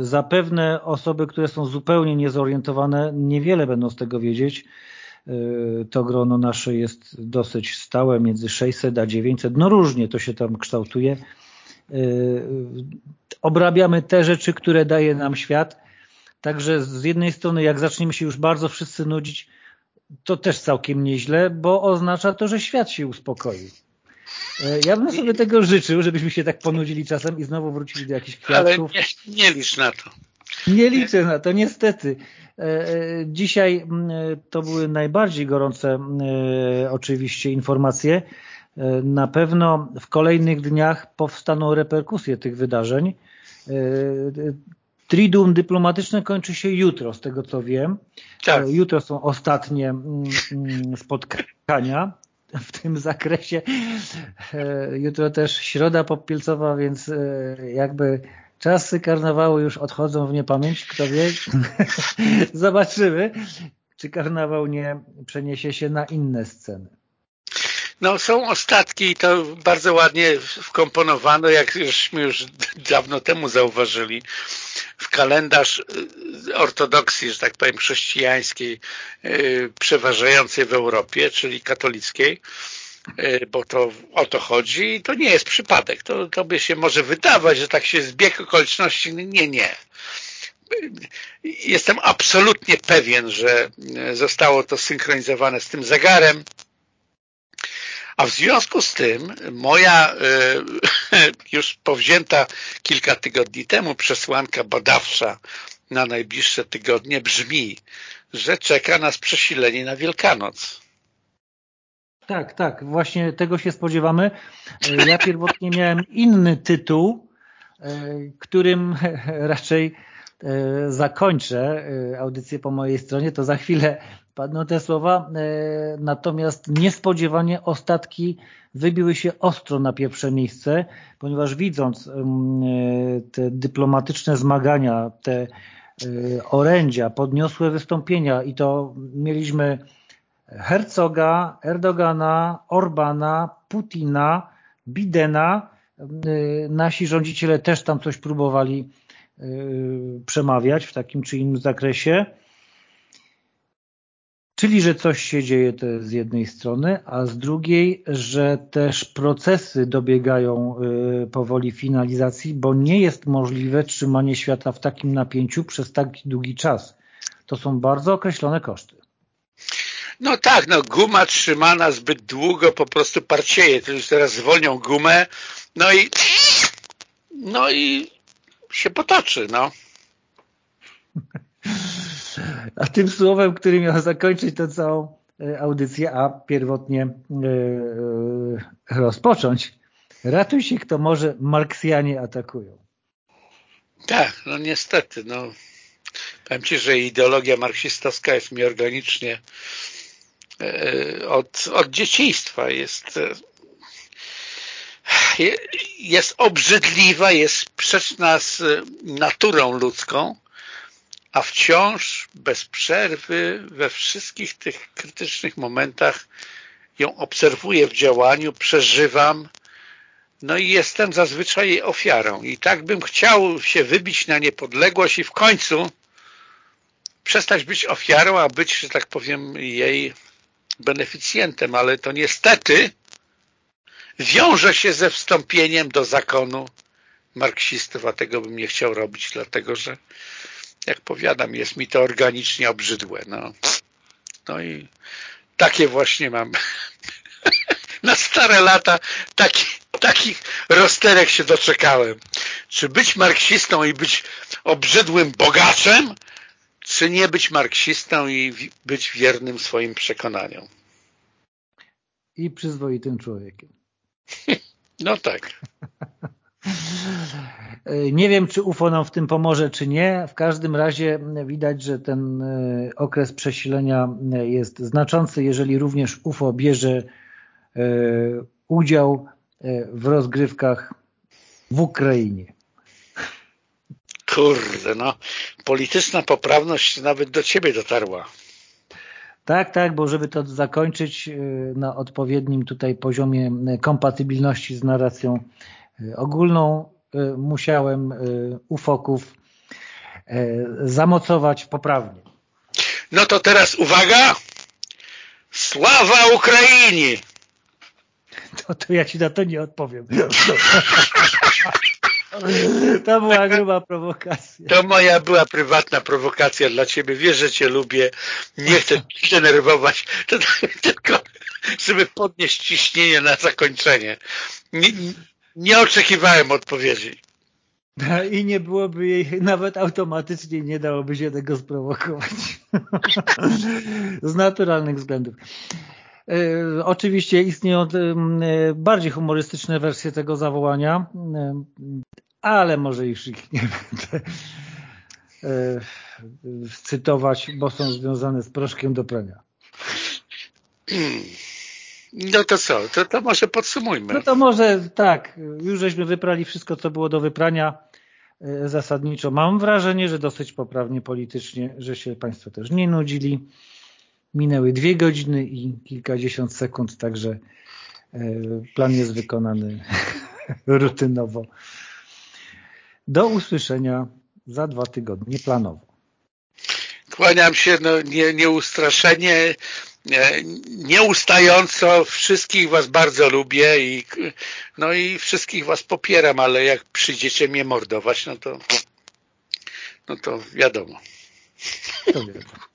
Zapewne osoby, które są zupełnie niezorientowane, niewiele będą z tego wiedzieć, Y, to grono nasze jest dosyć stałe, między 600 a 900, no różnie to się tam kształtuje. Y, obrabiamy te rzeczy, które daje nam świat, także z jednej strony jak zaczniemy się już bardzo wszyscy nudzić, to też całkiem nieźle, bo oznacza to, że świat się uspokoi. Y, ja bym sobie tego życzył, żebyśmy się tak ponudzili czasem i znowu wrócili do jakichś kwiatków. Ale nie, nie licz na to. Nie liczę na to, niestety. E, e, dzisiaj to były najbardziej gorące oczywiście informacje. E, na pewno w kolejnych dniach powstaną reperkusje tych wydarzeń. Triduum dyplomatyczne kończy się jutro, z tego co wiem. Tak. Jutro są ostatnie spotkania w tym zakresie. Jutro też środa popielcowa, więc jakby Czasy karnawału już odchodzą w niepamięć, kto wie. Zobaczymy, czy karnawał nie przeniesie się na inne sceny. No są ostatki i to bardzo ładnie wkomponowano, jak żeśmy już dawno temu zauważyli, w kalendarz y, ortodoksji, że tak powiem, chrześcijańskiej, yy, przeważającej w Europie, czyli katolickiej, Y, bo to o to chodzi i to nie jest przypadek. To, to by się może wydawać, że tak się zbieg okoliczności. Nie, nie. Jestem absolutnie pewien, że zostało to synchronizowane z tym zegarem, a w związku z tym moja y, już powzięta kilka tygodni temu przesłanka badawcza na najbliższe tygodnie brzmi, że czeka nas przesilenie na Wielkanoc. Tak, tak, właśnie tego się spodziewamy. E, ja pierwotnie miałem inny tytuł, e, którym raczej e, zakończę audycję po mojej stronie, to za chwilę padną te słowa, natomiast niespodziewanie ostatki wybiły się ostro na pierwsze miejsce, ponieważ widząc te dyplomatyczne zmagania, te orędzia, podniosłe wystąpienia i to mieliśmy Herzoga, Erdogana, Orbana, Putina, Bidena. Nasi rządziciele też tam coś próbowali przemawiać w takim czy innym zakresie. Czyli, że coś się dzieje z jednej strony, a z drugiej, że też procesy dobiegają y, powoli finalizacji, bo nie jest możliwe trzymanie świata w takim napięciu przez taki długi czas. To są bardzo określone koszty. No tak, no guma trzymana zbyt długo po prostu parcieje. To już teraz zwolnią gumę, no i no i się potoczy, no. A tym słowem, który miał zakończyć tę całą e, audycję, a pierwotnie e, e, rozpocząć, ratuj się kto może, Marksjanie atakują. Tak, no niestety, no. Powiem Ci, że ideologia marksistowska jest mi organicznie od, od dzieciństwa jest jest obrzydliwa, jest sprzeczna z naturą ludzką, a wciąż bez przerwy we wszystkich tych krytycznych momentach ją obserwuję w działaniu, przeżywam, no i jestem zazwyczaj jej ofiarą. I tak bym chciał się wybić na niepodległość i w końcu przestać być ofiarą, a być, że tak powiem, jej beneficjentem, ale to niestety wiąże się ze wstąpieniem do zakonu marksistów, a tego bym nie chciał robić, dlatego że jak powiadam, jest mi to organicznie obrzydłe. No, no i takie właśnie mam na stare lata taki, takich rozterek się doczekałem. Czy być marksistą i być obrzydłym bogaczem, czy nie być marksistą i być wiernym swoim przekonaniom. I przyzwoitym człowiekiem. No tak. Nie wiem, czy UFO nam w tym pomoże, czy nie. W każdym razie widać, że ten e, okres przesilenia jest znaczący, jeżeli również UFO bierze udział w rozgrywkach w Ukrainie. Kurde, no. Polityczna poprawność nawet do ciebie dotarła. Tak, tak, bo żeby to zakończyć na odpowiednim tutaj poziomie kompatybilności z narracją ogólną, Y, musiałem y, ufoków zamocować poprawnie. No to teraz uwaga! Sława Ukrainie! To, to ja ci na to nie odpowiem. To była gruba prowokacja. To moja była prywatna prowokacja dla ciebie. Wiesz, że cię lubię. Nie chcę cię denerwować. To tylko, żeby podnieść ciśnienie na zakończenie. Nie, nie oczekiwałem odpowiedzi. I nie byłoby jej, nawet automatycznie nie dałoby się tego sprowokować. Z naturalnych względów. E, oczywiście istnieją e, bardziej humorystyczne wersje tego zawołania, e, ale może już ich nie będę cytować, bo są związane z proszkiem do prania. No to co? To, to może podsumujmy. No to może tak. Już żeśmy wyprali wszystko, co było do wyprania e, zasadniczo. Mam wrażenie, że dosyć poprawnie politycznie, że się Państwo też nie nudzili. Minęły dwie godziny i kilkadziesiąt sekund, także e, plan jest wykonany rutynowo. Do usłyszenia za dwa tygodnie planowo. Kłaniam się, no, nie, nieustraszenie, nieustająco. Wszystkich Was bardzo lubię i, no i wszystkich Was popieram, ale jak przyjdziecie mnie mordować, no to, no to wiadomo. To wiadomo.